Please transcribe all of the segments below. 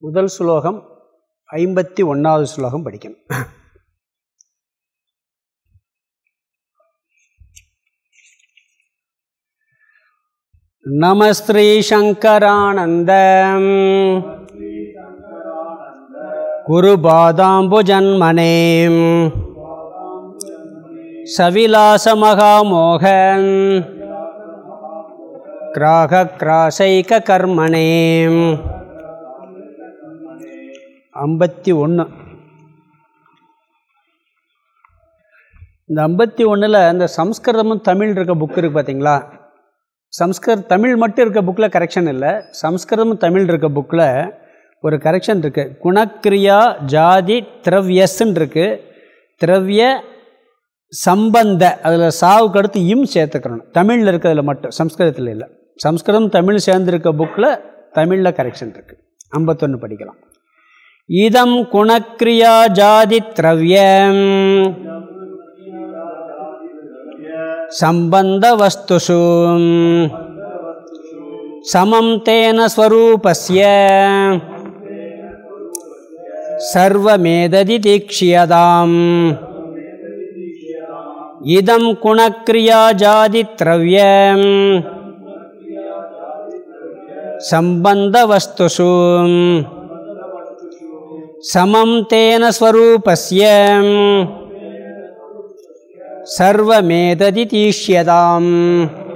முதல் ஸ்லோகம் ஐம்பத்தி ஒன்றாவது ஸ்லோகம் படிக்கணும். நமஸ்ரீசங்கரானந்த குருபாதாம்புஜன்மனே. சவிலாசமகாமோகன். கர்மணேம் ஐம்பத்தி ஒன்று இந்த ஐம்பத்தி ஒன்றில் இந்த சம்ஸ்கிருதமும் தமிழ் இருக்க புக் இருக்குது பார்த்தீங்களா சம்ஸ்கிருத தமிழ் மட்டும் இருக்க புக்கில் கரெக்ஷன் இல்லை. சம்ஸ்கிருதமும் தமிழ் இருக்க புக்கில் ஒரு கரெக்ஷன் இருக்குது குணக்ரியா ஜாதி திரவியஸ்ன்னு இருக்குது திரவிய சம்பந்த அதில் சாவுக்கு அடுத்து இம் சேர்த்துக்கணும். தமிழில் இருக்கிறதுல மட்டும் சம்ஸ்கிருதத்தில் இல்லை. சம்ஸ்கிருதம் தமிழ் சேர்ந்துருக்க புக்கில் தமிழில் கரெக்ஷன் இருக்குது ஐம்பத்தொன்று படிக்கலாம். இதம் குணக்ரியா ஜாதி திரவியம். சம்பந்தவஸ்துஷு சமம் தேன ஸ்வரூபஸ்ய. சர்வமேததி தீக்ஷியதாம் இதம் குணக்ரியா ஜாதி திரவியம். சம்பந்தவஸ்துஷு சமம் தேன ஸ்வரூபஸ்ய. சர்வமேததி தீஷ்யதாம்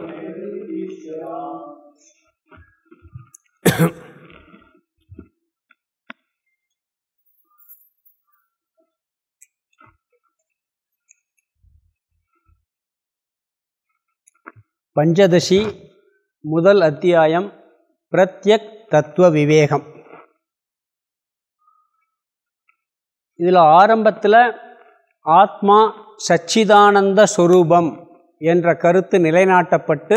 பஞ்சதசி முதல் அத்தியாயம் பிரத்யக் தத்துவ விவேகம். இதில் ஆரம்பத்தில் ஆத்மா சச்சிதானந்த ஸ்வரூபம் என்ற கருத்து நிலைநாட்டப்பட்டு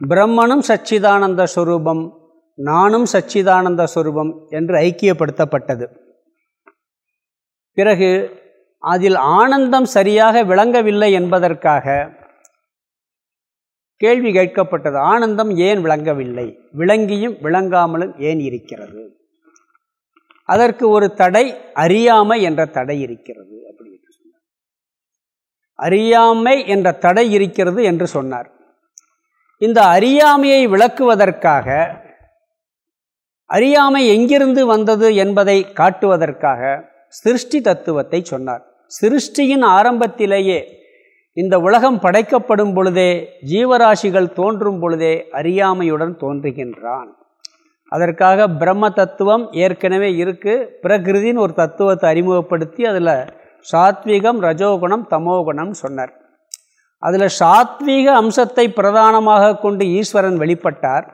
பிரம்மனும் சச்சிதானந்த ஸ்வரூபம் நானும் சச்சிதானந்த ஸ்வரூபம் என்று ஐக்கியப்படுத்தப்பட்டது. பிறகு அதில் ஆனந்தம் சரியாக விளங்கவில்லை என்பதற்காக கேள்வி கேட்கப்பட்டது ஆனந்தம் ஏன் விளங்கவில்லை? விளங்கியும் விளங்காமலும் ஏன் இருக்கிறது? அதற்கு ஒரு தடை அறியாமை என்ற தடை இருக்கிறது அப்படி என்று சொன்னார். அறியாமை என்ற தடை இருக்கிறது என்று சொன்னார். இந்த அறியாமையை விளக்குவதற்காக அறியாமை எங்கிருந்து வந்தது என்பதை காட்டுவதற்காக சிருஷ்டி தத்துவத்தை சொன்னார். சிருஷ்டியின் ஆரம்பத்திலேயே இந்த உலகம் படைக்கப்படும் பொழுதே ஜீவராசிகள் தோன்றும் பொழுதே அறியாமையுடன் தோன்றுகின்றான். அதற்காக பிரம்ம தத்துவம் ஏற்கனவே இருக்குது பிரகிருதின்னு ஒரு தத்துவத்தை அறிமுகப்படுத்தி அதில் சாத்வீகம் ரஜோகுணம் தமோகுணம் சொன்னார். அதில் சாத்வீக அம்சத்தை பிரதானமாக கொண்டு ஈஸ்வரன் வெளிப்பட்டார்.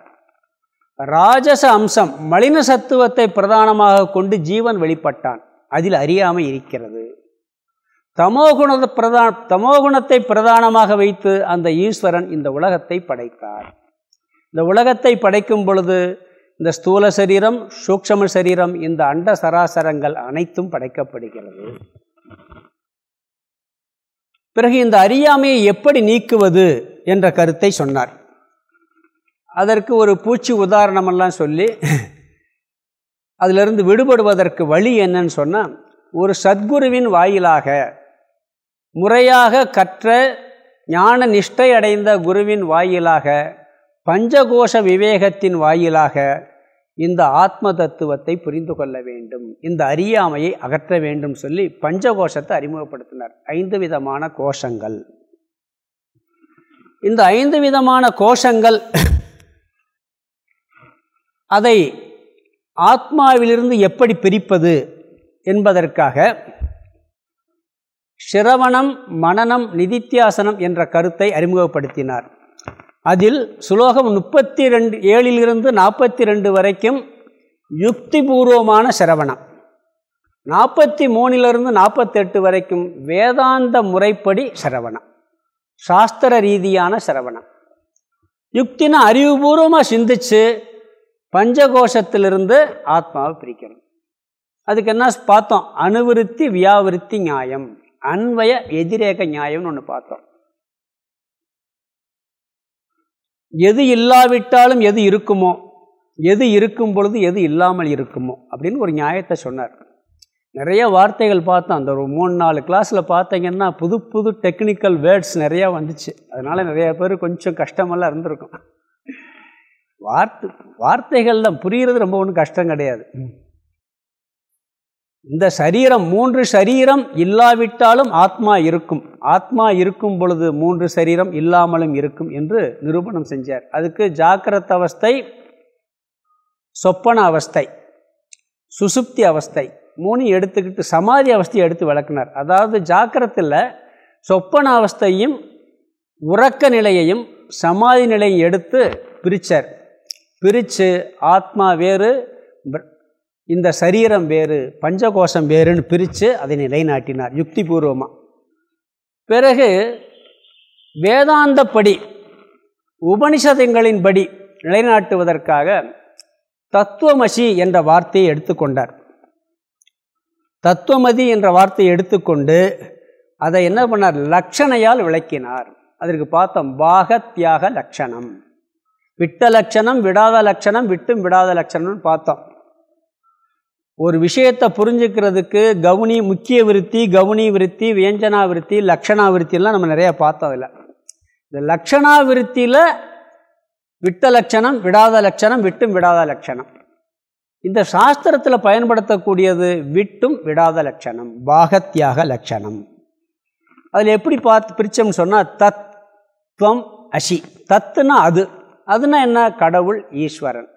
ராஜச அம்சம் மலின சத்துவத்தை பிரதானமாக கொண்டு ஜீவன் வெளிப்பட்டான். அதில் அறியாமை இருக்கிறது. தமோகுண பிரதா தமோகுணத்தை பிரதானமாக வைத்து அந்த ஈஸ்வரன் இந்த உலகத்தை படைத்தார். இந்த உலகத்தை படைக்கும் பொழுது இந்த ஸ்தூல சரீரம் சூக்ஷம சரீரம் இந்த அண்ட சராசரங்கள் அனைத்தும் படைக்கப்படுகிறது. பிறகு இந்த அறியாமையை எப்படி நீக்குவது என்ற கருத்தை சொன்னார். அதற்கு ஒரு பூச்சி உதாரணமெல்லாம் சொல்லி அதிலிருந்து விடுபடுவதற்கு வழி என்னன்னு சொன்னால் ஒரு சத்குருவின் வாயிலாக முறையாக கற்ற ஞான நிஷ்டை அடைந்த குருவின் வாயிலாக பஞ்சகோஷ விவேகத்தின் வாயிலாக இந்த ஆத்ம தத்துவத்தை புரிந்து கொள்ள வேண்டும். இந்த அறியாமையை அகற்ற வேண்டும் சொல்லி பஞ்சகோஷத்தை அறிமுகப்படுத்தினார். ஐந்து விதமான கோஷங்கள். இந்த ஐந்து விதமான கோஷங்கள் அதை ஆத்மாவிலிருந்து எப்படி பிரிப்பது என்பதற்காக சிரவணம் மனநம் நிதித்தியாசனம் என்ற கருத்தை அறிமுகப்படுத்தினார். அதில் சுலோகம் முப்பத்தி ரெண்டு ஏழிலிருந்து நாற்பத்தி ரெண்டு வரைக்கும் யுக்திபூர்வமான சிரவணம். நாற்பத்தி மூணிலிருந்து நாற்பத்தெட்டு வரைக்கும் வேதாந்த முறைப்படி சிரவணம். சாஸ்திர ரீதியான சிரவணம். யுக்தினா அறிவுபூர்வமாக சிந்திச்சு பஞ்சகோஷத்திலிருந்து ஆத்மாவை பிரிக்கணும் அதுக்கு என்ன பார்த்தோம்? அணுவிருத்தி வியாவிருத்தி நியாயம். அன்வய எதிரேக நியாயம்னு ஒன்று பார்த்தோம். எது இல்லாவிட்டாலும் எது இருக்குமோ எது இருக்கும் பொழுது எது இல்லாமல் இருக்குமோ அப்படின்னு ஒரு நியாயத்தை சொன்னார். நிறைய வார்த்தைகள் பார்த்தோம். அந்த ஒரு மூணு நாலு கிளாஸில் பார்த்தீங்கன்னா புது புது டெக்னிக்கல் வேர்ட்ஸ் நிறையா வந்துச்சு. அதனால் நிறையா பேர் கொஞ்சம் கஷ்டமெல்லாம் இருந்திருக்கும். வார்த்தை வார்த்தைகள் தான் புரிகிறது ரொம்ப ஒன்றும் கஷ்டம் கிடையாது. இந்த சரீரம் மூன்று சரீரம் இல்லாவிட்டாலும் ஆத்மா இருக்கும். ஆத்மா இருக்கும் பொழுது மூன்று சரீரம் இல்லாமலும் இருக்கும் என்று நிரூபணம் செஞ்சார். அதுக்கு ஜாக்கிரத அவஸ்தை சொப்பன அவஸ்தை சுசுப்தி அவஸ்தை மூணு எடுத்துக்கிட்டு சமாதி அவஸ்தையை எடுத்து விளக்குனார். அதாவது ஜாக்கிரத்தில் சொப்பன அவஸ்தையும் உறக்க நிலையையும் சமாதி நிலையும் எடுத்து பிரித்தார் பிரித்து ஆத்மா வேறு இந்த சரீரம் வேறு பஞ்சகோஷம் வேறுன்னு பிரித்து அதை நிலைநாட்டினார் யுக்தி பூர்வமாக பிறகு வேதாந்தப்படி உபனிஷதங்களின்படி நிலைநாட்டுவதற்காக தத்துவமசி என்ற வார்த்தையை எடுத்துக்கொண்டார். தத்துவமதி என்ற வார்த்தையை எடுத்துக்கொண்டு அதை என்ன பண்ணார்? லட்சணையால் விளக்கினார். அதற்கு பார்த்தோம் பாகத்தியாக லட்சணம் விட்ட லட்சணம் விடாத லட்சணம் விட்டும் விடாத லட்சணம்னு பார்த்தோம். ஒரு விஷயத்தை புரிஞ்சுக்கிறதுக்கு கவுனி முக்கிய விருத்தி கவுனி விருத்தி வியஞ்சனா விருத்தி லக்ஷணா விருத்திலாம் நம்ம நிறையா பார்த்தோம் இல்லை. இந்த லக்ஷணா விருத்தியில் விட்ட லட்சணம் விடாத லட்சணம் விட்டும் விடாத லட்சணம். இந்த சாஸ்திரத்தில் பயன்படுத்தக்கூடியது விட்டும் விடாத லட்சணம் பாகத்தியாக லட்சணம். அதில் எப்படி பார்த்து பிரித்தோம்னு சொன்னால் தத்துவம் அசி. தத்துனா அது. அதுனா என்ன? கடவுள் ஈஸ்வரன்.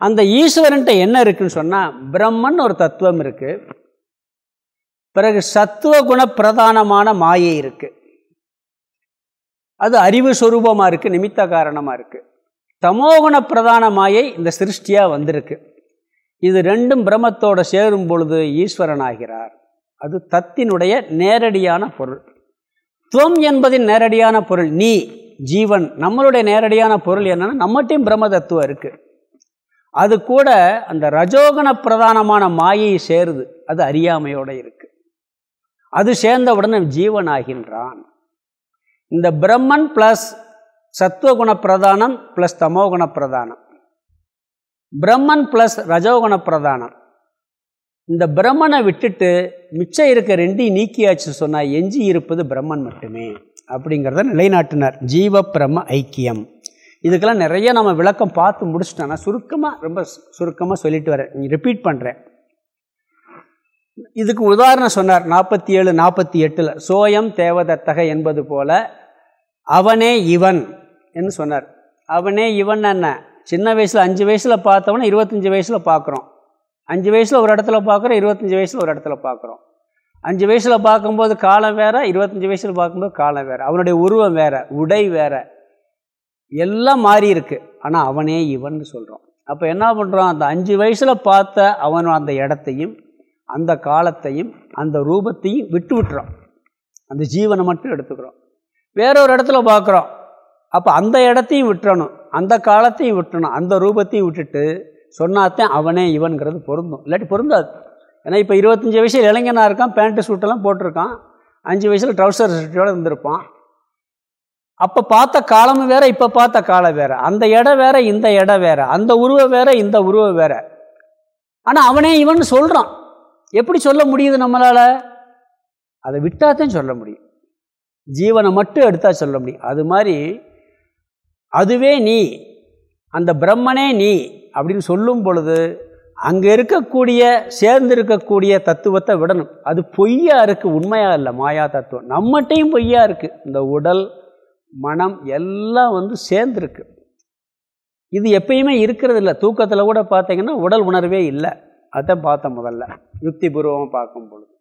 அந்த ஈஸ்வரன்ட்ட என்ன இருக்குன்னு சொன்னால் பிரம்மன் ஒரு தத்துவம் இருக்குது பிறகு சத்துவ குண பிரதானமான மாயை இருக்குது அது அறிவு சுரூபமாக இருக்குது நிமித்த காரணமாக இருக்குது தமோகுண பிரதான மாயை இந்த சிருஷ்டியாக வந்திருக்கு. இது ரெண்டும் பிரம்மத்தோடு சேரும் பொழுது ஈஸ்வரன் ஆகிறார். அது தத்தினுடைய நேரடியான பொருள். துவம் என்பதின் நேரடியான பொருள் நீ ஜீவன் நம்மளுடைய நேரடியான பொருள் என்னென்னா நம்மகிட்டையும் பிரம்ம தத்துவம் இருக்குது அது கூட அந்த ரஜோகண பிரதானமான மாயை சேருது. அது அறியாமையோடு இருக்குது அது சேர்ந்தவுடனே ஜீவன் ஆகின்றான் இந்த பிரம்மன் ப்ளஸ் சத்துவகுண பிரதானம் ப்ளஸ் தமோகுண பிரதானம். பிரம்மன் ப்ளஸ் ரஜோகுண பிரதானம். இந்த பிரம்மனை விட்டுட்டு மிச்சம் இருக்க ரெண்டையும் நீக்கியாச்சு சொன்னால் எஞ்சி இருப்பது பிரம்மன் மட்டுமே அப்படிங்கிறத நிலைநாட்டினார் ஜீவ பிரம்ம ஐக்கியம். இதுக்கெல்லாம் நிறைய நம்ம விளக்கம் பார்த்து முடிச்சிட்டோன்னா சுருக்கமாக ரொம்ப சுருக்கமாக சொல்லிட்டு வரேன். ரிப்பீட் பண்ணுறேன் இதுக்கு உதாரணம் சொன்னார் நாற்பத்தி ஏழு நாற்பத்தி எட்டில் சோயம் தேவதத்தக என்பது போல அவனே இவன் என்று சொன்னார். அவனே இவன் என்ன? சின்ன வயசில் அஞ்சு வயசில் பார்த்தவன இருபத்தஞ்சி வயசில் பார்க்குறோம். அஞ்சு வயசில் ஒரு இடத்துல பார்க்குறோம் இருபத்தஞ்சி வயசில் ஒரு இடத்துல பார்க்குறோம். அஞ்சு வயசில் பார்க்கும்போது காலம் வேறு இருபத்தஞ்சி வயசில் பார்க்கும்போது காலம் வேறு. அவனுடைய உருவம் வேறு உடை வேறு. எல்லாம் மாறி இருக்கு. ஆனால் அவனே இவன் சொல்கிறோம் அப்போ என்ன பண்ணுறான் அந்த அஞ்சு வயசில் பார்த்த அவன் அந்த இடத்தையும் அந்த காலத்தையும் அந்த ரூபத்தையும் விட்டு விட்டுறோம் அந்த ஜீவனை மட்டும் எடுத்துக்கிறோம் வேறொரு இடத்துல பார்க்குறோம் அப்போ அந்த இடத்தையும் விட்டுறணும். அந்த காலத்தையும் விட்டுறணும். அந்த ரூபத்தையும் விட்டுட்டு சொன்னாத்தான் அவனே இவன்கிறது பொருந்தும். இல்லாட்டி பொருந்தாது. ஏன்னா இப்போ இருபத்தஞ்சி வயசில் இளைஞனாக இருக்கான் பேண்ட்டு சூட்டெல்லாம் போட்டிருக்கான். அஞ்சு வயசில் ட்ரௌசர் ஷர்ட்டோடு இருந்திருப்பான். அப்போ பார்த்த காலமும் வேற இப்போ பார்த்த காலம் வேற. அந்த இடம் வேற இந்த இடம் வேற. அந்த உருவம் வேற இந்த உருவம் வேற. ஆனால் அவனே இவன் சொல்கிறான் எப்படி சொல்ல முடியுது நம்மளால்? அதை விட்டாதான் சொல்ல முடியும். ஜீவனை மட்டும் எடுத்தால் சொல்ல முடியும். அது மாதிரி அதுவே நீ அந்த பிரம்மனே நீ அப்படின்னு சொல்லும் பொழுது அங்கே இருக்கக்கூடிய சேர்ந்து இருக்கக்கூடிய தத்துவத்தை விடணும். அது பொய்யா இருக்குது உண்மையாக இல்லை மாயா தத்துவம். நம்மகிட்டையும் பொய்யா இருக்குது இந்த உடல் மனம் எல்லாம் வந்து சேர்ந்துருக்கு. இது எப்பயுமே இருக்கிறது இல்லை தூக்கத்தில் கூட பார்த்தீங்கன்னா உடல் உணர்வே இல்லை. அதான் பார்த்தோம் முதல்ல. யுக்தி பூர்வமாக பார்க்கும் பொழுது.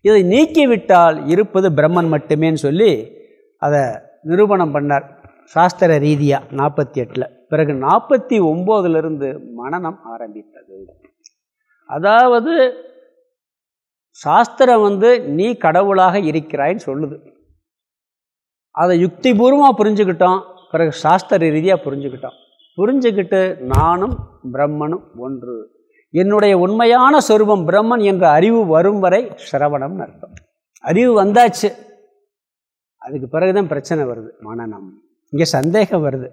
இதை நீக்கிவிட்டால் இருப்பது பிரம்மன் மட்டுமேன்னு சொல்லி அதை நிரூபணம் பண்ணார் சாஸ்திர ரீதியாக நாற்பத்தி எட்டில் பிறகு நாற்பத்தி ஒம்போதுலேருந்து மனநம் ஆரம்பித்தது. அதாவது சாஸ்திரம் வந்து நீ கடவுளாக இருக்கிறாய்ன்னு சொல்லுது. அதை யுக்திபூர்வமாக புரிஞ்சுக்கிட்டோம். பிறகு சாஸ்திர ரீதியாக புரிஞ்சுக்கிட்டோம். புரிஞ்சுக்கிட்டு நானும் பிரம்மனும் ஒன்று. என்னுடைய உண்மையான சொரூபம் பிரம்மன் என்ற அறிவு வரும் வரை சிரவணம்னு அர்த்தம். அறிவு வந்தாச்சு. அதுக்கு பிறகுதான் பிரச்சனை வருது மனநம். இங்கே சந்தேகம் வருது.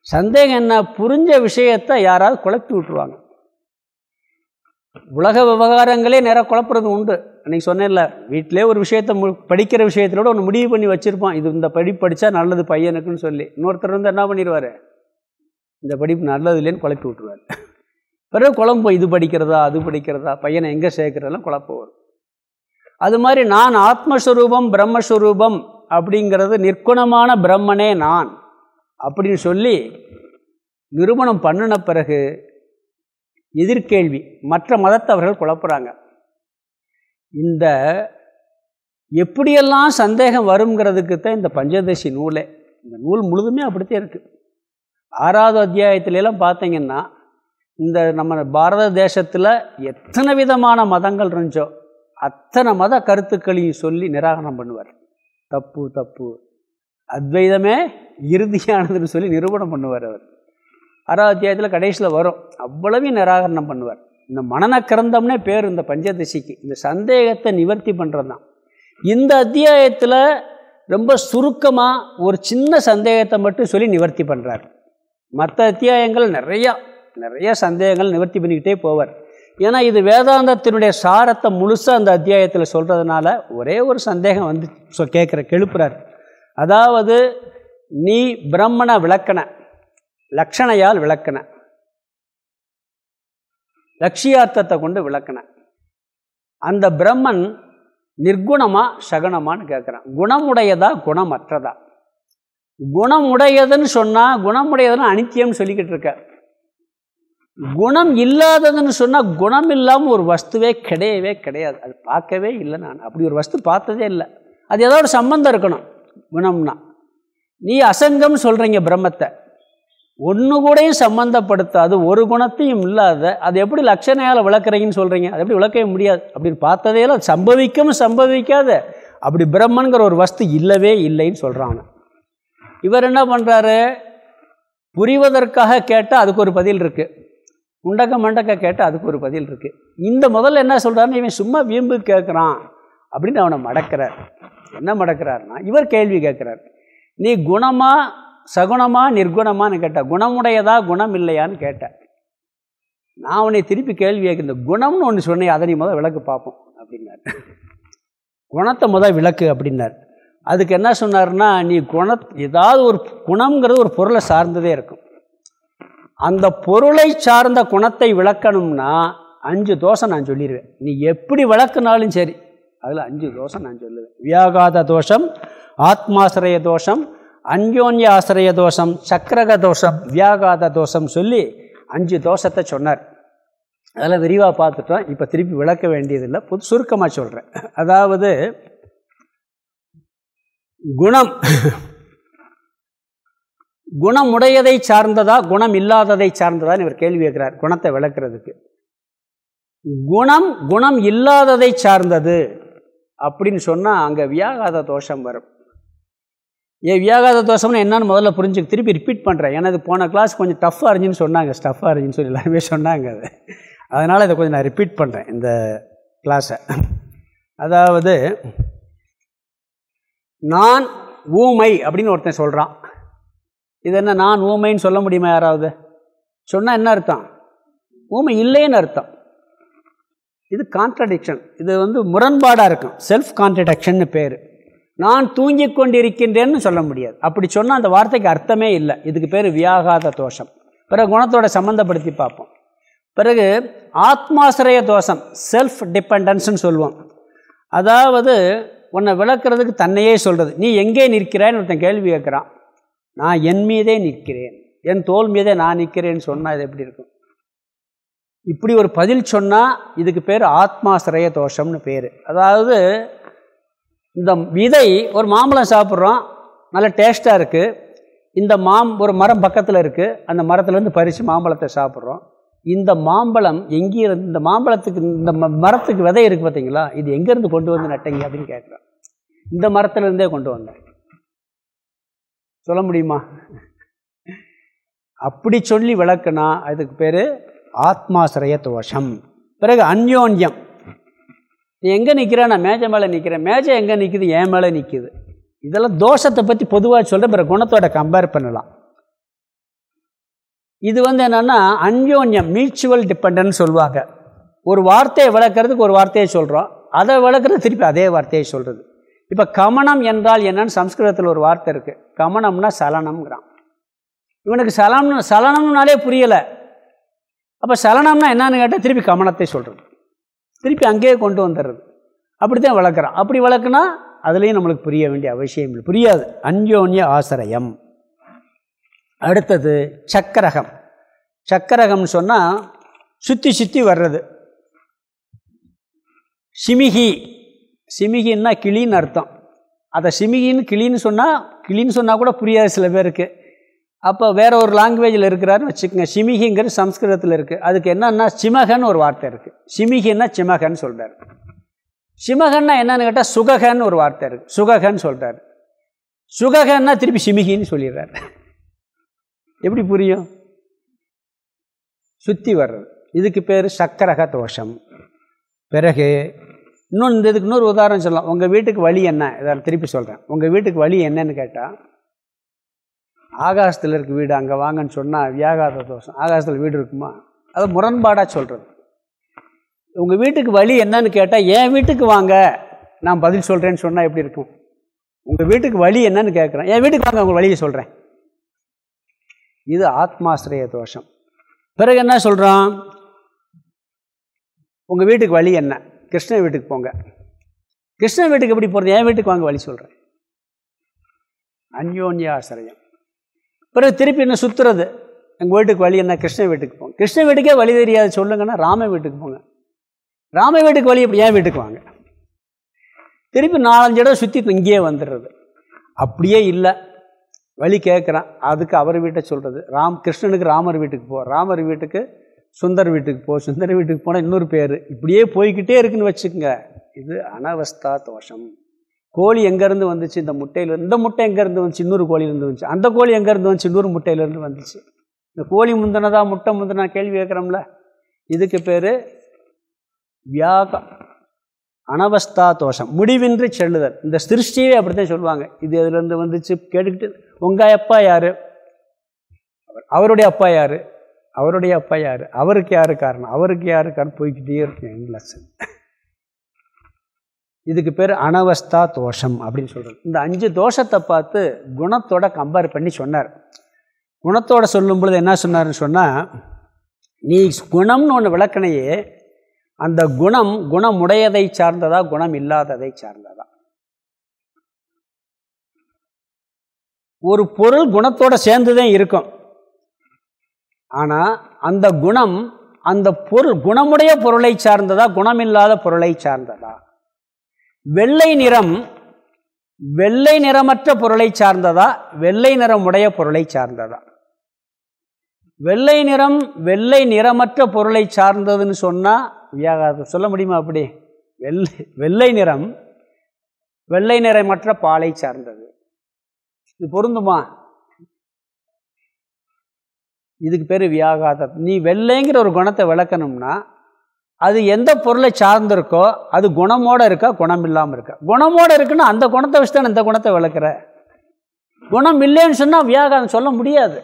சந்தேகம் என்ன? புரிஞ்ச விஷயத்தை யாராவது குழப்பி விட்டுருவாங்க. உலக விவகாரங்களே நேராக குழப்பறது உண்டு. அன்றைக்கி சொன்னேன்ல வீட்டிலே ஒரு விஷயத்தை மு படிக்கிற விஷயத்திலோட ஒன்று முடிவு பண்ணி வச்சுருப்பான். இது இந்த படி படித்தா நல்லது பையனுக்குன்னு சொல்லி. இன்னொருத்தர் வந்து என்ன பண்ணிடுவார் இந்த படிப்பு நல்லது இல்லைன்னு குழப்பி விட்டுருவார். பிறகு குழம்பு இது படிக்கிறதா அது படிக்கிறதா பையனை எங்கே சேர்க்குறதெல்லாம் குழப்பம் வரும். அது மாதிரி நான் ஆத்மஸ்வரூபம் பிரம்மஸ்வரூபம் அப்படிங்கிறது நிற்குணமான பிரம்மனே நான் அப்படின்னு சொல்லி நிறுவனம் பண்ணின பிறகு எதிர்கேள்வி. மற்ற மதத்தவர்கள் குழப்புறாங்க. இந்த எப்படியெல்லாம் சந்தேகம் வருங்கிறதுக்கு தான் இந்த பஞ்சதசி நூலே. இந்த நூல் முழுதுமே அப்படித்தான் இருக்குது ஆறாவது அத்தியாயத்திலலாம் பார்த்தீங்கன்னா இந்த நம்ம பாரத தேசத்தில் எத்தனை விதமான மதங்கள் இருந்துச்சோ அத்தனை மத கருத்துக்களையும் சொல்லி நிராகரணம் பண்ணுவார். தப்பு தப்பு. அத்வைதமே இறுதியானதுன்னு சொல்லி நிரூபணம் பண்ணுவார் அவர். ஆறாவது அத்தியாயத்தில் கடைசியில் வரும். அவ்வளவையும் நிராகரணம் பண்ணுவார். இந்த மனன கிரந்தம்னே பேர் இந்த பஞ்சதசிக்கு. இந்த சந்தேகத்தை நிவர்த்தி பண்ணுறது தான் இந்த அத்தியாயத்தில் ரொம்ப சுருக்கமாக ஒரு சின்ன சந்தேகத்தை மட்டும் சொல்லி நிவர்த்தி பண்ணுறார் மற்ற அத்தியாயங்கள் நிறையா நிறைய சந்தேகங்கள் நிவர்த்தி பண்ணிக்கிட்டே போவார். ஏன்னா இது வேதாந்தத்தினுடைய சாரத்தை முழுசாக அந்த அத்தியாயத்தில் சொல்கிறதுனால ஒரே ஒரு சந்தேகம் வந்து சொ கேட்குற கெழுப்புறார். அதாவது நீ பிரம்மனை விளக்கண. லக்ஷணையால் விளக்கின. லட்சியார்த்தத்தை கொண்டு விளக்கின. அந்த பிரம்மன் நிர்குணமா சகனமான்னு கேட்குறான் குணமுடையதா குணமற்றதா? குணமுடையதுன்னு சொன்னால் குணமுடையதுன்னு அனித்தியம்னு சொல்லிக்கிட்டு இருக்க. குணம் இல்லாததுன்னு சொன்னால் குணம் இல்லாமல் ஒரு வஸ்துவே கிடையவே கிடையாது. அது பார்க்கவே இல்லை நான். அப்படி ஒரு வஸ்து பார்த்ததே இல்லை. அது ஏதோ சம்மந்தம் இருக்கணும். குணம்னா. நீ அசங்கம் சொல்கிறீங்க பிரம்மத்தை. ஒன்று கூடையும் சம்மந்தப்படுத்தாது ஒரு குணத்தையும் இல்லாத அது எப்படி லட்சணையால் விளக்குறீங்கன்னு சொல்கிறீங்க அது எப்படி விளக்கவே முடியாது. அப்படின்னு பார்த்ததே சம்பவிக்கவும் சம்பவிக்காத. அப்படி பிரம்மன்கிற ஒரு வஸ்து இல்லவே இல்லைன்னு சொல்கிறாங்க இவர் என்ன பண்ணுறாரு புரிவதற்காக கேட்டால் அதுக்கு ஒரு பதில் இருக்குது உண்டக்க மண்டக்க கேட்டால் அதுக்கு ஒரு பதில் இருக்குது இந்த முதல்ல என்ன சொல்கிறாருன்னு இவன் சும்மா வீம்பு கேட்குறான் அப்படின்னு அவனை மடக்கிறார். என்ன மடக்கிறாருன்னா இவர் கேள்வி கேட்குறார் நீ குணமாக சகுணமாக நிர்குணமானு கேட்டேன் குணமுடையதா குணம் இல்லையான்னு கேட்டேன் நான் அவனை திருப்பி கேள்வி இந்த குணம்னு ஒன்று சொன்னேன் அதை நீ முதல் விளக்கு பார்ப்போம் அப்படின்னார். குணத்தை முதல் விளக்கு அப்படின்னார். அதுக்கு என்ன சொன்னார்னா நீ குண ஏதாவது ஒரு குணம்ங்கிறது ஒரு பொருளை சார்ந்ததே இருக்கும். அந்த பொருளை சார்ந்த குணத்தை விளக்கணும்னா அஞ்சு தோஷம் நான் சொல்லிடுவேன் நீ எப்படி விளக்குனாலும் சரி அதில் அஞ்சு தோஷம் நான் சொல்லுவேன். வியாகாத தோஷம் ஆத்மாசிரய தோஷம் அன்யோன்ய ஆசிரிய தோஷம் சக்கரக தோஷம் வியாகாத தோஷம் சொல்லி அஞ்சு தோஷத்தை சொன்னார். அதெல்லாம் விரிவாக பார்த்துட்டோம். இப்போ திருப்பி விளக்க வேண்டியதில்லை. புது சுருக்கமாக சொல்கிறேன் அதாவது குணம். குணமுடையதை சார்ந்ததா குணம் இல்லாததை சார்ந்ததான்னு இவர் கேள்வி கேட்கிறார் குணத்தை விளக்குறதுக்கு. குணம் குணம் இல்லாததை சார்ந்தது அப்படின்னு சொன்னால் அங்கே வியாகாத தோஷம் வரும். ஏ வியாகாத தோஷம்னு என்னன்னு முதல்ல புரிஞ்சு திருப்பி ரிப்பீட் பண்ணுறேன் ஏன்னா இது போன கிளாஸ் கொஞ்சம் டஃப்பாக இருந்துச்சுன்னு சொன்னாங்க ஸ்டஃப்பாக இருந்துச்சுன்னு சொல்லி எல்லாருமே சொன்னாங்க அது. அதனால் இதை கொஞ்சம் நான் ரிப்பீட் பண்ணுறேன் இந்த கிளாஸை அதாவது நான் ஊமை அப்படின்னு ஒருத்தன் சொல்கிறான் இது என்ன நான் ஊமைன்னு சொல்ல முடியுமா யாராவது? சொன்னால் என்ன அர்த்தம்? ஊமை இல்லைன்னு அர்த்தம். இது கான்ட்ரடிக்ஷன் இது வந்து முரண்பாடாக இருக்கும். செல்ஃப் கான்ட்ரடிக்ஷன் பேர். நான் தூங்கி கொண்டிருக்கின்றேன்னு சொல்ல முடியாது. அப்படி சொன்னால் அந்த வார்த்தைக்கு அர்த்தமே இல்லை. இதுக்கு பேர் வியாகாத தோஷம். பிறகு குணத்தோட சம்மந்தப்படுத்தி பார்ப்போம். பிறகு ஆத்மாசிரய தோஷம் செல்ஃப் டிபெண்டன்ஸ்னு சொல்லுவோம் அதாவது உன்னை விளக்குறதுக்கு தன்னையே சொல்கிறது நீ எங்கே நிற்கிறாய்ன்னு ஒருத்தன் கேள்வி கேட்குறான். நான் என் மீதே நிற்கிறேன். என் தோல் மீதே நான் நிற்கிறேன்னு சொன்னால் இது எப்படி இருக்கும்? இப்படி ஒரு பதில் சொன்னால் இதுக்கு பேர் ஆத்மாசிரய தோஷம்னு பேர். அதாவது இந்த விதை ஒரு மாம்பழம் சாப்பிட்றோம். நல்ல டேஸ்ட்டாக இருக்குது இந்த மாம் ஒரு மரம் பக்கத்தில் இருக்குது அந்த மரத்துலேருந்து பறித்து மாம்பழத்தை சாப்பிட்றோம். இந்த மாம்பழம் எங்கேயிருந்து இந்த மாம்பழத்துக்கு இந்த மரத்துக்கு விதை இருக்குது பார்த்தீங்களா? இது எங்கேருந்து கொண்டு வந்து நட்டீங்க அப்படின்னு கேட்குறோம். இந்த மரத்துலேருந்தே கொண்டு வந்தேன் சொல்ல முடியுமா? அப்படி சொல்லி விளக்குனா அதுக்கு பேர் ஆத்மாசிரய தோஷம். பிறகு அந்யோன்யம். நீ எங்கே நிற்கிற நான் மேஜை மேலே நிற்கிறேன் மேஜை எங்கே நிற்கிது என் மேலே நிற்கிது இதெல்லாம் தோஷத்தை பற்றி பொதுவாக சொல்கிற பிறகு குணத்தோட கம்பேர் பண்ணலாம். இது வந்து என்னென்னா அன்யோன்யம் மியூச்சுவல் டிபெண்டன்ஸ் சொல்லுவாங்க. ஒரு வார்த்தையை விளக்கிறதுக்கு ஒரு வார்த்தையை சொல்கிறோம் அதை விளக்குறது திருப்பி அதே வார்த்தையை சொல்கிறது இப்போ கமனம் என்றால் என்னன்னு சம்ஸ்கிருதத்தில் ஒரு வார்த்தை இருக்குது கமனம்னா சலனம்ங்கிறான். இவனுக்கு சலனம் சலனம்னாலே புரியலை. அப்போ சலனம்னா என்னன்னு கேட்டால் திருப்பி கமனத்தை சொல்கிறது திருப்பி அங்கேயே கொண்டு வந்துடுறது. அப்படி தான் வளர்க்குறான். அப்படி வளர்க்குனா அதுலேயும் நம்மளுக்கு புரிய வேண்டிய அவசியம் இல்லை. புரியாது. அன்யோன்ய ஆசிரியம். அடுத்தது சக்கரகம். சக்கரகம்னு சொன்னால் சுற்றி சுற்றி வர்றது. சிமிகி. சிமிகின்னா கிளின்னு அர்த்தம். அதை சிமிகின்னு கிளின்னு சொன்னால் கிளின்னு சொன்னால் கூட புரியாது சில பேருக்கு. அப்போ வேறு ஒரு லாங்குவேஜில் இருக்கிறாருன்னு வச்சுக்கோங்க. சிமிகிங்கிறது சம்ஸ்கிருதத்தில் இருக்குது அதுக்கு என்னன்னா சிமகன் ஒரு வார்த்தை இருக்குது சிமிகின்னா சிமகன் சொல்கிறார் சிமகன்னா என்னன்னு கேட்டால் சுககன் ஒரு வார்த்தை இருக்குது சுககன் சொல்கிறார் சுககன்னா திருப்பி சிமிகின்னு சொல்லிடுறார். எப்படி புரியும்? சுற்றி வர்றது. இதுக்கு பேர் சக்கரக தோஷம் பிறகு இன்னொன்று இந்த இதுக்கு இன்னொரு உதாரணம் சொல்லலாம். உங்கள் வீட்டுக்கு வழி என்ன? இதை திருப்பி சொல்கிறேன் உங்கள் வீட்டுக்கு வழி என்னன்னு கேட்டால் ஆகாசத்தில் இருக்க வீடு அங்கே வாங்கன்னு சொன்னால் வியாகாத தோஷம். ஆகாசத்தில் வீடு இருக்குமா? அதை முரண்பாடாக சொல்கிறது உங்கள் வீட்டுக்கு வழி என்னன்னு கேட்டால் என் வீட்டுக்கு வாங்க. நான் பதில் சொல்கிறேன்னு சொன்னால் எப்படி இருக்கும்? உங்கள் வீட்டுக்கு வழி என்னன்னு கேட்குறேன் என் வீட்டுக்கு வாங்க உங்கள் வழியை சொல்கிறேன் இது ஆத்மாசிரிய தோஷம். பிறகு என்ன சொல்கிறோம் உங்கள் வீட்டுக்கு வழி என்ன? கிருஷ்ண வீட்டுக்கு போங்க. கிருஷ்ண வீட்டுக்கு எப்படி போகிறது என் வீட்டுக்கு வாங்க வழி சொல்கிறேன் அந்யோன்யாசிரியம். பிறகு திருப்பி என்ன சுற்றுறது எங்கள் வீட்டுக்கு வழி என்ன? கிருஷ்ண வீட்டுக்கு போங்க. கிருஷ்ண வீட்டுக்கே வழி தெரியாது. சொல்லுங்கன்னா ராம வீட்டுக்கு போங்க. ராம வீட்டுக்கு வழி எப்படி? ஏன் வீட்டுக்கு வாங்க. திருப்பி நாலஞ்சு இடம் சுற்றி இங்கேயே வந்துடுறது. அப்படியே இல்லை. வழி கேட்குறான் அதுக்கு அவர் வீட்டை சொல்கிறது ராம் கிருஷ்ணனுக்கு ராமர் வீட்டுக்கு போ. ராமர் வீட்டுக்கு சுந்தர் வீட்டுக்கு போ. சுந்தர் வீட்டுக்கு போனால் இன்னொரு பேர். இப்படியே போய்கிட்டே இருக்குன்னு வச்சுக்கோங்க. இது அனவஸ்தா தோஷம். கோழி எங்கேருந்து வந்துச்சு? இந்த முட்டையில் இந்த முட்டை எங்கேருந்து வந்துச்சு? இன்னொரு கோழியிலேருந்து வந்துச்சு. அந்த கோழி எங்கேருந்து வந்துச்சு? இன்னொரு முட்டையிலேருந்து வந்துச்சு. இந்த கோழி முந்தினதா முட்டை முந்தினா கேள்வி கேட்குறோம்ல. இதுக்கு பேர் வியாக அனவஸ்தா தோஷம் முடிவின்றி செல்லுதல். இந்த சிருஷ்டியே அப்படித்தான் சொல்லுவாங்க. இது இதுலேருந்து வந்துச்சு? கேட்டுக்கிட்டு உங்கள் அப்பா யார்? அவருடைய அப்பா யார்? அவருடைய அப்பா யார்? அவருக்கு யார் காரணம்? அவருக்கு யார் காரணம்? போய்கிட்டே இருக்கேன் லட்சம் இதுக்கு பேர் அனவஸ்தா தோஷம் அப்படின்னு சொல்கிறது இந்த அஞ்சு தோஷத்தை பார்த்து குணத்தோட கம்பேர் பண்ணி சொன்னார். குணத்தோட சொல்லும் பொழுது என்ன சொன்னார்னு சொன்னால் நீ குணம்னு ஒன்று விளக்கணையே அந்த குணம் குணமுடையதை சார்ந்ததா குணம் இல்லாததை சார்ந்ததா. ஒரு பொருள் குணத்தோட சேர்ந்துதான் இருக்கும். ஆனால் அந்த குணம் அந்த பொருள் குணமுடைய பொருளை சார்ந்ததா குணமில்லாத பொருளை சார்ந்ததா? வெள்ளை நிறம் வெள்ளை நிறமற்ற பொருளை சார்ந்ததா வெள்ளை நிறம் உடைய பொருளை சார்ந்ததா? வெள்ளை நிறம் வெள்ளை நிறமற்ற பொருளை சார்ந்ததுன்னு சொன்னால் வியாகாரம் சொல்ல முடியுமா அப்படி? வெள்ளை வெள்ளை நிறம் வெள்ளை நிறமற்ற பாலை சார்ந்தது. இது பொருந்துமா? இதுக்கு பேர் வியாகாதம் நீ வெள்ளைங்கிற ஒரு குணத்தை விளக்கணும்னா அது எந்த பொருளை சார்ந்திருக்கோ அது குணமோடு இருக்கா குணம் இல்லாமல் இருக்கா? குணமோடு இருக்குன்னா அந்த குணத்தை வச்சு தான் இந்த குணத்தை விளக்குற? குணம் இல்லைன்னு சொன்னால் வியாகாரம் சொல்ல முடியாது.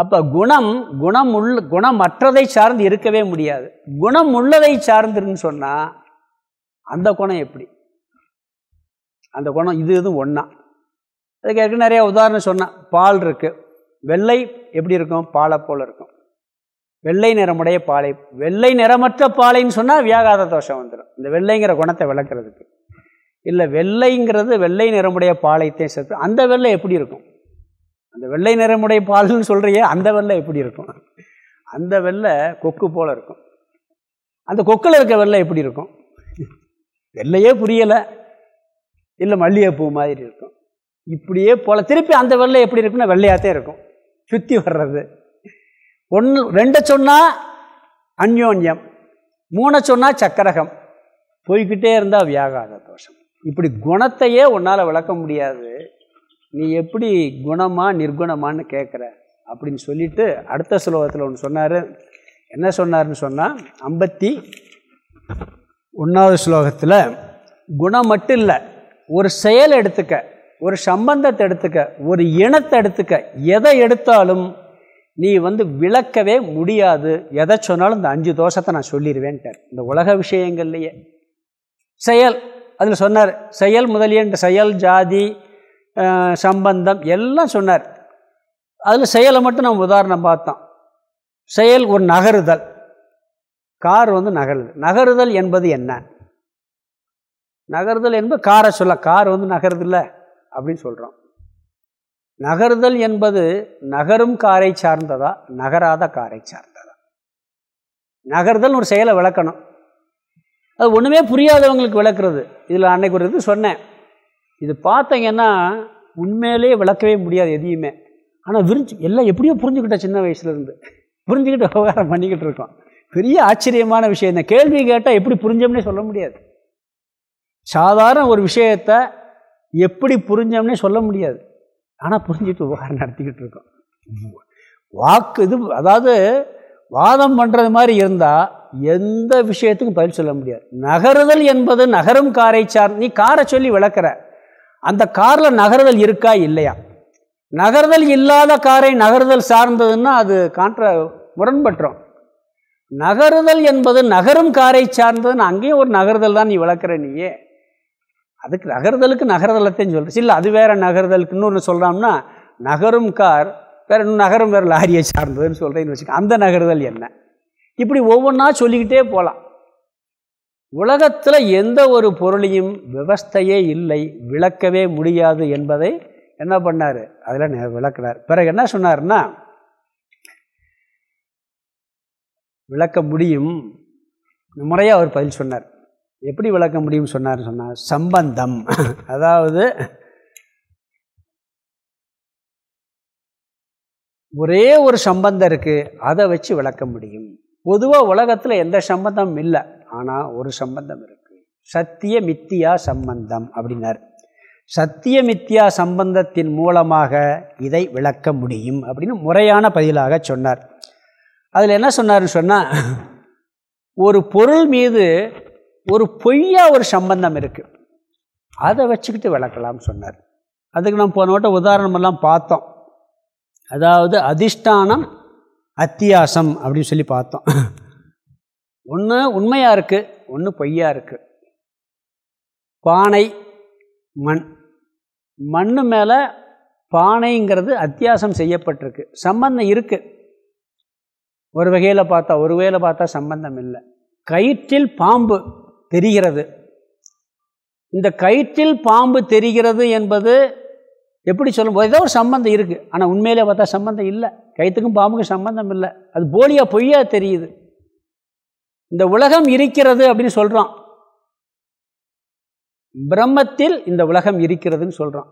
அப்போ குணம் குணம் உள்ள குணமற்றதை சார்ந்து இருக்கவே முடியாது. குணம் உள்ளதை சார்ந்துருன்னு சொன்னால் அந்த குணம் எப்படி? அந்த குணம் இது இதுவும் ஒன்றா அதுக்கு ஏற்கனவே நிறைய உதாரணம் சொன்னேன் பால் இருக்குது வெள்ளை எப்படி இருக்கும்? பாலை போல் இருக்கும். வெள்ளை நிறமுடைய பாலை வெள்ளை நிறமற்ற பாலைன்னு சொன்னால் வியாகாத தோஷம் வந்துடும் இந்த வெள்ளைங்கிற குணத்தை விளக்குறதுக்கு. இல்லை வெள்ளைங்கிறது வெள்ளை நிறமுடைய பாலைத்தையும் சேர்த்து அந்த வெள்ளை எப்படி இருக்கும்? அந்த வெள்ளை நிறமுடைய பால்னு சொல்கிறியே அந்த வெள்ளை எப்படி இருக்கும்? அந்த வெள்ளை கொக்கு போல் இருக்கும். அந்த கொக்கில் இருக்க வெள்ளை எப்படி இருக்கும்? வெள்ளையே புரியலை. இல்லை மல்லிகைப்பூ மாதிரி இருக்கும். இப்படியே போல் திருப்பி அந்த வெள்ளை எப்படி இருக்குன்னா வெள்ளையாகத்தே இருக்கும். சுற்றி வர்றது. ஒன்று ரெண்டை சொன்னால் அந்யோன்யம் மூணை சொன்னால் சக்கரகம். போய்கிட்டே இருந்தால் வியாகாத தோஷம். இப்படி குணத்தையே உன்னால் விளக்க முடியாது. நீ எப்படி குணமா நிர்குணமான்னு கேட்குற அப்படின்னு சொல்லிட்டு அடுத்த ஸ்லோகத்தில் ஒன்று சொன்னார். என்ன சொன்னார்னு சொன்னால் ஐம்பத்தி ஒன்றாவது ஸ்லோகத்தில் குணம் மட்டும் இல்லை ஒரு செயல் எடுத்துக்க ஒரு சம்பந்தத்தை எடுத்துக்க ஒரு இனத்தை எடுத்துக்க எதை எடுத்தாலும் நீ வந்து விளக்கவே முடியாது. எதை சொன்னாலும் இந்த அஞ்சு தோஷத்தை நான் சொல்லிடுவேன்ட்டார் இந்த உலக விஷயங்கள்லையே. செயல் அதில் சொன்னார் செயல் முதலிய செயல் ஜாதி சம்பந்தம் எல்லாம் சொன்னார். அதில் செயலை மட்டும் நம்ம உதாரணம் பார்த்தோம். செயல் ஒரு நகருதல். கார் வந்து நகருது. நகருதல் என்பது என்ன? நகருதல் என்பது காரை சொல்ல கார் வந்து நகருதில்ல அப்படின்னு சொல்கிறோம் நகர்தல் என்பது நகரும் காரை சார்ந்ததா நகராத காரை சார்ந்ததா? நகர்தல் ஒரு செயலை விளக்கணும். அது ஒன்றுமே புரியாதவங்களுக்கு விளக்குறது. இதில் அன்னைக்கு ஒரு இது சொன்னேன். இது பார்த்தீங்கன்னா உண்மையிலே விளக்கவே முடியாது எதையுமே. ஆனால் விரிஞ்சு எல்லாம் எப்படியோ புரிஞ்சுக்கிட்ட சின்ன வயசுலேருந்து புரிஞ்சுக்கிட்டு விவகாரம் பண்ணிக்கிட்டு இருக்கோம். பெரிய ஆச்சரியமான விஷயம் இந்த கேள்வி கேட்டால் எப்படி புரிஞ்சோம்னே சொல்ல முடியாது. சாதாரண ஒரு விஷயத்தை எப்படி புரிஞ்சோம்னே சொல்ல முடியாது. ஆனால் புரிஞ்சுட்டு விவகாரம் நடத்திக்கிட்டு இருக்கோம். வாக்கு இது அதாவது வாதம் பண்ணுறது மாதிரி இருந்தால் எந்த விஷயத்துக்கும் பதில் சொல்ல முடியாது. நகருதல் என்பது நகரும் காரை சார் நீ காரை சொல்லி விளக்குற. அந்த காரில் நகருதல் இருக்கா இல்லையா? நகர்தல் இல்லாத காரை நகருதல் சார்ந்ததுன்னா அது காண்ட்ர முரண்பற்றோம் நகருதல் என்பது நகரும் காரை சார்ந்ததுன்னு அங்கேயும் ஒரு நகருதல் தான் நீ வளர்க்குற நீயே. அதுக்கு நகர்தலுக்கு நகர்தலத்தையும் சொல்கிறேன் இல்லை அது வேறு நகர்தலுக்குன்னு இன்னொன்று சொல்கிறோம்னா நகரும் கார் வேறு இன்னும் நகரம் வேறு லாரியை சார்ந்ததுன்னு சொல்கிறேன்னு வச்சுக்க அந்த நகர்தல் என்ன? இப்படி ஒவ்வொன்றா சொல்லிக்கிட்டே போகலாம் உலகத்தில் எந்த ஒரு பொருளையும் விவஸ்தையே இல்லை விளக்கவே முடியாது என்பதை என்ன பண்ணார்? அதில் விளக்குனார் பிறகு என்ன சொன்னார்னா விளக்க முடியும். முறையாக அவர் பதில் சொன்னார். எப்படி விளக்க முடியும் சொன்னார்? சொன்னார் சம்பந்தம். அதாவது ஒரே ஒரு சம்பந்தம் இருக்குது அதை வச்சு விளக்க முடியும். பொதுவாக உலகத்தில் எந்த சம்பந்தம் இல்லை ஆனால் ஒரு சம்பந்தம் இருக்குது சத்திய மித்தியா சம்பந்தம் அப்படின்னார். சத்திய மித்தியா சம்பந்தத்தின் மூலமாக இதை விளக்க முடியும் அப்படின்னு முறையான பதிலாக சொன்னார். அதில் என்ன சொன்னார்னு சொன்னால் ஒரு பொருள் மீது ஒரு பொய்யா ஒரு சம்பந்தம் இருக்குது அதை வச்சுக்கிட்டு விளக்கலாம்னு சொன்னார். அதுக்கு நம்ம போன வட்ட உதாரணமெல்லாம் பார்த்தோம். அதாவது அதிஷ்டானம் அத்தியாசம் அப்படின்னு சொல்லி பார்த்தோம். ஒன்று உண்மையாக இருக்குது ஒன்று பொய்யா இருக்குது பானை மண். மண் மேலே பானைங்கிறது அத்தியாசம் செய்யப்பட்டிருக்கு. சம்பந்தம் இருக்குது ஒரு வகையில் பார்த்தா ஒரு வகையில் பார்த்தா சம்பந்தம் இல்லை. கயிற்றில் பாம்பு. தெரிகிறது. இந்த கயிற்றில் பாம்பு தெரிகிறது என்பது எப்படி சொல்லும்போது ஏதோ ஒரு சம்பந்தம் இருக்குது ஆனால் உண்மையிலே பார்த்தா சம்பந்தம் இல்லை. கயிற்றுக்கும் பாம்புக்கும் சம்பந்தம் இல்லை. அது போலியா பொய்யா தெரியுது. இந்த உலகம் இருக்கிறது அப்படின்னு சொல்கிறான் பிரம்மத்தில் இந்த உலகம் இருக்கிறதுன்னு சொல்கிறோம்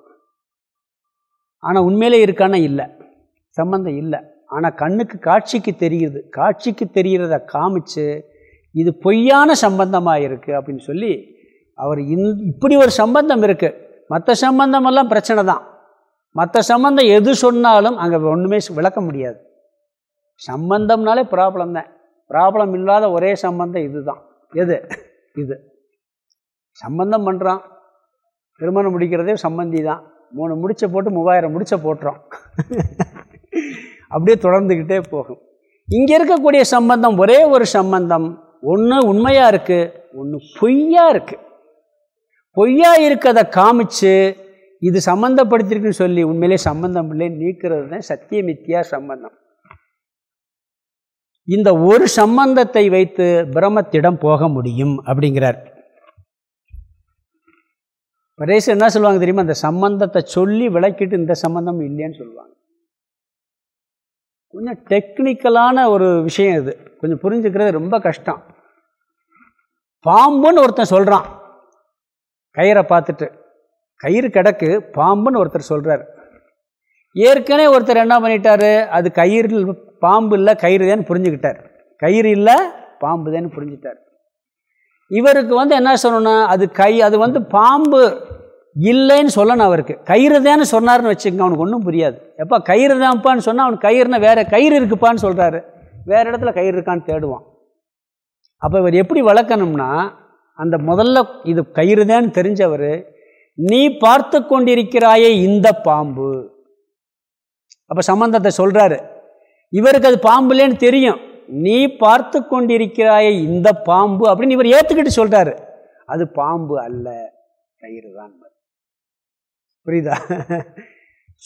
ஆனால் உண்மையிலே இருக்கான இல்லை. சம்பந்தம் இல்லை. ஆனால் கண்ணுக்கு காட்சிக்கு தெரியுது. காட்சிக்கு தெரிகிறத காமிச்சு இது பொய்யான சம்பந்தமாக இருக்குது அப்படின்னு சொல்லி அவர் இந் இப்படி ஒரு சம்பந்தம் இருக்குது மற்ற சம்பந்தமெல்லாம் பிரச்சனை தான். மற்ற சம்பந்தம் எது சொன்னாலும் அங்கே ஒன்றுமே விளக்க முடியாது. சம்பந்தம்னாலே ப்ராப்ளம் தான். ப்ராப்ளம் இல்லாத ஒரே சம்பந்தம் இது தான் எது? இது. சம்பந்தம் பண்ணுறான் திருமணம் முடிக்கிறதே சம்பந்தி தான். மூணு முடிச்ச போட்டு மூவாயிரம் முடிச்ச போட்டுறோம். அப்படியே தொடர்ந்துக்கிட்டே போகும். இங்கே இருக்கக்கூடிய சம்பந்தம் ஒரே ஒரு சம்பந்தம். ஒன்று உண்மையாக இருக்குது ஒன்று பொய்யா இருக்குது பொய்யா இருக்கிறத காமிச்சு இது சம்மந்தப்படுத்திருக்குன்னு சொல்லி உண்மையிலே சம்பந்தம் இல்லை நீக்கிறது தான் சத்தியமித்தியா சம்பந்தம். இந்த ஒரு சம்பந்தத்தை வைத்து பிரம்மத்திடம் போக முடியும் அப்படிங்கிறார். பரேசு என்ன சொல்லுவாங்க தெரியுமா? அந்த சம்பந்தத்தை சொல்லி விளக்கிட்டு இந்த சம்பந்தம் இல்லைன்னு சொல்லுவாங்க. கொஞ்சம் டெக்னிக்கலான ஒரு விஷயம் இது. கொஞ்சம் புரிஞ்சுக்கிறது ரொம்ப கஷ்டம். பாம்புன்னு ஒருத்தன் சொல்கிறான் கயிறை பார்த்துட்டு. கயிறு கிடக்கு பாம்புன்னு ஒருத்தர் சொல்கிறார் ஏற்கனவே ஒருத்தர் என்ன பண்ணிட்டார்? அது கயிறு பாம்பு இல்லை கயிறு தான் புரிஞ்சுக்கிட்டார். கயிறு இல்லை பாம்பு தான் புரிஞ்சுட்டார் இவருக்கு வந்து என்ன சொல்லணும்னா அது கை அது வந்து பாம்பு இல்லைன்னு சொல்லணும் அவருக்கு. கயிறு தான் சொன்னார்னு வச்சுக்கோங்க அவனுக்கு ஒன்றும் புரியாது. எப்போ கயிறு தான்ப்பான்னு சொன்னால் அவனுக்கு கயிறுனா வேறு கயிறு இருக்குப்பான்னு சொல்கிறாரு வேறு இடத்துல கயிறு இருக்கான்னு தேடுவான். அப்போ இவர் எப்படி வளர்க்கணும்னா அந்த முதல்ல இது கயிறு தான் தெரிஞ்சவர் நீ பார்த்து கொண்டிருக்கிறாயே இந்த பாம்பு. அப்போ சம்பந்தத்தை சொல்கிறாரு இவருக்கு அது பாம்புலேன்னு தெரியும். நீ பார்த்து கொண்டிருக்கிறாயே இந்த பாம்பு அப்படின்னு இவர் ஏற்றுக்கிட்டு சொல்கிறாரு அது பாம்பு அல்ல கயிறு தான் புரியுதா?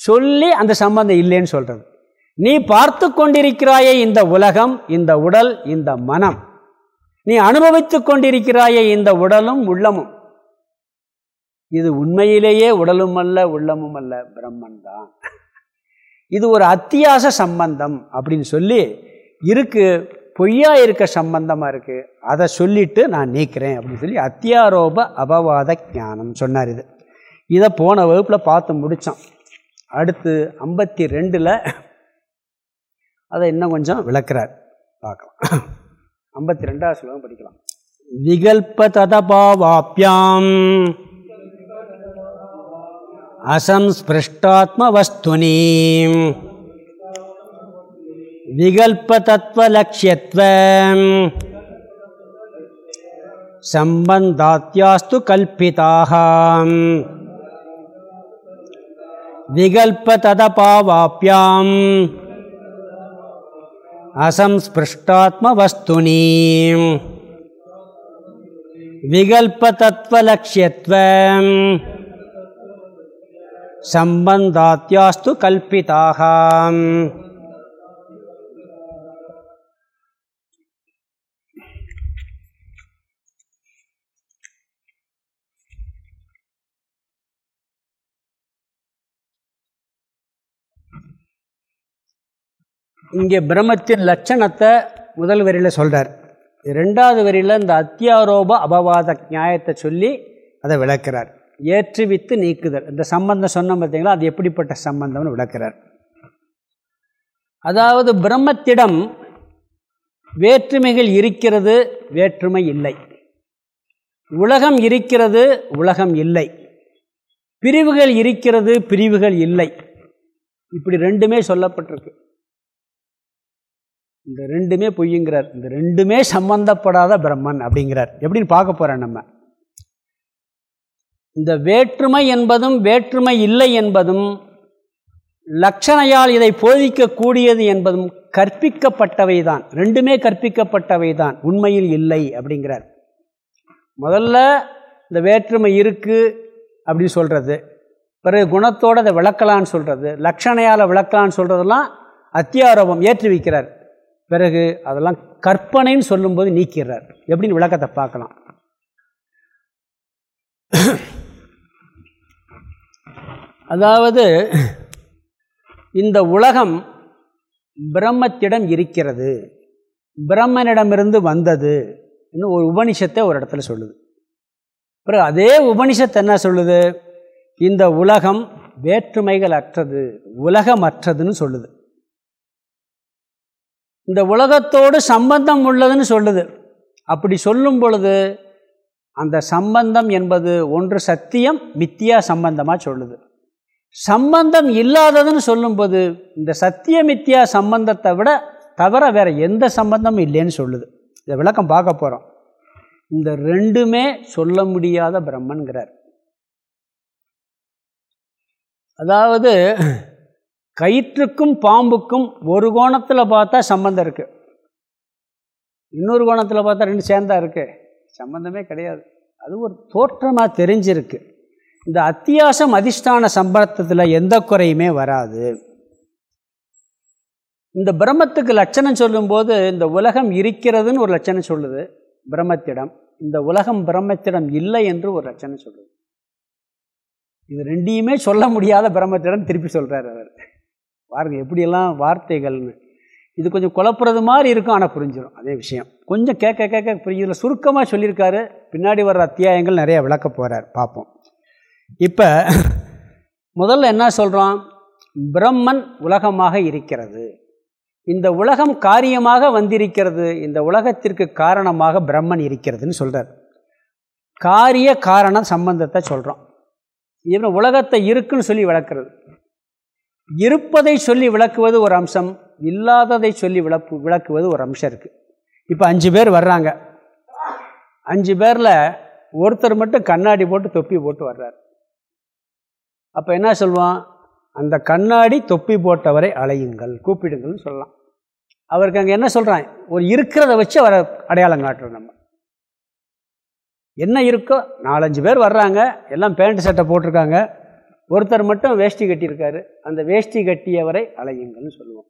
சொல்லி அந்த சம்பந்தம் இல்லைன்னு சொல்கிறது நீ பார்த்து கொண்டிருக்கிறாயே இந்த உலகம் இந்த உடல் இந்த மனம். நீ அனுபவித்து கொண்டிருக்கிறாயே இந்த உடலும் உள்ளமும். இது உண்மையிலேயே உடலும் அல்ல உள்ளமும் அல்ல பிரம்மன் தான். இது ஒரு அத்தியாச சம்பந்தம் அப்படின்னு சொல்லி இருக்கு பொய்யா இருக்க சம்பந்தமாக இருக்குது அதை சொல்லிட்டு நான் நீக்கிறேன் அப்படின்னு சொல்லி அத்தியாரோப அபவாத ஞானம் சொன்னார் இது. இதை போன வகுப்பில் பார்த்து முடித்தான் அடுத்து ஐம்பத்தி ரெண்டில் அதை இன்னும் கொஞ்சம் விளக்குறார். பார்க்கலாம். ஐம்பத்தி ரெண்டாவது ஸ்லோகம் படிக்கலாம். விகல்ப ததபாவாப்யாம் அசம்ஸ்பிருஷ்டாத்மவஸ்துனி விகல்பதத்வலட்சியத்வ சம்பந்தாத்யாஸ்து கல்பிதாக विकल्पतदपावाप्याम् असंस्पृष्टात्मवस्तुनि विकल्पतत्त्वलक्ष्यत्वम् सम्बन्धात्यास्तु कल्पिताः இங்கே பிரம்மத்தின் லட்சணத்தை முதல் வரியில் சொல்கிறார் ரெண்டாவது வரியில் இந்த அத்தியாரோப அபவாத நியாயத்தை சொல்லி அதை விளக்கிறார். ஏற்றுவித்து நீக்குதல். இந்த சம்பந்தம் சொன்ன பார்த்தீங்களா? அது எப்படிப்பட்ட சம்பந்தம்னு விளக்கிறார். அதாவது பிரம்மத்திடம் வேற்றுமைகள் இருக்கிறது வேற்றுமை இல்லை. உலகம் இருக்கிறது உலகம் இல்லை. பிரிவுகள் இருக்கிறது பிரிவுகள் இல்லை. இப்படி ரெண்டுமே சொல்லப்பட்டிருக்கு. இந்த ரெண்டுமே பொய்யுங்கிறார். இந்த ரெண்டுமே சம்பந்தப்படாத பிரம்மன் அப்படிங்கிறார். எப்படின்னு பார்க்க போகிறேன் நம்ம. இந்த வேற்றுமை என்பதும் வேற்றுமை இல்லை என்பதும் லட்சணையால் இதை போதிக்கக்கூடியது என்பதும் கற்பிக்கப்பட்டவை தான் ரெண்டுமே கற்பிக்கப்பட்டவை தான் உண்மையில் இல்லை அப்படிங்கிறார். முதல்ல இந்த வேற்றுமை இருக்குது அப்படின்னு சொல்கிறது பிறகு குணத்தோடு அதை விளக்கலான்னு சொல்கிறது லட்சணையால் விளக்கலான்னு சொல்கிறதெல்லாம் அத்தியாரோபம் ஏற்றுவிக்கிறார் பிறகு அதெல்லாம் கற்பனைன்னு சொல்லும்போது நீக்கிறார். எப்படின்னு விளக்கத்தை பார்க்கலாம். அதாவது இந்த உலகம் பிரம்மத்திடம் இருக்கிறது. பிரம்மனிடமிருந்து வந்தது இன்னும் ஒரு உபனிஷத்தை ஒரு இடத்துல சொல்லுது. அப்புறம் அதே உபனிஷத்தை என்ன சொல்லுது? இந்த உலகம் வேற்றுமைகள் அற்றது உலகமற்றதுன்னு சொல்லுது. இந்த உலகத்தோடு சம்பந்தம் உள்ளதுன்னு சொல்லுது. அப்படி சொல்லும் பொழுது அந்த சம்பந்தம் என்பது ஒன்று சத்தியம் மித்தியா சம்பந்தமாக சொல்லுது. சம்பந்தம் இல்லாததுன்னு சொல்லும்போது இந்த சத்திய மித்தியா சம்பந்தத்தை விட தவிர வேறு எந்த சம்பந்தமும் இல்லைன்னு சொல்லுது. இதை விளக்கம் பார்க்க போகிறோம் இந்த ரெண்டுமே சொல்ல முடியாத பிரம்மன்கிறார். அதாவது கயிற்றுக்கும் பாம்புக்கும் ஒரு கோணத்தில் பார்த்தா சம்பந்தம் இருக்குது இன்னொரு கோணத்தில் பார்த்தா ரெண்டு சேர்ந்தா இருக்குது சம்பந்தமே கிடையாது. அது ஒரு தோற்றமாக தெரிஞ்சிருக்கு. இந்த அத்தியாசம் அதிஷ்டான சம்பளத்தில் எந்த குறையுமே வராது. இந்த பிரம்மத்துக்கு லட்சணம் சொல்லும்போது இந்த உலகம் இருக்கிறதுன்னு ஒரு லட்சணம் சொல்லுது. பிரம்மத்திடம். இந்த உலகம் பிரம்மத்திடம் இல்லை என்று ஒரு லட்சணம் சொல்லுது. இது ரெண்டையுமே சொல்ல முடியாத பிரம்மத்திடம் திருப்பி சொல்கிறார் அவர். பாருங்க எப்படியெல்லாம் வார்த்தைகள்னு. இது கொஞ்சம் குழப்புறது மாதிரி இருக்கும் ஆனால் புரிஞ்சிடும் அதே விஷயம். கொஞ்சம் கேட்க கேட்க புரியுதில்ல சுருக்கமாக சொல்லியிருக்காரு. பின்னாடி வர்ற அத்தியாயங்கள் நிறைய விளக்க போகிறார் பார்ப்போம். இப்போ முதல்ல என்ன சொல்கிறோம் பிரம்மன் உலகமாக இருக்கிறது. இந்த உலகம் காரியமாக வந்திருக்கிறது. இந்த உலகத்திற்கு காரணமாக பிரம்மன் இருக்கிறதுன்னு சொல்கிறார் காரிய காரண சம்பந்தத்தை சொல்கிறோம் இவன் உலகத்தை இருக்குன்னு சொல்லி விளக்குறது. இருப்பதை சொல்லி விளக்குவது ஒரு அம்சம் இல்லாததை சொல்லி விளக்கு விளக்குவது ஒரு அம்சம் இருக்குது இப்போ அஞ்சு பேர் வர்றாங்க. அஞ்சு பேரில் ஒருத்தர் மட்டும் கண்ணாடி போட்டு தொப்பி போட்டு வர்றார். அப்போ என்ன சொல்லுவான்? அந்த கண்ணாடி தொப்பி போட்டவரை அலையுங்கள் கூப்பிடுங்கள்னு சொல்லலாம். அவருக்கு அங்கே என்ன சொல்கிறான் ஒரு இருக்கிறத வச்சு அவரை அடையாளம் காட்டுறோம் நம்ம. என்ன இருக்கோ நாலஞ்சு பேர் வர்றாங்க எல்லாம் பேண்ட் சட்டை போட்டிருக்காங்க. ஒருத்தர் மட்டும் வேஷ்டி கட்டியிருக்காரு. அந்த வேஷ்டி கட்டியவரை அலையுங்கள்னு சொல்லுவோம்.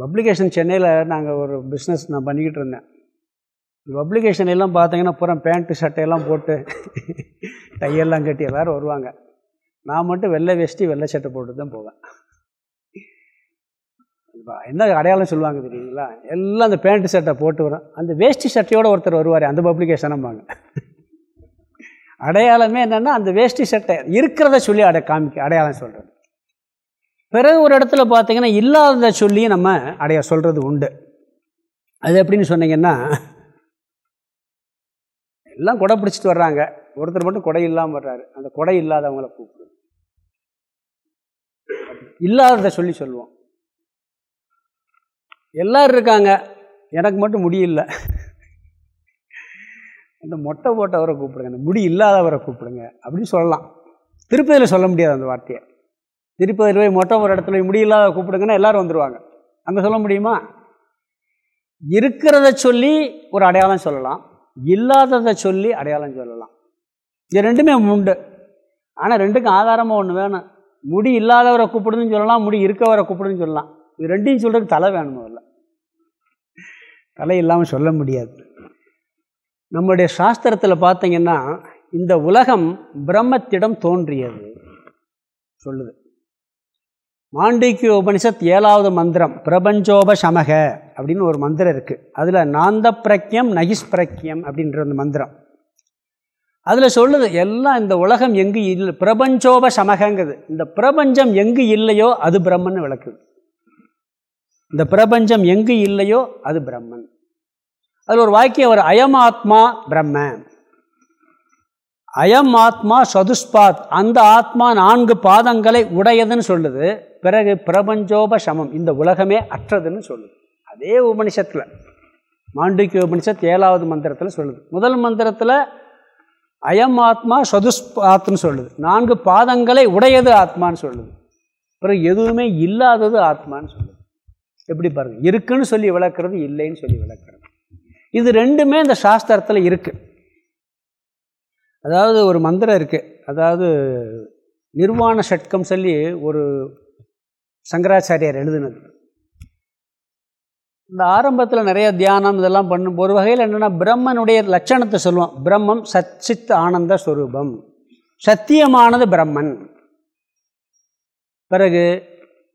பப்ளிகேஷன் சென்னையில் நாங்கள் ஒரு பிஸ்னஸ் நான் பண்ணிக்கிட்டு இருந்தேன். பப்ளிகேஷன் எல்லாம் பார்த்தீங்கன்னா பூரா பேண்ட்டு சட்டையெல்லாம் போட்டு டையெல்லாம் கட்டி எல்லோரும் வருவாங்க. நான் மட்டும் வெள்ளை வேஷ்டி வெள்ளை சட்டை போட்டு தான் போவேன். என்ன அடையாளம் சொல்லுவாங்க தெரியுங்களா? எல்லாம் அந்த பேண்ட்டு சட்டை போட்டு வரும். அந்த வேஷ்டி சட்டையோடு ஒருத்தர் வருவார் அந்த பப்ளிகேஷனும்பாங்க அடையாளமே என்னென்னா அந்த வேஷ்டி சட்டை இருக்கிறத சொல்லி அடை காமிக்க அடையாளம் சொல்கிறது பிறகு ஒரு இடத்துல பார்த்தீங்கன்னா இல்லாததை சொல்லி நம்ம அடைய சொல்கிறது உண்டு. அது எப்படின்னு சொன்னீங்கன்னா எல்லாம் கொடை பிடிச்சிட்டு வர்றாங்க. ஒருத்தர் மட்டும் கொடை இல்லாமல் வர்றாரு. அந்த கொடை இல்லாதவங்களை கூப்பிடு. இல்லாததை சொல்லி சொல்லுவோம். எல்லோரும் இருக்காங்க. எனக்கு மட்டும் முடியல. அந்த மொட்டை போட்டவரை கூப்பிடுங்க அந்த முடி இல்லாதவரை கூப்பிடுங்க அப்படின்னு சொல்லலாம். திருப்பதியில் சொல்ல முடியாது அந்த வார்த்தையை. திருப்பதியில் போய் மொட்டை ஒரு இடத்துல முடி இல்லாத கூப்பிடுங்கன்னா எல்லோரும் வந்துடுவாங்க அங்கே சொல்ல முடியுமா? இருக்கிறத சொல்லி ஒரு அடையாளம் சொல்லலாம் இல்லாததை சொல்லி அடையாளம் சொல்லலாம். இது ரெண்டுமே உண்டு. ஆனால் ரெண்டுக்கும் ஆதாரமாக ஒன்று வேணும். முடி இல்லாதவரை கூப்பிடுதுன்னு சொல்லலாம் முடி இருக்கவரை கூப்பிடுன்னு சொல்லலாம். இது ரெண்டையும் சொல்கிறதுக்கு தலை வேணும் இல்லை? தலை இல்லாமல் சொல்ல முடியாது. நம்முடைய சாஸ்திரத்தில் பார்த்தீங்கன்னா இந்த உலகம் பிரம்மத்திடம் தோன்றியது. சொல்லுது. மாண்டிக்கு உபனிஷத் ஏழாவது மந்திரம் பிரபஞ்சோப சமக அப்படின்னு ஒரு மந்திரம் இருக்குது அதில் நாந்த பிரக்கியம் நகிஸ் பிரக்கியம் அப்படின்ற அந்த மந்திரம். அதில் சொல்லுது எல்லாம் இந்த உலகம் எங்கு இல்லை பிரபஞ்சோப சமகங்குது இந்த பிரபஞ்சம் எங்கு இல்லையோ அது பிரம்மன் விளக்குது. இந்த பிரபஞ்சம் எங்கு இல்லையோ அது பிரம்மன். அதில் ஒரு வாக்கியம் ஒரு அயம் ஆத்மா பிரம்ம. அயம் ஆத்மா சதுஸ்பாத் அந்த ஆத்மா நான்கு பாதங்களை உடையதுன்னு சொல்லுது. பிறகு பிரபஞ்சோப சமம். இந்த உலகமே அற்றதுன்னு சொல்லுது. அதே உபனிஷத்தில். மாண்டிக்கு உபனிஷத் ஏழாவது மந்திரத்தில் சொல்லுது. முதல் மந்திரத்தில் அயம் ஆத்மா சதுஸ்பாத்னு சொல்லுது. நான்கு பாதங்களை உடையது ஆத்மான்னு சொல்லுது. பிறகு எதுவுமே இல்லாதது ஆத்மான்னு சொல்லுது. எப்படி பாருங்கள் இருக்குன்னு சொல்லி விளக்குறது இல்லைன்னு சொல்லி விளக்குறது. இது ரெண்டுமே இந்த சாஸ்திரத்தில் இருக்குது அதாவது ஒரு மந்திரம் இருக்குது அதாவது நிர்வாண ஷட்கம் சொல்லி ஒரு சங்கராச்சாரியார் எழுதுனது. இந்த ஆரம்பத்தில் நிறைய தியானம் இதெல்லாம் பண்ணும் ஒரு வகையில் என்னென்னா பிரம்மனுடைய லட்சணத்தை சொல்லுவோம் பிரம்மம் சச்சித் ஆனந்த ஸ்வரூபம் சத்தியமானது பிரம்மன். பிறகு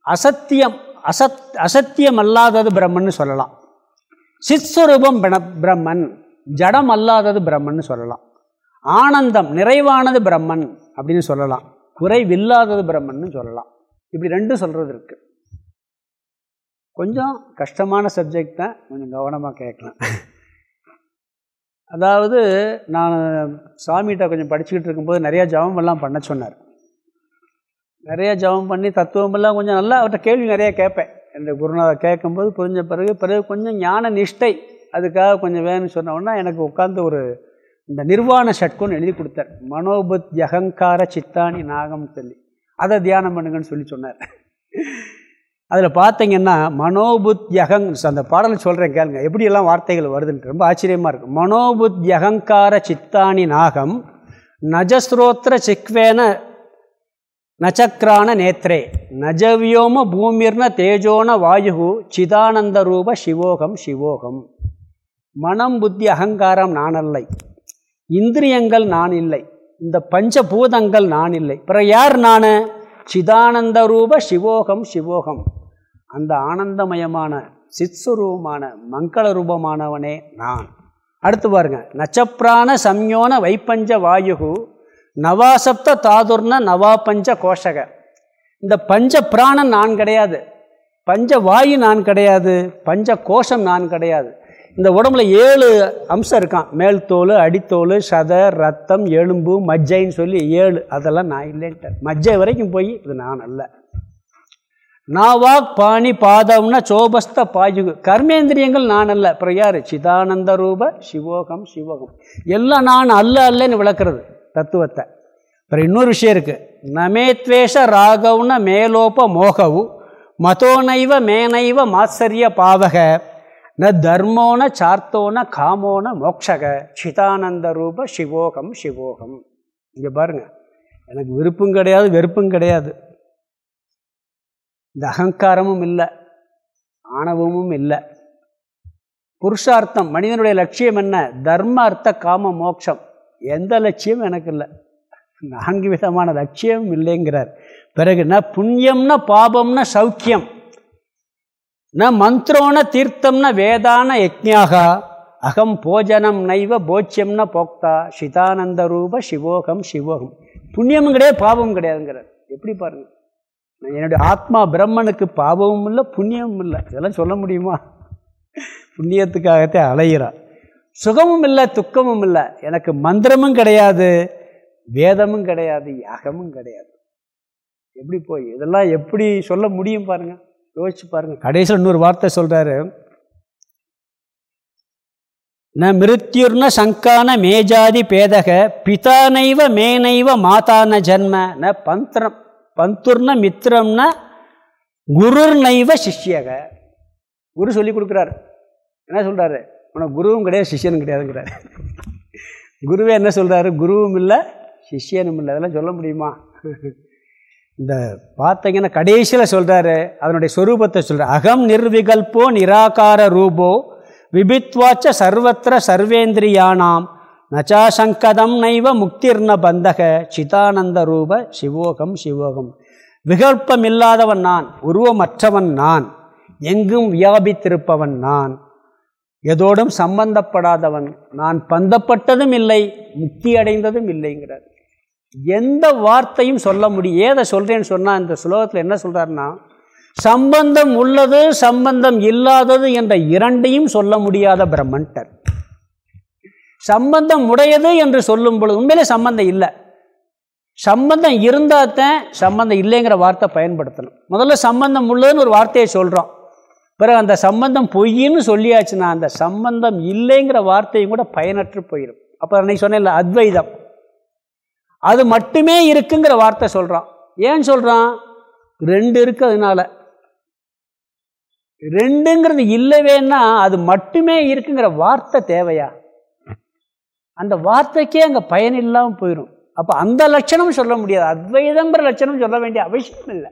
அசத்தியம் அசத் அசத்தியம் அல்லாதது பிரம்மன் சொல்லலாம். சித்ஸ்வரூபம் பிரம்மன். ஜடம் அல்லாதது பிரம்மன் சொல்லலாம். ஆனந்தம் நிறைவானது பிரம்மன் அப்படின்னு சொல்லலாம். குறைவில்லாதது பிரம்மன் சொல்லலாம். இப்படி ரெண்டும் சொல்கிறது இருக்குது கொஞ்சம் கஷ்டமான சப்ஜெக்ட் தான். கொஞ்சம் கவனமாக கேட்கலாம். அதாவது நான் சாமிகிட்ட கொஞ்சம் படிச்சுக்கிட்டு இருக்கும்போது நிறையா ஜபமெல்லாம் பண்ண சொன்னார். நிறைய ஜபம் பண்ணி தத்துவமெல்லாம் கொஞ்சம் நல்லா அவர்கிட்ட கேள்வி நிறைய கேட்பேன். என்ற குருநாதர் கேட்கும்போது புரிஞ்ச பிறகு பிறகு கொஞ்சம் ஞான நிஷ்டை. அதுக்காக கொஞ்சம் வேணும்னு சொன்னோன்னா எனக்கு உட்காந்து ஒரு இந்த நிர்வாண ஷட்குன்னு எழுதி கொடுத்தார். மனோபுத் அகங்கார சித்தானி நாகம் சொல்லி. அதை தியானம் பண்ணுங்கன்னு சொல்லி சொன்னார். அதில் பார்த்தீங்கன்னா மனோபுத் யகங் அந்த பாடலை சொல்கிறேன் கேளுங்க எப்படியெல்லாம் வார்த்தைகள் வருதுன்ட்டு ரொம்ப ஆச்சரியமாக இருக்கும் மனோபுத் யகங்கார சித்தானி நாகம் நஜஸ்ரோத்திர சிக்வேன நச்சக்ரான நேத்ரே. நஜவியோம பூமிர்ன தேஜோன வாயு சிதானந்த ரூப சிவோகம் சிவோகம். மனம் புத்தி அகங்காரம் நானல்லை. இந்திரியங்கள் நான் இல்லை இந்த பஞ்சபூதங்கள் நான் இல்லை பிற யார் நான்? சிதானந்த ரூப சிவோகம் சிவோகம். அந்த ஆனந்தமயமான சித்ஸ்வரூபமான மங்கள ரூபமானவனே நான். அடுத்து பாருங்க. நச்சப்பிராண சம்யோன வைப்பஞ்ச வாயு நவாசப்த தாதுர்ன நவாபஞ்ச கோஷக. இந்த பஞ்ச பிராணன் நான் கிடையாது. பஞ்ச வாயு நான் கிடையாது. பஞ்ச கோஷம் நான் கிடையாது. இந்த உடம்புல ஏழு அம்சம் இருக்கான். மேல் தோல் அடித்தோல் சத ரத்தம் எலும்பு மஜ்ஜைன்னு சொல்லி ஏழு. அதெல்லாம் நான் இல்லைன்ட்டு. மஜ்ஜை வரைக்கும் போய் இது நான் அல்ல. நாவாக் பாணி பாதம்னா சோபஸ்த பாயுகு. கர்மேந்திரியங்கள் நான் அல்ல. அப்புறம் யார்? சிதானந்த ரூப சிவோகம் சிவோகம். எல்லாம் நான் அல்ல அல்லன்னு விளக்குறது. தத்துவத்தை. அப்புறம் இன்னொரு விஷயம் இருக்குது நமேத்வேஷ ராகவுன மேலோப மோகவு மதோனைவ மேனைவ மாத்சரிய பாவக ந தர்மோன சார்த்தோன காமோன மோக்ஷக சிதானந்த ரூப சிவோகம் சிவோகம். இங்கே பாருங்கள் எனக்கு விருப்பம் கிடையாது வெறுப்பும் கிடையாது. இந்த அகங்காரமும் இல்லை. ஆணவமும் இல்லை. புருஷார்த்தம் மனிதனுடைய லட்சியம் என்ன? தர்ம அர்த்த காம மோட்சம் எந்த லட்சியம் எனக்கு இல்லை. நான்கு விதமான லட்சியம் இல்லைங்கிறார். பிறகு ந புண்ணியம்னா பாபம்னா சௌக்கியம். ந மந்திரோன தீர்த்தம்னா வேதான யஜ்யாகா அகம் போஜனம் நைவ போச்சியம்னா போக்தா. சிதானந்த ரூப சிவோகம் சிவோகம். புண்ணியமும் கிடையாது பாபமும் கிடையாதுங்கிறார். எப்படி பாருங்க. என்னுடைய ஆத்மா பிரம்மனுக்கு பாபமும் இல்லை புண்ணியமும் இல்லை. இதெல்லாம் சொல்ல முடியுமா? புண்ணியத்துக்காகத்தே அலையிறான் சுகமும் இல்லை துக்கமும் இல்லை. எனக்கு மந்திரமும் கிடையாது வேதமும் கிடையாது யாகமும் கிடையாது. எப்படி போய் இதெல்லாம் எப்படி சொல்ல முடியும் பாருங்க. யோசிச்சு பாருங்கள் கடைசியில் இன்னொரு வார்த்தை சொல்கிறாரு ந மிருத்யுர்ன சங்கான மேஜாதி பேதக பிதானைவ மேனைவ மாதான ஜன்ம ந பந்திரம் பந்துர்ன மித்திரம்னா குருர் நைவ சிஷ்யக. குரு சொல்லி கொடுக்குறாரு. என்ன சொல்கிறாரு உனக்கு குருவும் கிடையாது சிஷியனும் கிடையாதுங்கிறாரு. குருவே என்ன சொல்கிறாரு குருவும் இல்லை சிஷியனும் இல்லை. அதெல்லாம் சொல்ல முடியுமா? இந்த பார்த்தீங்கன்னா கடைசியில் சொல்கிறாரு அதனுடைய சொரூபத்தை சொல்கிறார் அகம் நிர்விகல்போ நிராகார ரூபோ விபித்வாச்ச சர்வத்திர சர்வேந்திரியானாம் நச்சாசங்கதம் நைவ முக்திர்ண பந்தக சிதானந்த ரூப சிவோகம் சிவோகம். விகல்பமில்லாதவன் நான் உருவமற்றவன் நான் எங்கும் வியாபித்திருப்பவன் நான். எதோடும் சம்பந்தப்படாதவன். நான் பந்தப்பட்டதும் இல்லை முக்தி அடைந்ததும் இல்லைங்கிறார். எந்த வார்த்தையும் சொல்ல முடியும் ஏதை சொல்கிறேன்னு சொன்னால் இந்த சுலோகத்தில் என்ன சொல்கிறாருன்னா சம்பந்தம் உள்ளது சம்பந்தம் இல்லாதது என்ற இரண்டையும் சொல்ல முடியாத பிரம்மன்டர். சம்பந்தம் உடையது என்று சொல்லும் பொழுது உண்மையிலே சம்பந்தம் இல்லை. சம்பந்தம் இருந்தால் தான் சம்பந்தம் இல்லைங்கிற வார்த்தை பயன்படுத்தணும். முதல்ல சம்பந்தம் உள்ளதுன்னு ஒரு வார்த்தையை சொல்கிறோம் பிறகு அந்த சம்பந்தம் பொய்ன்னு சொல்லியாச்சுன்னா அந்த சம்பந்தம் இல்லைங்கிற வார்த்தையும் கூட பயனற்று போயிடும். அப்போ அன்னைக்கு சொன்னேன் அத்வைதம். அது மட்டுமே இருக்குங்கிற வார்த்தை சொல்கிறான் ஏன் சொல்கிறான் ரெண்டு இருக்கு அதனால. ரெண்டுங்கிறது இல்லவேன்னா அது மட்டுமே இருக்குங்கிற வார்த்தை தேவையா? அந்த வார்த்தைக்கே அங்கே பயன் இல்லாமல் போயிடும். அப்போ அந்த லட்சணம் சொல்ல முடியாது. அத்வைதங்கிற லட்சணம் சொல்ல வேண்டிய அவசியம் இல்லை.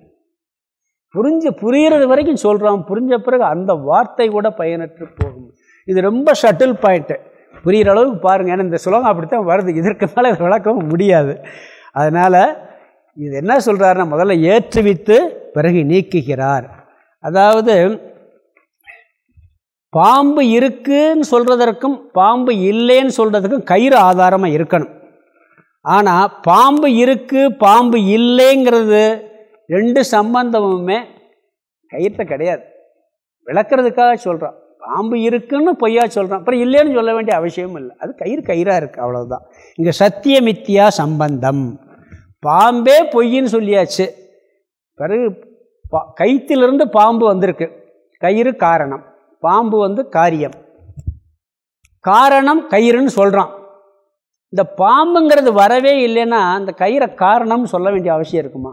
புரிஞ்சு புரிகிறது வரைக்கும் சொல்கிறான் புரிஞ்ச பிறகு அந்த வார்த்தை கூட பயனற்று போகும். இது ரொம்ப ஷட்டில் பாயிண்ட்டு புரிகிற அளவுக்கு பாருங்கள் ஏன்னா இந்த சுலகம் அப்படித்தான் வருது. இதற்கு மேலே விளக்கவும் முடியாது. அதனால் இது என்ன சொல்கிறாருன்னா முதல்ல ஏற்றுவித்து பிறகு நீக்குகிறார். அதாவது பாம்பு இருக்குன்னு சொல்கிறதற்கும் பாம்பு இல்லைன்னு சொல்கிறதுக்கும் கயிறு ஆதாரமாக இருக்கணும். ஆனால் பாம்பு இருக்குது பாம்பு இல்லைங்கிறது ரெண்டு சம்பந்தமுமே கயிற்ற கிடையாது. விளக்குறதுக்காக சொல்கிறான் பாம்பு இருக்குன்னு பொய்யா சொல்கிறான் அப்புறம் இல்லைன்னு சொல்ல வேண்டிய அவசியமும் இல்லை. அது கயிறு கயிறாக இருக்குது அவ்வளோதான் இங்கே சத்தியமித்தியா சம்பந்தம். பாம்பே பொய்ன்னு சொல்லியாச்சு. பிறகு பா கயிற்றிலிருந்து பாம்பு வந்திருக்கு. கயிறு காரணம். பாம்பு வந்து காரியம். காரணம் கயிறுன்னு சொல்கிறான் இந்த பாம்புங்கிறது வரவே இல்லைன்னா அந்த கயிறை காரணம்னு சொல்ல வேண்டிய அவசியம் இருக்குமா?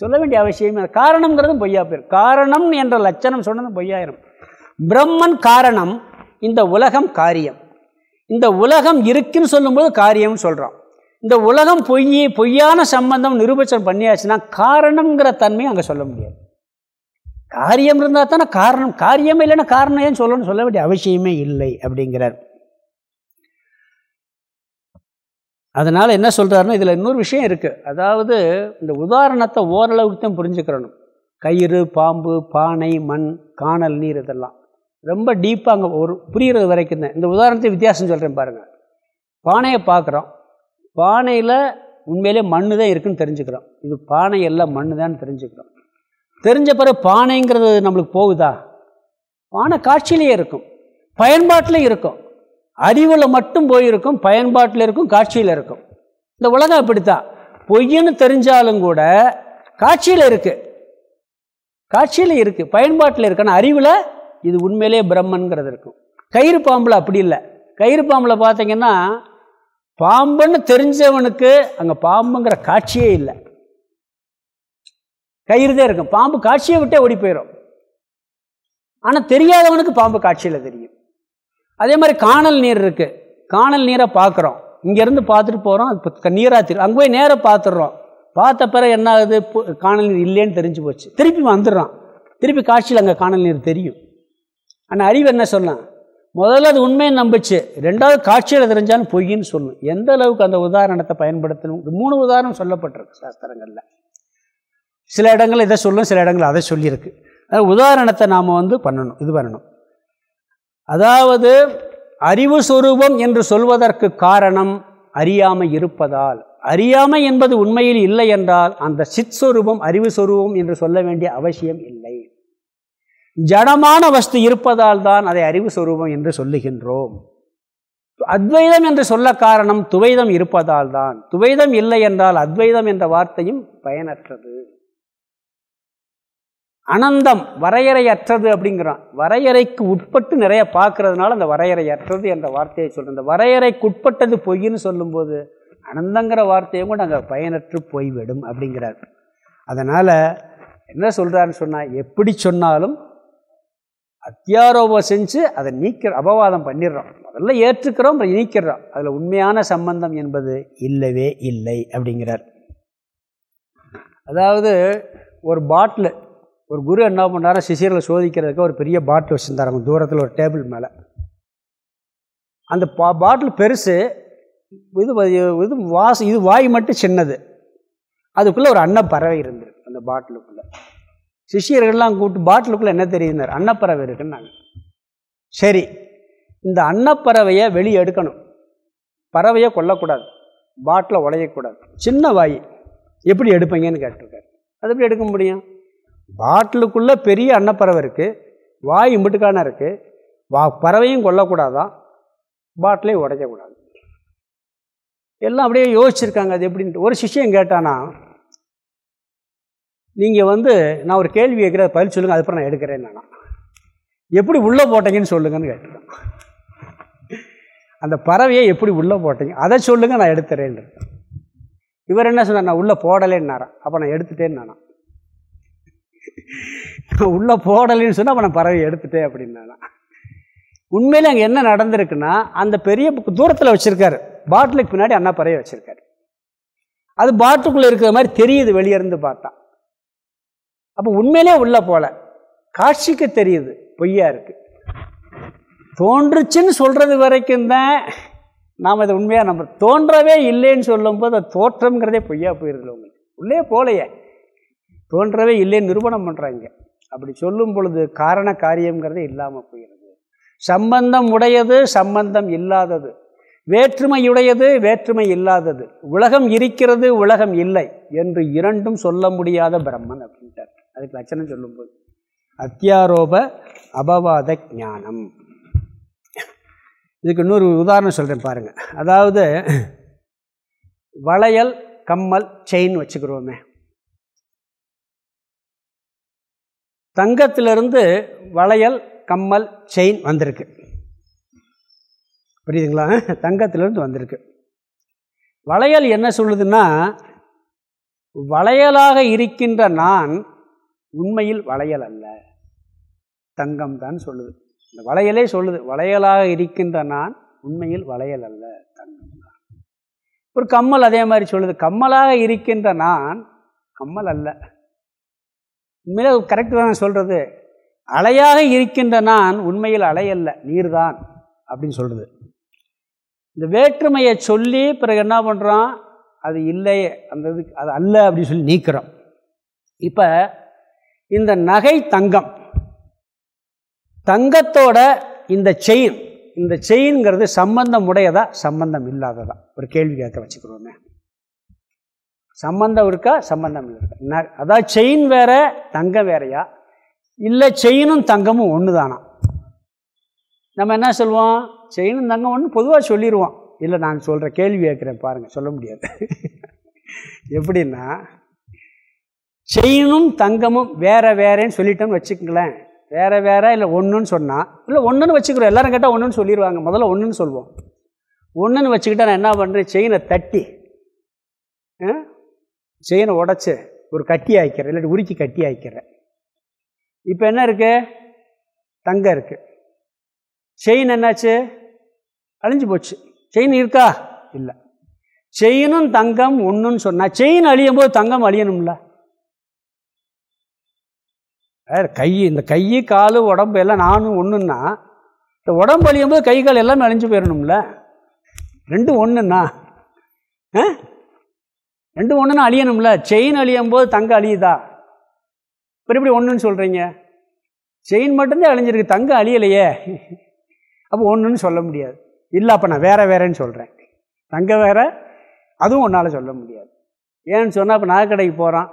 சொல்ல வேண்டிய அவசியம் காரணங்கிறதும் பொய்யா போயிடும் காரணம் என்ற லட்சணம் சொன்னதும் பொய்யாயிரும். பிரம்மன் காரணம் இந்த உலகம் காரியம். இந்த உலகம் இருக்குன்னு சொல்லும்போது காரியம்னு சொல்கிறோம் இந்த உலகம் பொய் பொய்யான சம்பந்தம் நிரூபிச்சம் பண்ணியாச்சுன்னா காரணங்கிற தன்மையை அங்கே சொல்ல முடியாது. காரியம் இருந்தால் தானே காரணம். காரியம் இல்லைன்னா காரணம் ஏன் சொல்லணும்னு சொல்ல வேண்டிய அவசியமே இல்லை அப்படிங்கிறார். அதனால் என்ன சொல்கிறாருன்னா இதில் இன்னொரு விஷயம் இருக்குது அதாவது இந்த உதாரணத்தை ஓரளவுக்கு தான் புரிஞ்சுக்கிறணும். கயிறு பாம்பு பானை மண் காணல் நீர் இதெல்லாம். ரொம்ப டீப்பாக அங்கே ஒரு புரிகிறது வரைக்கும் தான். இந்த உதாரணத்தை வித்தியாசம் சொல்கிறேன் பாருங்கள் பானையை பார்க்குறோம். பானையில் உண்மையிலே மண் தான் இருக்குன்னு தெரிஞ்சுக்கிறோம். இது பானை எல்லாம் மண் தான் தெரிஞ்சுக்கிறோம். தெரிஞ்ச பிறகு பானைங்கிறது நம்மளுக்கு போகுதா? பானை காட்சியிலேயே இருக்கும். பயன்பாட்டில் இருக்கும். அறிவில் மட்டும் போயிருக்கும் பயன்பாட்டில் இருக்கும் காட்சியில் இருக்கும். இந்த உலகம் அப்படித்தான். பொய்ன்னு தெரிஞ்சாலும் கூட காட்சியில் இருக்குது காட்சியில் இருக்குது பயன்பாட்டில் இருக்குன்னா அறிவில் இது உண்மையிலே பிரம்மன்கிறது இருக்கும். கயிறு பாம்பில் அப்படி இல்லை. கயிறு பாம்பில் பார்த்தீங்கன்னா பாம்புன்னு தெரிஞ்சவனுக்கு அங்கே பாம்புங்கிற காட்சியே இல்லை. கயிறு தான் இருக்கும். பாம்பு காட்சியை விட்டே ஓடி போயிடும் ஆனால் தெரியாதவனுக்கு பாம்பு காட்சியில் தெரியும். அதே மாதிரி காணல் நீர் இருக்குது காணல் நீரை பார்க்குறோம். இங்கேருந்து பார்த்துட்டு போகிறோம் இப்போ நீராக தெரியும் அங்கே போய் நேராக பார்த்துடுறோம். பார்த்த பிறகு என்ன ஆகுது? காணல் நீர் இல்லைன்னு தெரிஞ்சு போச்சு. திருப்பி வந்துடுறான். திருப்பி காட்சியில் அங்கே காணல் நீர் தெரியும். ஆனால் அறிவு என்ன சொல்லலாம் முதல்ல அது உண்மையை நம்பிச்சு. ரெண்டாவது காட்சியில் தெரிஞ்சாலும் பொய்ன்னு சொல்லணும் எந்த அளவுக்கு அந்த உதாரணத்தை பயன்படுத்தணும்? மூணு உதாரணம் சொல்லப்பட்டிருக்கு சாஸ்திரங்களில். சில இடங்கள் இதை சொல்லும் சில இடங்கள் அதை சொல்லியிருக்கு. அதாவது உதாரணத்தை நாம் வந்து பண்ணணும் இது பண்ணணும். அதாவது அறிவு சுரூபம் என்று சொல்வதற்கு காரணம் அறியாமை இருப்பதால். அறியாமை என்பது உண்மையில் இல்லை என்றால் அந்த சித் சொரூபம் அறிவு சொரூபம் என்று சொல்ல வேண்டிய அவசியம் இல்லை. ஜடமான வஸ்து இருப்பதால் தான் அதை அறிவு சொரூபம் என்று சொல்லுகின்றோம். அத்வைதம் என்று சொல்ல காரணம் துவைதம் இருப்பதால் தான். துவைதம் இல்லை என்றால் அத்வைதம் என்ற வார்த்தையும் பயனற்றது. அனந்தம் வரையறையற்றது அப்படிங்கிறான். வரையறைக்கு உட்பட்டு நிறைய பார்க்கறதுனால அந்த வரையறையற்றது என்ற வார்த்தையை சொல்கிறோம் இந்த வரையறைக்கு உட்பட்டது பொய்ன்னு சொல்லும்போது அனந்தங்கிற வார்த்தையும் கூட அங்கே பயனற்று போய்விடும் அப்படிங்கிறார். அதனால் என்ன சொல்கிறாருன்னு சொன்னால் எப்படி சொன்னாலும் அத்தியாரோபம் செஞ்சு அதை நீக்கிற அபவாதம் பண்ணிடுறோம். முதல்ல ஏற்றுக்கிறோம் நீக்கிறோம் அதில் உண்மையான சம்பந்தம் என்பது இல்லவே இல்லை அப்படிங்கிறார். அதாவது ஒரு பாட்டில் ஒரு குரு என்ன பண்ணாரா சிசியர்களை சோதிக்கிறதுக்கு ஒரு பெரிய பாட்டில் வச்சுருந்தார். தூரத்தில் ஒரு டேபிள் மேலே. அந்த பா பாட்டில் பெருசு இது இது வாச இது வாய் மட்டும் சின்னது. அதுக்குள்ளே ஒரு அன்னப்பறவை இருந்திருக்கு அந்த பாட்டிலுக்குள்ளே சிஷியர்கள்லாம் கூப்பிட்டு பாட்டிலுக்குள்ளே என்ன தெரியுதுனார் அன்னப்பறவை இருக்குன்னு சரி இந்த அன்னப்பறவையை வெளியே எடுக்கணும். பறவையை கொல்லக்கூடாது. பாட்டில் உடையக்கூடாது. சின்ன வாய். எப்படி எடுப்பீங்கன்னு கேட்டிருக்காரு. அது எப்படி எடுக்க முடியும்? பாட்டிலுக்குள்ளே பெரிய அன்னப்பறவை இருக்குது வாய் இம்பிட்டுக்கான இருக்குது வா பறவையும் கொல்லக்கூடாதான் பாட்டிலையும் உடைக்கக்கூடாது. எல்லாம் அப்படியே யோசிச்சிருக்காங்க அது எப்படின்ட்டு. ஒரு சிஷியம் கேட்டானா நீங்கள் வந்து நான் ஒரு கேள்வி கேட்குற பதில் சொல்லுங்கள் அதுக்கப்புறம் நான் எடுக்கிறேன் நான் எப்படி உள்ளே போட்டீங்கன்னு சொல்லுங்கன்னு கேட்டுருக்கேன் அந்த பறவையை எப்படி உள்ளே போட்டீங்க அதை சொல்லுங்கள் நான் எடுத்துறேன்னு இவர் என்ன சொன்னார் நான் உள்ளே போடலேன்னாரான் அப்போ நான் எடுத்துட்டேன்னு நானா உள்ளே போடலைன்னு சொன்னால் அப்போ பறவை எடுத்துட்டேன் அப்படின்னா உண்மையில் அங்கே என்ன நடந்திருக்குன்னா அந்த பெரிய தூரத்தில் வச்சுருக்காரு. பாட்டிலுக்கு பின்னாடி அண்ணா பறவை வச்சுருக்காரு. அது பாட்டுக்குள்ளே இருக்கிற மாதிரி தெரியுது வெளியே இருந்து பார்த்தா. அப்போ உண்மையிலே உள்ளே போகல காட்சிக்கு தெரியுது பொய்யா இருக்குது தோன்றுச்சுன்னு சொல்கிறது வரைக்கும் தான் நாம் அதை உண்மையாக நம்ம தோன்றவே இல்லைன்னு சொல்லும்போது அது தோற்றம்ங்கிறதே பொய்யா போயிருது உங்களுக்கு. உள்ளே போகலையே தோன்றவே இல்லைன்னு நிரூபணம் பண்ணுறாங்க அப்படி சொல்லும் பொழுது காரண காரியங்கிறது இல்லாமல் போயிடுது. சம்பந்தம் உடையது சம்பந்தம் இல்லாதது. வேற்றுமையுடையது வேற்றுமை இல்லாதது. உலகம் இருக்கிறது உலகம் இல்லை என்று இரண்டும் சொல்ல முடியாத பிரம்மன் அப்படின்ட்டார். அதுக்கு லட்சணம் சொல்லும்போது. அத்தியாரோப அபவாத ஞானம். இதுக்கு இன்னொரு உதாரணம் சொல்கிறேன் பாருங்கள் அதாவது வளையல் கம்மல் செயின் வச்சுக்கிறோமே. தங்கத்திலிருந்து வளையல் கம்மல் செயின் வந்திருக்கு. புரியுதுங்களா? தங்கத்திலிருந்து வந்திருக்கு. வளையல் என்ன சொல்லுதுன்னா வளையலாக இருக்கின்ற நான் உண்மையில் வளையல் அல்ல. தங்கம் தான் சொல்லுது. இந்த வளையலே சொல்லுது வளையலாக இருக்கின்ற நான் உண்மையில் வளையல் அல்ல தங்கம் தான் ஒரு கம்மல் அதே மாதிரி சொல்லுது கம்மலாக இருக்கின்ற நான் கம்மல் அல்ல. உண்மையிலே கரெக்டு தான் சொல்கிறது அலையாக இருக்கின்ற நான் உண்மையில் அலையல்ல நீர்தான் அப்படின்னு சொல்கிறது இந்த வேற்றுமையை சொல்லி பிறகு என்ன பண்ணுறோம் அது இல்லை அந்த இது அது அல்ல அப்படின்னு சொல்லி நீக்கிறோம். இப்போ இந்த நகை தங்கம் தங்கத்தோட இந்த செயின் இந்த செயின்ங்கிறது சம்பந்தம் உடையதா சம்பந்தம் இல்லாததா? ஒரு கேள்வி கேட்க வச்சுக்கிறோமே. சம்பந்தம் இருக்கா? சம்பந்தம் இருக்கா அதாவது செயின் வேற தங்கம் வேறையா? இல்லை செயினும் தங்கமும் ஒன்று தானா நம்ம என்ன சொல்லுவோம்? செயினும் தங்கம் ஒன்று பொதுவாக சொல்லிடுவோம் இல்லை நான் சொல்கிற கேள்வி கேட்குறேன் பாருங்கள் சொல்ல முடியாது. எப்படின்னா செயினும் தங்கமும் வேற வேறேன்னு சொல்லிட்டோம்னு வச்சுக்கங்களேன். வேற வேற இல்லை ஒன்றுன்னு சொன்னால் இல்லை ஒன்றுன்னு வச்சுக்கிறோம். எல்லோரும் கேட்டால் ஒன்றுன்னு சொல்லிடுவாங்க முதல்ல ஒன்றுன்னு சொல்லுவோம் ஒன்றுன்னு வச்சுக்கிட்டா நான் என்ன பண்ணுறேன் செயினை தட்டி செயினை உடச்சி ஒரு கட்டி ஆய்க்கிற இல்லாட்டி உருக்கி கட்டி ஆய்க்கிற இப்போ என்ன இருக்குது தங்கம் இருக்குது செயின் என்னாச்சு? அழிஞ்சு போச்சு. செயின் இருக்கா? இல்லை. செயினும் தங்கம் ஒன்றுன்னு சொன்னால் செயின் அழியும் போது தங்கம் அழியணும்ல? கை இந்த கை காலு உடம்பு எல்லாம் நானும் ஒன்றுன்னா இந்த உடம்பு அழியும் போது கை கால் எல்லாமே அழிஞ்சு போயிடணும்ல ரெண்டும் ஒன்றுண்ணா ரெண்டும் ஒன்றுன்னு அழியணும்ல. செயின் அழியும் போது தங்க அழியுதா? இப்போ எப்படி ஒன்றுன்னு சொல்கிறீங்க செயின் மட்டும்தான் அழிஞ்சிருக்கு தங்கம் அழியலையே. அப்போ ஒன்றுன்னு சொல்ல முடியாது. இல்லை அப்போ நான் வேற வேறேன்னு சொல்கிறேன் தங்க வேற அதுவும் ஒன்றால் சொல்ல முடியாது. ஏன்னு சொன்னால் இப்போ நகைக்கடைக்கு போகிறான்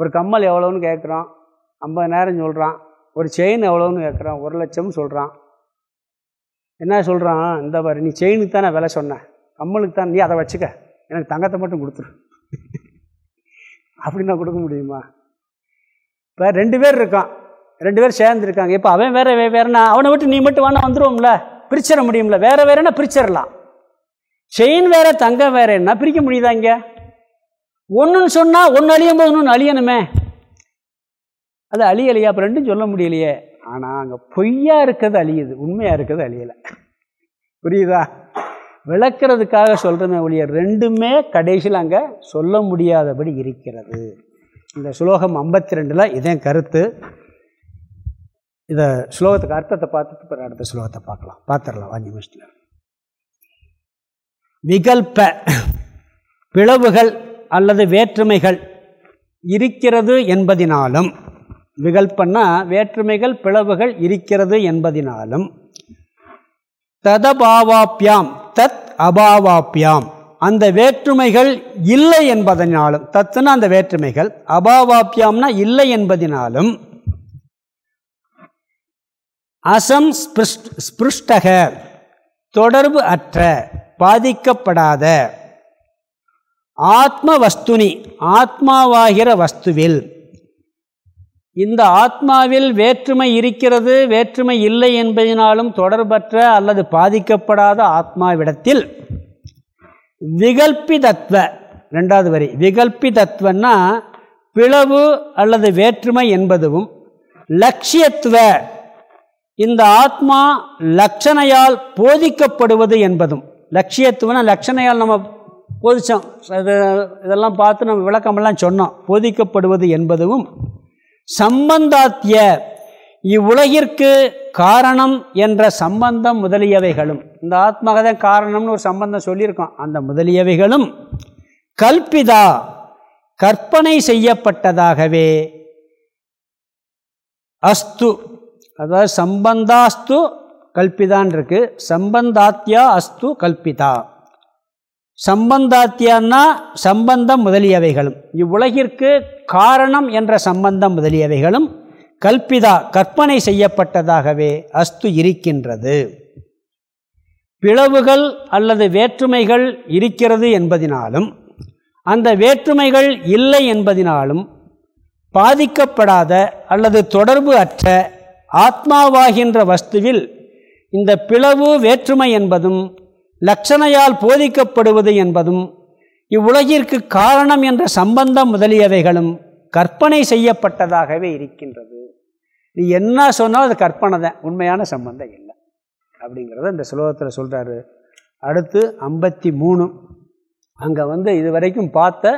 ஒரு கம்மல் எவ்வளோன்னு கேட்குறான் ஐம்பதாயிரம் சொல்கிறான் ஒரு செயின் எவ்வளோன்னு கேட்குறான் ஒரு லட்சம்னு சொல்கிறான் என்ன சொல்கிறான் இந்த பாரு நீ செயினுக்கு தான் நான் விலை சொன்னேன் கம்மலுக்கு தான் நீ அதை வச்சுக்க. எனக்கு தங்கத்தை மட்டும் கொடுத்துரு. அப்படி நான் கொடுக்க முடியுமா? இப்போ ரெண்டு பேர் இருக்கான். ரெண்டு பேர் சேர்ந்துருக்காங்க இப்போ அவன் வேற வேறனா அவனை விட்டு நீ மட்டும் வேணா வந்துடுவோம்ல பிரிச்சிட முடியும்ல. வேற வேறன்னா பிரிச்சிடலாம்? செயின் வேற தங்கம் வேற என்ன பிரிக்க முடியுதா இங்கே? ஒன்றுன்னு சொன்னால் ஒன்று அழியும் போது இன்னொன்று அழியணுமே. அது அழியலையா அப்போ ரெண்டும் சொல்ல முடியலையே. ஆனால் அங்கே பொய்யா இருக்கிறது அழியுது. உண்மையாக இருக்கிறது அழியலை. புரியுதா? விளக்கிறதுக்காக சொல்கிறேன் ஒழிய ரெண்டுமே கடைசியில் அங்கே சொல்ல முடியாதபடி இருக்கிறது. இந்த ஸ்லோகம் ஐம்பத்தி ரெண்டில் இதே கருத்து. இதை ஸ்லோகத்துக்கு அர்த்தத்தை பார்த்துட்டு பிற அடுத்த ஸ்லோகத்தை பார்க்கலாம். பார்த்துடலாம் அஞ்சு நிமிஷத்தில் விகல்ப பிளவுகள் அல்லது வேற்றுமைகள் இருக்கிறது என்பதினாலும் விகல்பன்னா வேற்றுமைகள் பிளவுகள் இருக்கிறது என்பதினாலும் ததபாவாப்பியாம் தத் அபாவாப்பியாம் அந்த வேற்றுமைகள் இல்லை என்பதனாலும் தத்துனா அந்த வேற்றுமைகள் அபாவாப்பியாம்னா இல்லை என்பதினாலும் அசம் ஸ்பிருஷ்டக தொடர்பு அற்ற பாதிக்கப்படாத ஆத்ம வஸ்துனி ஆத்மாவாகிற வஸ்துவில் இந்த ஆத்மாவில் வேற்றுமை இருக்கிறது வேற்றுமை இல்லை என்பதனாலும் தொடர்பற்ற அல்லது பாதிக்கப்படாத ஆத்மாவிடத்தில் விகல்பி தத்துவ ரெண்டாவது வரி விகல்பி தத்துவன்னா பிளவு அல்லது வேற்றுமை என்பதும் லட்சியத்துவ இந்த ஆத்மா லட்சணையால் போதிக்கப்படுவது என்பதும் லட்சியத்துவனா லட்சணையால் நம்ம போதித்தோம் இது இதெல்லாம் பார்த்து நம்ம விளக்கமெல்லாம் சொன்னோம். போதிக்கப்படுவது என்பதும் சம்பந்தாத்திய இவ்வுலகிற்கு காரணம் என்ற சம்பந்தம் முதலியவைகளும். இந்த ஆத்மகதை காரணம்னு ஒரு சம்பந்தம் சொல்லியிருக்கோம். அந்த முதலியவைகளும் கல்பிதா கற்பனை செய்யப்பட்டதாகவே அஸ்து அதாவது சம்பந்தாஸ்து கல்பிதான் இருக்கு. சம்பந்தாத்தியா அஸ்து கல்பிதா. சம்பந்தாத்தியான்னா சம்பந்தம் முதலியவைகளும். இவ்வுலகிற்கு காரணம் என்ற சம்பந்தம் முதலியவைகளும் கல்பிதா கற்பனை செய்யப்பட்டதாகவே அஸ்து இருக்கின்றது. பிளவுகள் அல்லது வேற்றுமைகள் இருக்கிறது என்பதினாலும் அந்த வேற்றுமைகள் இல்லை என்பதினாலும் பாதிக்கப்படாத அல்லது தொடர்பு அற்ற ஆத்மாவாகின்ற வஸ்துவில் இந்த பிளவு வேற்றுமை என்பதும் லட்சணையால் போதிக்கப்படுவது என்பதும் இவ்வுலகிற்கு காரணம் என்ற சம்பந்தம் முதலியவைகளும் கற்பனை செய்யப்பட்டதாகவே இருக்கின்றது. நீ என்ன சொன்னாலும் அது கற்பனை தான் உண்மையான சம்பந்தம் இல்லை. அப்படிங்கிறத இந்த சுலோகத்தில் சொல்கிறாரு அடுத்து ஐம்பத்தி மூணு. அங்கே வந்து இது வரைக்கும் பார்த்த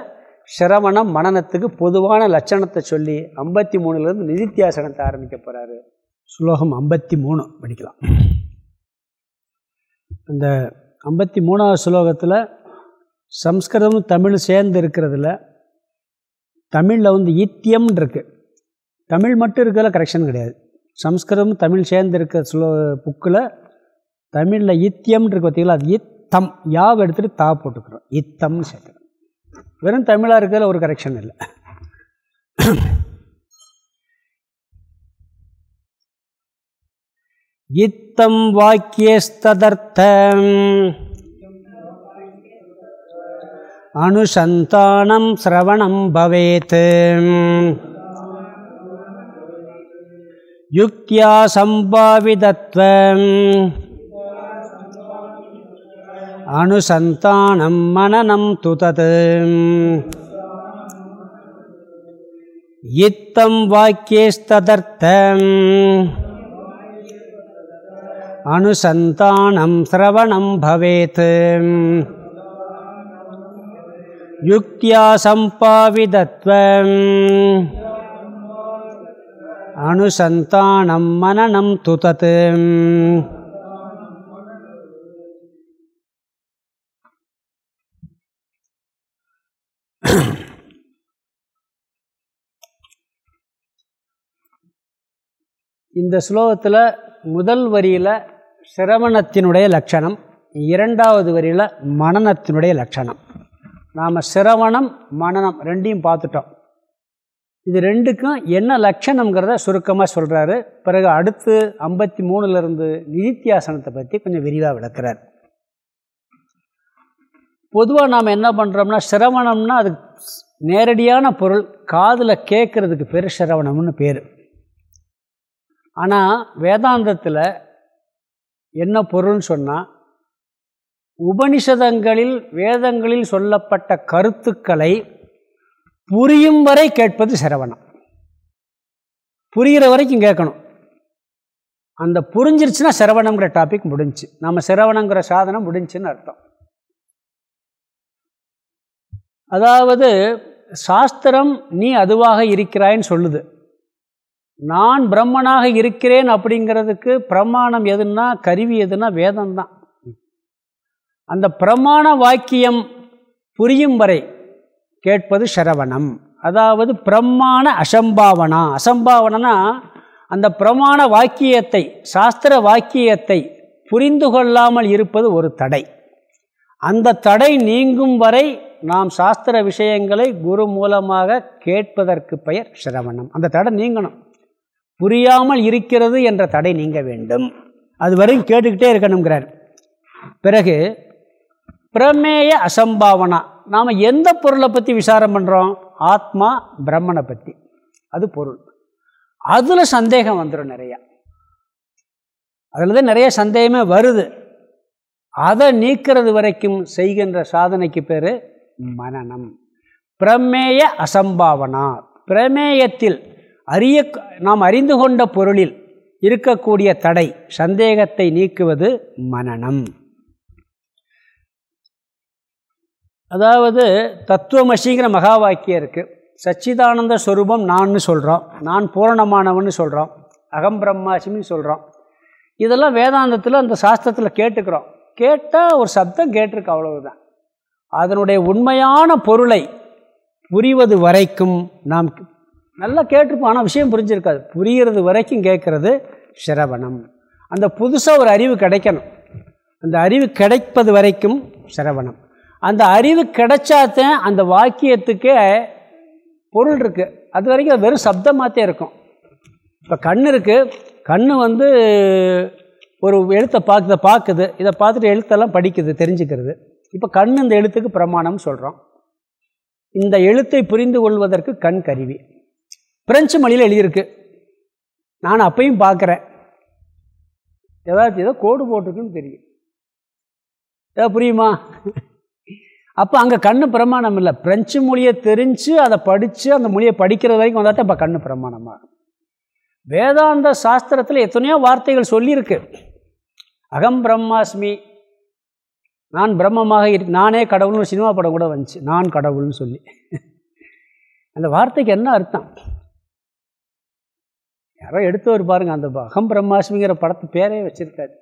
சிரவணம் மனநத்துக்கு பொதுவான லட்சணத்தை சொல்லி ஐம்பத்தி மூணுலேருந்து நிதித்தியாசனத்தை ஆரம்பிக்க போகிறாரு சுலோகம் ஐம்பத்தி மூணு படிக்கலாம். அந்த ஐம்பத்தி மூணாவது ஸ்லோகத்தில் சம்ஸ்கிருதமும் தமிழும் சேர்ந்து இருக்கிறதுல தமிழில் வந்து ஈத்தியம் இருக்குது தமிழ் மட்டும் இருக்கிறதுல கரெக்ஷன் கிடையாது. சம்ஸ்கிருதம் தமிழ் சேர்ந்து இருக்கிற ஸ்லோ புக்கில் தமிழில் ஈத்தியம் இருக்கு பார்த்தீங்களா அது இத்தம். யாவ் எடுத்துகிட்டு தா போட்டுக்கிறோம். இத்தம்னு சேர்க்குறோம் வெறும் தமிழாக இருக்கிறதுல ஒரு கரெக்ஷன் இல்லை. இத்தம் வாக்கியஸ்ததர்த்தம் அனுசந்தானம் சிரவணம் பவேத். யுக்தியா சம்பாவிதத்வம் அனுசந்தானம் மனநம் துதது. இத்தம் வாக்கியஸ்ததர்த்தம் அனுசந்தானம் சிரவணம் பவேத். யுக்தியா சம்பாவிதத்வம். அனுசந்தானம் மனநம் துதத். இந்த ஸ்லோகத்தில் முதல் வரியில் சிரவணத்தினுடைய லட்சணம் இரண்டாவது வரியில் மனநத்தினுடைய லட்சணம். நாம் சிரவணம் மனநம் ரெண்டையும் பார்த்துட்டோம். இது ரெண்டுக்கும் என்ன லட்சணங்கிறத சுருக்கமாக சொல்கிறாரு பிறகு அடுத்து ஐம்பத்தி மூணுலேருந்து நிதித்தியாசனத்தை பற்றி கொஞ்சம் விரிவாக விளக்குறார். பொதுவாக நாம் என்ன பண்ணுறோம்னா சிரவணம்னா அது நேரடியான பொருள் காதில் கேட்குறதுக்கு பேர் சிரவணம்னு பேர். ஆனால் வேதாந்தத்தில் என்ன பொருள்னு சொன்னால் உபனிஷதங்களில் வேதங்களில் சொல்லப்பட்ட கருத்துக்களை புரியும் வரை கேட்பது சிரவணம். புரிகிற வரைக்கும் கேட்கணும். அந்த புரிஞ்சிருச்சுன்னா சிரவணங்கிற டாபிக் முடிஞ்சு நம்ம சிரவணங்கிற சாதனம் முடிஞ்சுன்னு அர்த்தம். அதாவது சாஸ்திரம் நீ அதுவாக இருக்கிறாயின்னு சொல்லுது. நான் பிரம்மனாக இருக்கிறேன் அப்படிங்கிறதுக்கு பிரமாணம் எதுன்னா கருவி எதுனா வேதம்தான். அந்த பிரமாண வாக்கியம் புரியும் வரை கேட்பது சரவணம். அதாவது பிரமாண அசம்பாவனா. அசம்பாவனா அந்த பிரமாண வாக்கியத்தை சாஸ்திர வாக்கியத்தை புரிந்து கொள்ளாமல் இருப்பது ஒரு தடை. அந்த தடை நீங்கும் வரை நாம் சாஸ்திர விஷயங்களை குரு மூலமாக கேட்பதற்கு பெயர் சிரவணம். அந்த தடை நீங்கணும். புரியாமல் இருக்கிறது என்ற தடை நீங்க வேண்டும். அது வரையும் கேட்டுக்கிட்டே இருக்கணுங்கிறார். பிறகு பிரமேய அசம்பாவனா. நாம் எந்த பொருளை பற்றி விசாரம் பண்ணுறோம் ஆத்மா பிரம்மனை பற்றி அது பொருள். அதில் சந்தேகம் வந்துடும் நிறையா. அதில் தான் நிறைய சந்தேகமே வருது. அதை நீக்கிறது வரைக்கும் செய்கின்ற சாதனைக்கு பேர் மனநம். பிரமேய அசம்பாவனா. பிரமேயத்தில் அறிய நாம் அறிந்து கொண்ட பொருளில் இருக்கக்கூடிய தடை சந்தேகத்தை நீக்குவது மனநம். அதாவது தத்துவமசிங்கிற மகா வாக்கியம் இருக்குது சச்சிதானந்த ஸ்வரூபம் நான்னு சொல்கிறோம் நான் பூரணமானவன்னு சொல்கிறோம் அகம் பிரம்மாசிமின்னு சொல்கிறோம் இதெல்லாம் வேதாந்தத்தில் அந்த சாஸ்திரத்தில் கேட்டுக்கிறோம். கேட்டால் ஒரு சப்தம் கேட்டிருக்கு அவ்வளவுதான். அதனுடைய உண்மையான பொருளை புரிவது வரைக்கும் நாம் நல்லா கேட்டிருப்போம் ஆனால் விஷயம் புரிஞ்சிருக்காது. புரிகிறது வரைக்கும் கேட்குறது சிரவணம். அந்த புதுசாக ஒரு அறிவு கிடைக்கணும். அந்த அறிவு கிடைப்பது வரைக்கும் சிரவணம். அந்த அறிவு கிடைச்சாத்தான் அந்த வாக்கியத்துக்கே பொருள் இருக்குது அது வரைக்கும் வெறும் சப்தமாகத்தே இருக்கும். இப்போ கண் இருக்குது கண் வந்து ஒரு எழுத்தை பார்க்குத பார்க்குது இதை பார்த்துட்டு எழுத்தெல்லாம் படிக்குது தெரிஞ்சுக்கிறது. இப்போ கண் இந்த எழுத்துக்கு பிரமாணம் சொல்கிறோம் இந்த எழுத்தை புரிந்து கொள்வதற்கு கண் கருவி. பிரெஞ்சு மொழியில் எழுதியிருக்கு. நான் அப்பையும் பார்க்குறேன். ஏதாச்சும் ஏதோ கோடு போட்டிருக்குன்னு தெரியும். ஏதோ புரியுமா? அப்போ அங்கே கண்ணு பிரமாணம் இல்லை. பிரெஞ்சு மொழியை தெரிஞ்சு அதை படித்து அந்த மொழியை படிக்கிற வரைக்கும் வந்தால் தான் இப்போ கண்ணு பிரமாணமாக வேதாந்த சாஸ்திரத்தில் எத்தனையோ வார்த்தைகள் சொல்லியிருக்கு. அகம் பிரம்மாஸ்மி நான் பிரம்மமாக இரு நானே கடவுள்னு சினிமா படம் கூட வந்துச்சு. நான் கடவுள்னு சொல்லி. அந்த வார்த்தைக்கு என்ன அர்த்தம்? யாரோ எடுத்தவர் பாருங்கள் அந்த அகம் பிரம்மாஸ்மிங்கிற படத்து பேரே வச்சுருக்காரு.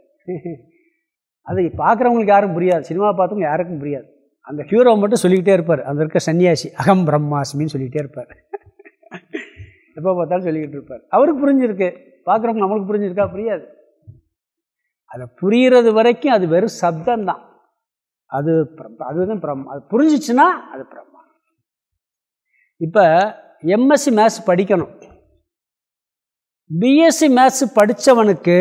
அதை பார்க்குறவங்களுக்கு யாரும் புரியாது சினிமா பார்த்தவங்க யாருக்கும் புரியாது. அந்த ஹீரோ மட்டும் சொல்லிக்கிட்டே இருப்பார் அந்த இருக்க சன்னியாசி அகம் பிரம்மாஸ்மின்னு சொல்லிக்கிட்டே இருப்பார். எப்போ பார்த்தாலும் சொல்லிக்கிட்டு இருப்பார். அவருக்கு புரிஞ்சிருக்கு பார்க்குறவங்க நம்மளுக்கு புரிஞ்சிருக்கா? புரியாது. அதை புரிகிறது வரைக்கும் அது வெறும் சப்தம்தான். அது அதுதான் பிரம்மா அது புரிஞ்சிச்சுன்னா அது பிரம்மா. இப்போ எம்எஸ்சி மேத்ஸ் படிக்கணும். பிஎஸ்சி மேத்ஸ் படித்தவனுக்கு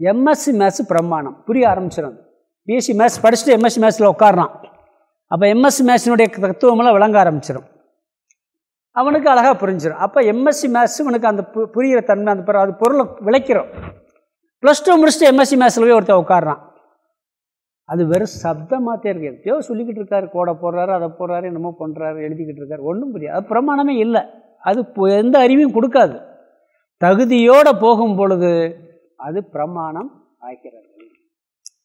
எம்எஸ்சி மேத்ஸ் பிரமாணம் புரிய ஆரம்பிச்சிடும் பிஎஸ்சி மேத்ஸ் படிச்சுட்டு எம்எஸ்சி மேத்ஸில் உட்காரான் அப்போ எம்எஸ்சி மேத்ஸினுடைய தத்துவமெல்லாம் விளங்க ஆரம்பிச்சிடும் அவனுக்கு அழகாக புரிஞ்சிடும் அப்போ எம்எஸ்சி மேத்ஸ் இவனுக்கு அந்த பு புரிகிற தன்மை அந்த அது பொருளை விளைக்கிறோம் ப்ளஸ் டூ முடிச்சுட்டு எம்எஸ்சி மேத்ஸில் போய் ஒருத்தர் உட்காடுறான் அது வெறும் சப்தமாகத்தே இருக்கு. எத்தையோ சொல்லிக்கிட்டு இருக்காரு. கோடை போடுறாரு அதை போடுறாரு என்னமோ பண்ணுறாரு எழுதிக்கிட்டு இருக்காரு. ஒன்றும் புரியாது. அது பிரமாணமே இல்லை. அது எந்த அறிவையும் கொடுக்காது. தகுதியோடு போகும் பொழுது அது பிரமாணம் ஆகிறது.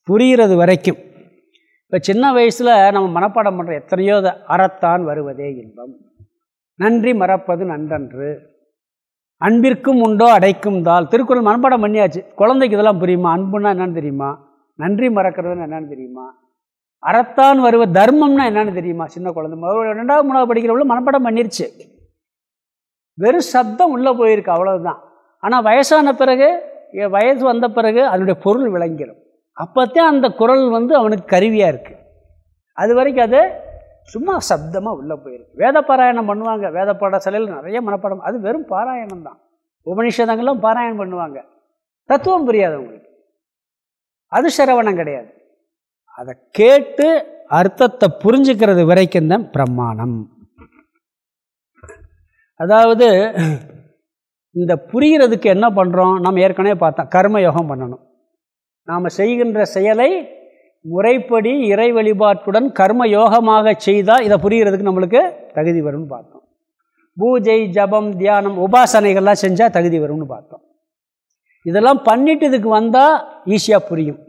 புரிகிறது வரைக்கும். இப்போ சின்ன வயசில் நம்ம மனப்பாடம் பண்ணுற எத்தனையோ அறத்தான் வருவதே இன்பம். நன்றி மறப்பது நன்றன்று. அன்பிற்கும் உண்டோ அடைக்கும் தால் திருக்குறள் மனப்பாடம் பண்ணியாச்சு. குழந்தைக்கு இதெல்லாம் புரியுமா? அன்புன்னா என்னன்னு தெரியுமா? நன்றி மறக்கிறதுன்னு என்னன்னு தெரியுமா? அறத்தான் வருவ தர்மம்னா என்னன்னு தெரியுமா? சின்ன குழந்தை. ரெண்டாவது மூணாவது படிக்கிறவங்களும் மனப்பாடம் பண்ணிருச்சு. வெறும் சப்தம் உள்ளே போயிருக்கு அவ்வளவுதான். ஆனால் வயசான பிறகு வயசு வந்த பிறகு அதனுடைய பொருள் விளங்கிடும் அப்போத்தான் அந்த குரல் வந்து அவனுக்கு கருவியாக இருக்குது அது வரைக்கும் அது சும்மா சப்தமாக உள்ளே போயிருக்கு. வேத பாராயணம் பண்ணுவாங்க. வேத பாடசாலையில் நிறைய மனப்பாடம். அது வெறும் பாராயணம் தான். உபனிஷதங்களும் பாராயணம் பண்ணுவாங்க. தத்துவம் புரியாது அவங்களுக்கு. அது சிரவணம் கிடையாது. அதை கேட்டு அர்த்தத்தை புரிஞ்சுக்கிறது வரைக்கும் தான் பிரமாணம். அதாவது இந்த புரிகிறதுக்கு என்ன பண்ணுறோம் நம்ம ஏற்கனவே பார்த்தோம் கர்ம யோகம் பண்ணணும். நாம் செய்கின்ற செயலை முறைப்படி இறை வழிபாட்டுடன் கர்ம யோகமாக செய்தால் இதை புரிகிறதுக்கு நம்மளுக்கு தகுதி வரும்னு பார்த்தோம். பூஜை ஜபம் தியானம் உபாசனைகள்லாம் செஞ்சால் தகுதி வரும்னு பார்த்தோம். இதெல்லாம் பண்ணிட்டு இதுக்கு வந்தால் ஈஸியாக புரியும்.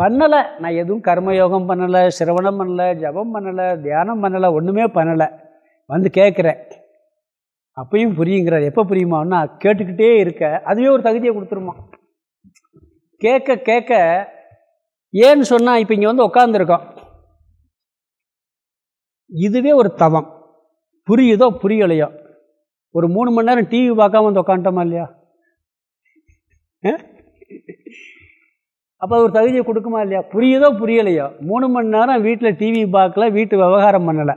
பண்ணலை. நான் எதுவும் கர்மயோகம் பண்ணலை சிரவணம் பண்ணலை ஜபம் பண்ணலை தியானம் பண்ணலை ஒன்றுமே பண்ணலை. வந்து கேட்குறேன் அப்பையும் புரியுங்கிறார். எப்போ புரியுமான்னா கேட்டுக்கிட்டே இருக்க அதுவே ஒரு தகுதியை கொடுத்துருமா? கேட்க கேட்க ஏன்னு சொன்னால் இப்போ இங்கே வந்து உட்காந்துருக்கோம் இதுவே ஒரு தவம். புரியுதோ புரியலையோ? ஒரு மூணு மணி நேரம் டிவி பார்க்காம வந்து உக்காண்டோமா இல்லையா? அப்போ ஒரு தகுதியை கொடுக்குமா இல்லையா? புரியுதோ புரியலையோ? மூணு மணி நேரம் வீட்டில் டிவி பார்க்கல வீட்டு விவகாரம் பண்ணலை.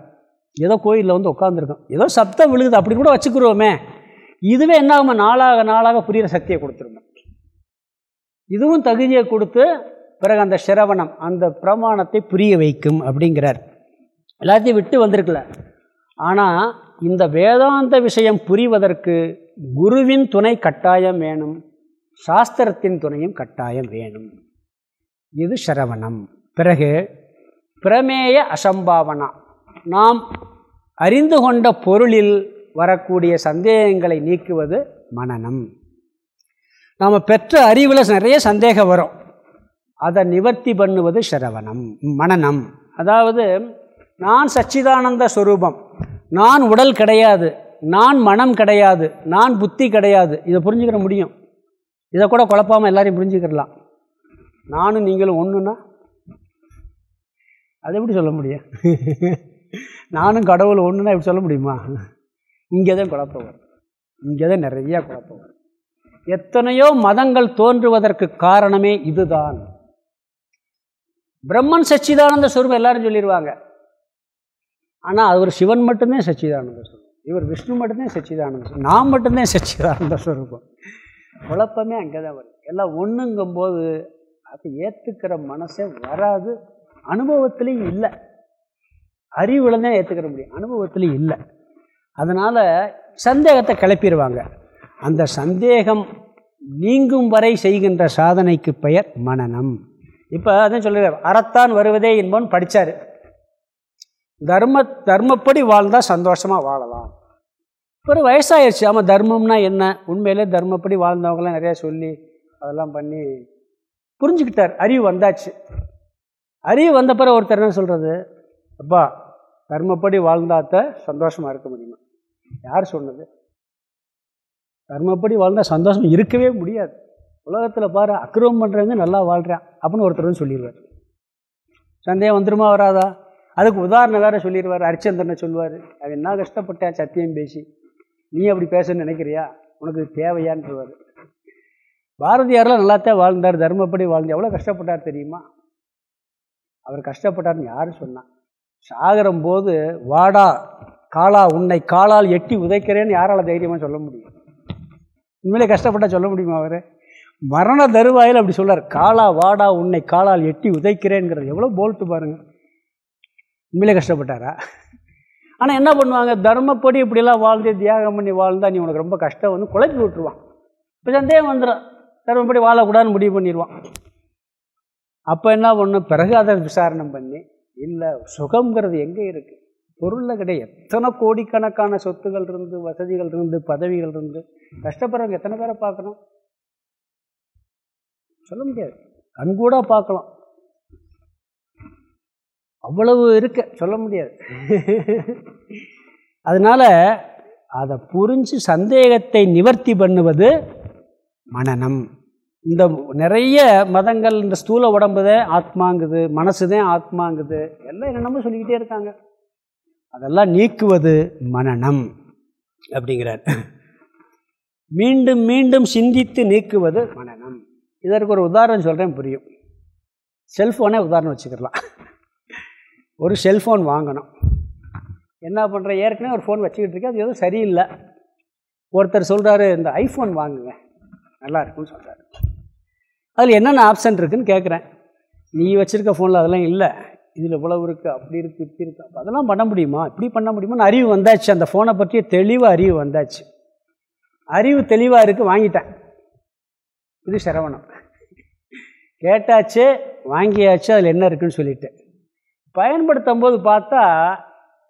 ஏதோ கோயிலில் வந்து உட்காந்துருக்கோம் ஏதோ சப்தம் விழுகுது அப்படி கூட வச்சுக்கிறோமே. இதுவே என்ன ஆகும் நாளாக நாளாக புரிகிற சக்தியை கொடுத்துருங்க. இதுவும் தகுதியை கொடுத்து பிறகு அந்த சிரவணம் அந்த பிரமாணத்தை புரிய வைக்கும் அப்படிங்கிறார். எல்லாத்தையும் விட்டு வந்திருக்கல. ஆனால் இந்த வேதாந்த விஷயம் புரிவதற்கு குருவின் துணை கட்டாயம் வேணும் சாஸ்திரத்தின் துணையும் கட்டாயம் வேணும். இது சிரவணம். பிறகு பிரமேய அசம்பாவனா. நாம் அறிந்து கொண்ட பொருளில் வரக்கூடிய சந்தேகங்களை நீக்குவது மனநம். நாம் பெற்ற அறிவில் நிறைய சந்தேகம் வரும். அதை நிவர்த்தி பண்ணுவது சிரவணம் மனநம். அதாவது நான் சச்சிதானந்த ஸ்வரூபம் நான் உடல் கிடையாது. நான் மனம் கிடையாது. நான் புத்தி கிடையாது. இதை புரிஞ்சுக்கிற முடியும். இதை கூட குழப்பாமல் எல்லாரையும் புரிஞ்சுக்கிடலாம். நானும் நீங்களும் ஒன்றுன்னா அதை எப்படி சொல்ல முடியும்? நானும் கடவுள் ஒன்றுனா எப்படி சொல்ல முடியுமா? இங்கே தான் குழப்பம் வரும். இங்கே தான் நிறையா குழப்பம் வரும். எத்தனையோ மதங்கள் தோன்றுவதற்கு காரணமே இதுதான். பிரம்மன் சச்சிதானந்த ஸ்வரூபம் எல்லாரும் சொல்லிடுவாங்க ஆனால் அவர் சிவன் மட்டும்தான் சச்சிதானந்த ஸ்வரூபம் இவர் விஷ்ணு மட்டும்தான் சச்சிதானந்த நான் மட்டும்தான் சச்சிதானந்த ஸ்வரூபம் குழப்பமே அங்கே தான் வரும். எல்லாம் ஒன்றுங்கும்போது அதை ஏற்றுக்கிற மனசே வராது. அனுபவத்துலேயும் இல்லை. அறிவுகளை தான் ஏற்றுக்கிற முடியும். அனுபவத்தில் இல்லை. அதனால் சந்தேகத்தை கிளப்பிடுவாங்க அந்த சந்தேகம் நீங்கும் வரை செய்கின்ற சாதனைக்கு பெயர் மனநம். இப்போ அதான் சொல்கிறார் அறத்தான் வருவதே என்பவன் படித்தார் தர்ம தர்மப்படி வாழ்ந்தால் சந்தோஷமாக வாழலாம். ஒரு வயசாகிடுச்சு ஆமாம் தர்மம்னா என்ன? உண்மையிலே தர்மப்படி வாழ்ந்தவங்களாம் நிறையா சொல்லி அதெல்லாம் பண்ணி புரிஞ்சுக்கிட்டார். அறிவு வந்தாச்சு. அறிவு வந்த பிறகு ஒருத்தர் என்ன சொல்கிறது அப்பா தர்மப்படி வாழ்ந்தாத்த சந்தோஷமாக இருக்க முடியுமா? யார் சொன்னது? தர்மப்படி வாழ்ந்தால் சந்தோஷம் இருக்கவே முடியாது. உலகத்தில் பாரு அக்கிரமம் பண்ணுறவங்க நல்லா வாழ்கிறான் அப்படின்னு ஒருத்தர் வந்து சொல்லிடுவார் சந்தேகம் வந்துருமா வராதா? அதுக்கு உதாரணம் வேறு சொல்லிடுவார் ஹரிச்சந்திரனை சொல்லுவார். அது என்ன கஷ்டப்பட்டேன் சத்தியம் பேசி. நீ அப்படி பேசணும்னு நினைக்கிறியா? உனக்கு தேவையான்றவர். பாரதியாரெலாம் நல்லாத்தான் வாழ்ந்தார் தர்மப்படி வாழ்ந்து. எவ்வளோ கஷ்டப்பட்டார் தெரியுமா? அவர் கஷ்டப்பட்டார்னு யார் சொன்னான் சாகிற போது வாடா காலா உன்னை காலால் எட்டி உதைக்கிறேன்னு யாரால் தைரியமாக சொல்ல முடியும்? உண்மையிலே கஷ்டப்பட்டால் சொல்ல முடியுமா அவர்? மரண தருவாயில் அப்படி சொல்கிறார் காலா வாடா உன்னை காலால் எட்டி உதைக்கிறேங்கிறது எவ்வளோ போல்ட்டு பாருங்கள் உண்மையிலே கஷ்டப்பட்டாரா? ஆனால் என்ன பண்ணுவாங்க? தர்மப்படி இப்படிலாம் வாழ்ந்து தியாகம் பண்ணி வாழ்ந்தா நீ உனக்கு ரொம்ப கஷ்டம். வந்து குழப்பி விட்டுருவான். இப்போ சந்தேகம் வந்துடும் தர்மப்படி வாழக்கூடாதுன்னு முடிவு பண்ணிடுவான் அப்போ என்ன பண்ணும்? பிறகு அதை விசாரணை பண்ணி இல்லை சுகங்கிறது எங்கே இருக்குது பொருளில் கிடையாது. எத்தனை கோடிக்கணக்கான சொத்துகள் இருந்து வசதிகள் இருந்து பதவிகள் இருந்து கஷ்டப்படுறவங்க எத்தனை பேரை பார்க்கணும்? சொல்ல முடியாது. கண்கூட பார்க்கலாம். அவ்வளவு இருக்க சொல்ல முடியாது. அதனால் அதை புரிஞ்சு சந்தேகத்தை நிவர்த்தி பண்ணுவது மனநம். இந்த நிறைய மதங்கள் இந்த ஸ்தூல உடம்புதே ஆத்மாங்குது மனசுதான் ஆத்மாங்குது. எல்லாம் என்னென்னமோ சொல்லிக்கிட்டே இருக்காங்க. அதெல்லாம் நீக்குவது மனநம் அப்படிங்கிறார். மீண்டும் மீண்டும் சிந்தித்து நீக்குவது மனநம். இதற்கு ஒரு உதாரணம் சொல்கிறேன் புரியும். செல்ஃபோனே உதாரணம் வச்சுக்கலாம். ஒரு செல்ஃபோன் வாங்கணும். என்ன பண்ணுறேன் ஏற்கனவே ஒரு ஃபோன் வச்சுக்கிட்டு இருக்கேன். அது எதுவும் சரியில்லை. ஒருத்தர் சொல்கிறாரு இந்த ஐஃபோன் வாங்குங்க. நல்லா இருக்கும்னு சொல்கிறாரு அதில் என்னென்ன ஆப்ஷன் இருக்குதுன்னு கேட்குறேன் நீ வச்சுருக்க ஃபோனில் அதெல்லாம் இல்லை. இதில் இவ்வளவு இருக்குது அப்படி இருக்குது இப்படி இருக்குது அப்போ அதெல்லாம் பண்ண முடியுமா? இப்படி பண்ண முடியுமான்னு அறிவு வந்தாச்சு. அந்த ஃபோனை பற்றிய தெளிவாக அறிவு வந்தாச்சு. அறிவு தெளிவாக இருக்குது வாங்கிட்டேன். இது சிரவணம். கேட்டாச்சு வாங்கியாச்சு அதில் என்ன இருக்குன்னு சொல்லிட்டு. பயன்படுத்தும் போது பார்த்தா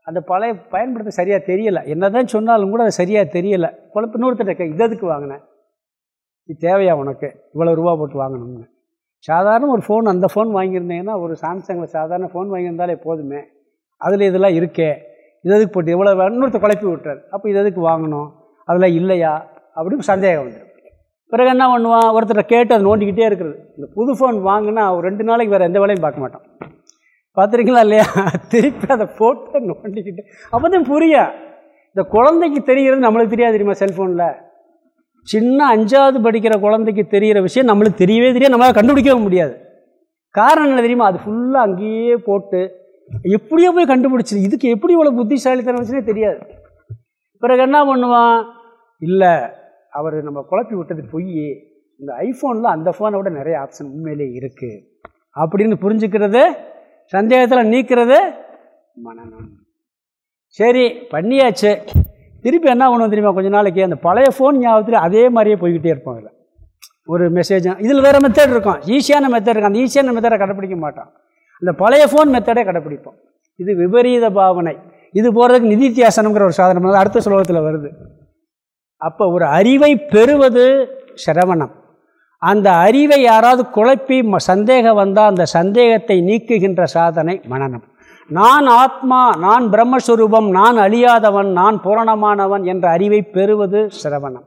அந்த பழைய பயன்படுத்த சரியாக தெரியலை. என்ன தான் சொன்னாலும் கூட அது சரியாக தெரியலை. குழப்ப இன்னொருத்தட்ட இதுக்கு எதுக்கு வாங்கினேன் இது தேவையா உனக்கு? இவ்வளோ ரூபா போட்டு வாங்கணும்னு. சாதாரண ஒரு ஃபோன் அந்த ஃபோன் வாங்கியிருந்தீங்கன்னா ஒரு சாம்சங்கில் சாதாரண ஃபோன் வாங்கியிருந்தாலே போதுமே. அதில் இதெல்லாம் இருக்கே. இது எதுக்கு போட்டு இவ்வளோ இன்னொருத்த குழப்பி விட்டார் அப்போ இது எதுக்கு வாங்கணும்? அதில் இல்லையா? அப்படின்னு சந்தேகம் வந்துடும் பிறகு என்ன பண்ணுவான்? ஒருத்தரை கேட்டு அதை நோண்டிக்கிட்டே இருக்கிறது. இந்த புது ஃபோன் வாங்கினா ஒரு ரெண்டு நாளைக்கு வேறு எந்த வேலையும் பார்க்க மாட்டோம் பார்த்துருக்கீங்களா இல்லையா? திருப்பி அதை போட்டு நோண்டிக்கிட்டு அப்போ தான் புரியா இந்த குழந்தைக்கு தெரிகிறது நம்மளுக்கு தெரியாது தெரியுமா செல்ஃபோனில் சின்ன அஞ்சாவது படிக்கிற குழந்தைக்கு தெரிகிற விஷயம் நம்மளுக்கு தெரியவே தெரியாது நம்மளால் கண்டுபிடிக்கவும் முடியாது. காரணம் என்ன தெரியுமா? அது ஃபுல்லாக அங்கேயே போட்டு எப்படியோ போய் கண்டுபிடிச்சி இதுக்கு எப்படி இவ்வளோ புத்திசாலித்தனம்னே தெரியாது. பிறகு என்ன பண்ணுவான்? இல்லை அவர் நம்ம குழப்பி விட்டது பொய் இந்த ஐஃபோனில் அந்த ஃபோனை விட நிறைய ஆப்ஷன் உண்மையிலே இருக்குது அப்படின்னு புரிஞ்சுக்கிறது சந்தேகத்தில் நீக்கிறது மனநம். சரி பண்ணியாச்சு. திருப்பி என்ன பண்ணுவோம் தெரியுமா? கொஞ்ச நாளைக்கு அந்த பழைய ஃபோன் ஞாபகத்தில் அதே மாதிரியே போய்கிட்டே இருப்போம் இதில் ஒரு மெசேஜ் இதில் வேறு மெத்தட் இருக்கும் ஈஸியான மெத்தட் இருக்கும் அந்த ஈஸியான மெத்தடை கடைப்பிடிக்க மாட்டோம் அந்த பழைய ஃபோன் மெத்தடை கடைப்பிடிப்போம் இது விபரீத பாவனை. இது போகிறதுக்கு நிதித்தியாசனங்கிற ஒரு சாதனம் அடுத்த சுலோகத்தில் வருது. அப்போ ஒரு அறிவை பெறுவது சிரவணம். அந்த அறிவை யாராவது குழப்பி சந்தேகம் வந்தால் அந்த சந்தேகத்தை நீக்குகின்ற சாதனை மனநம். நான் ஆத்மா நான் பிரம்மஸ்வரூபம் நான் அழியாதவன் நான் பூரணமானவன் என்ற அறிவை பெறுவது சிரவணம்.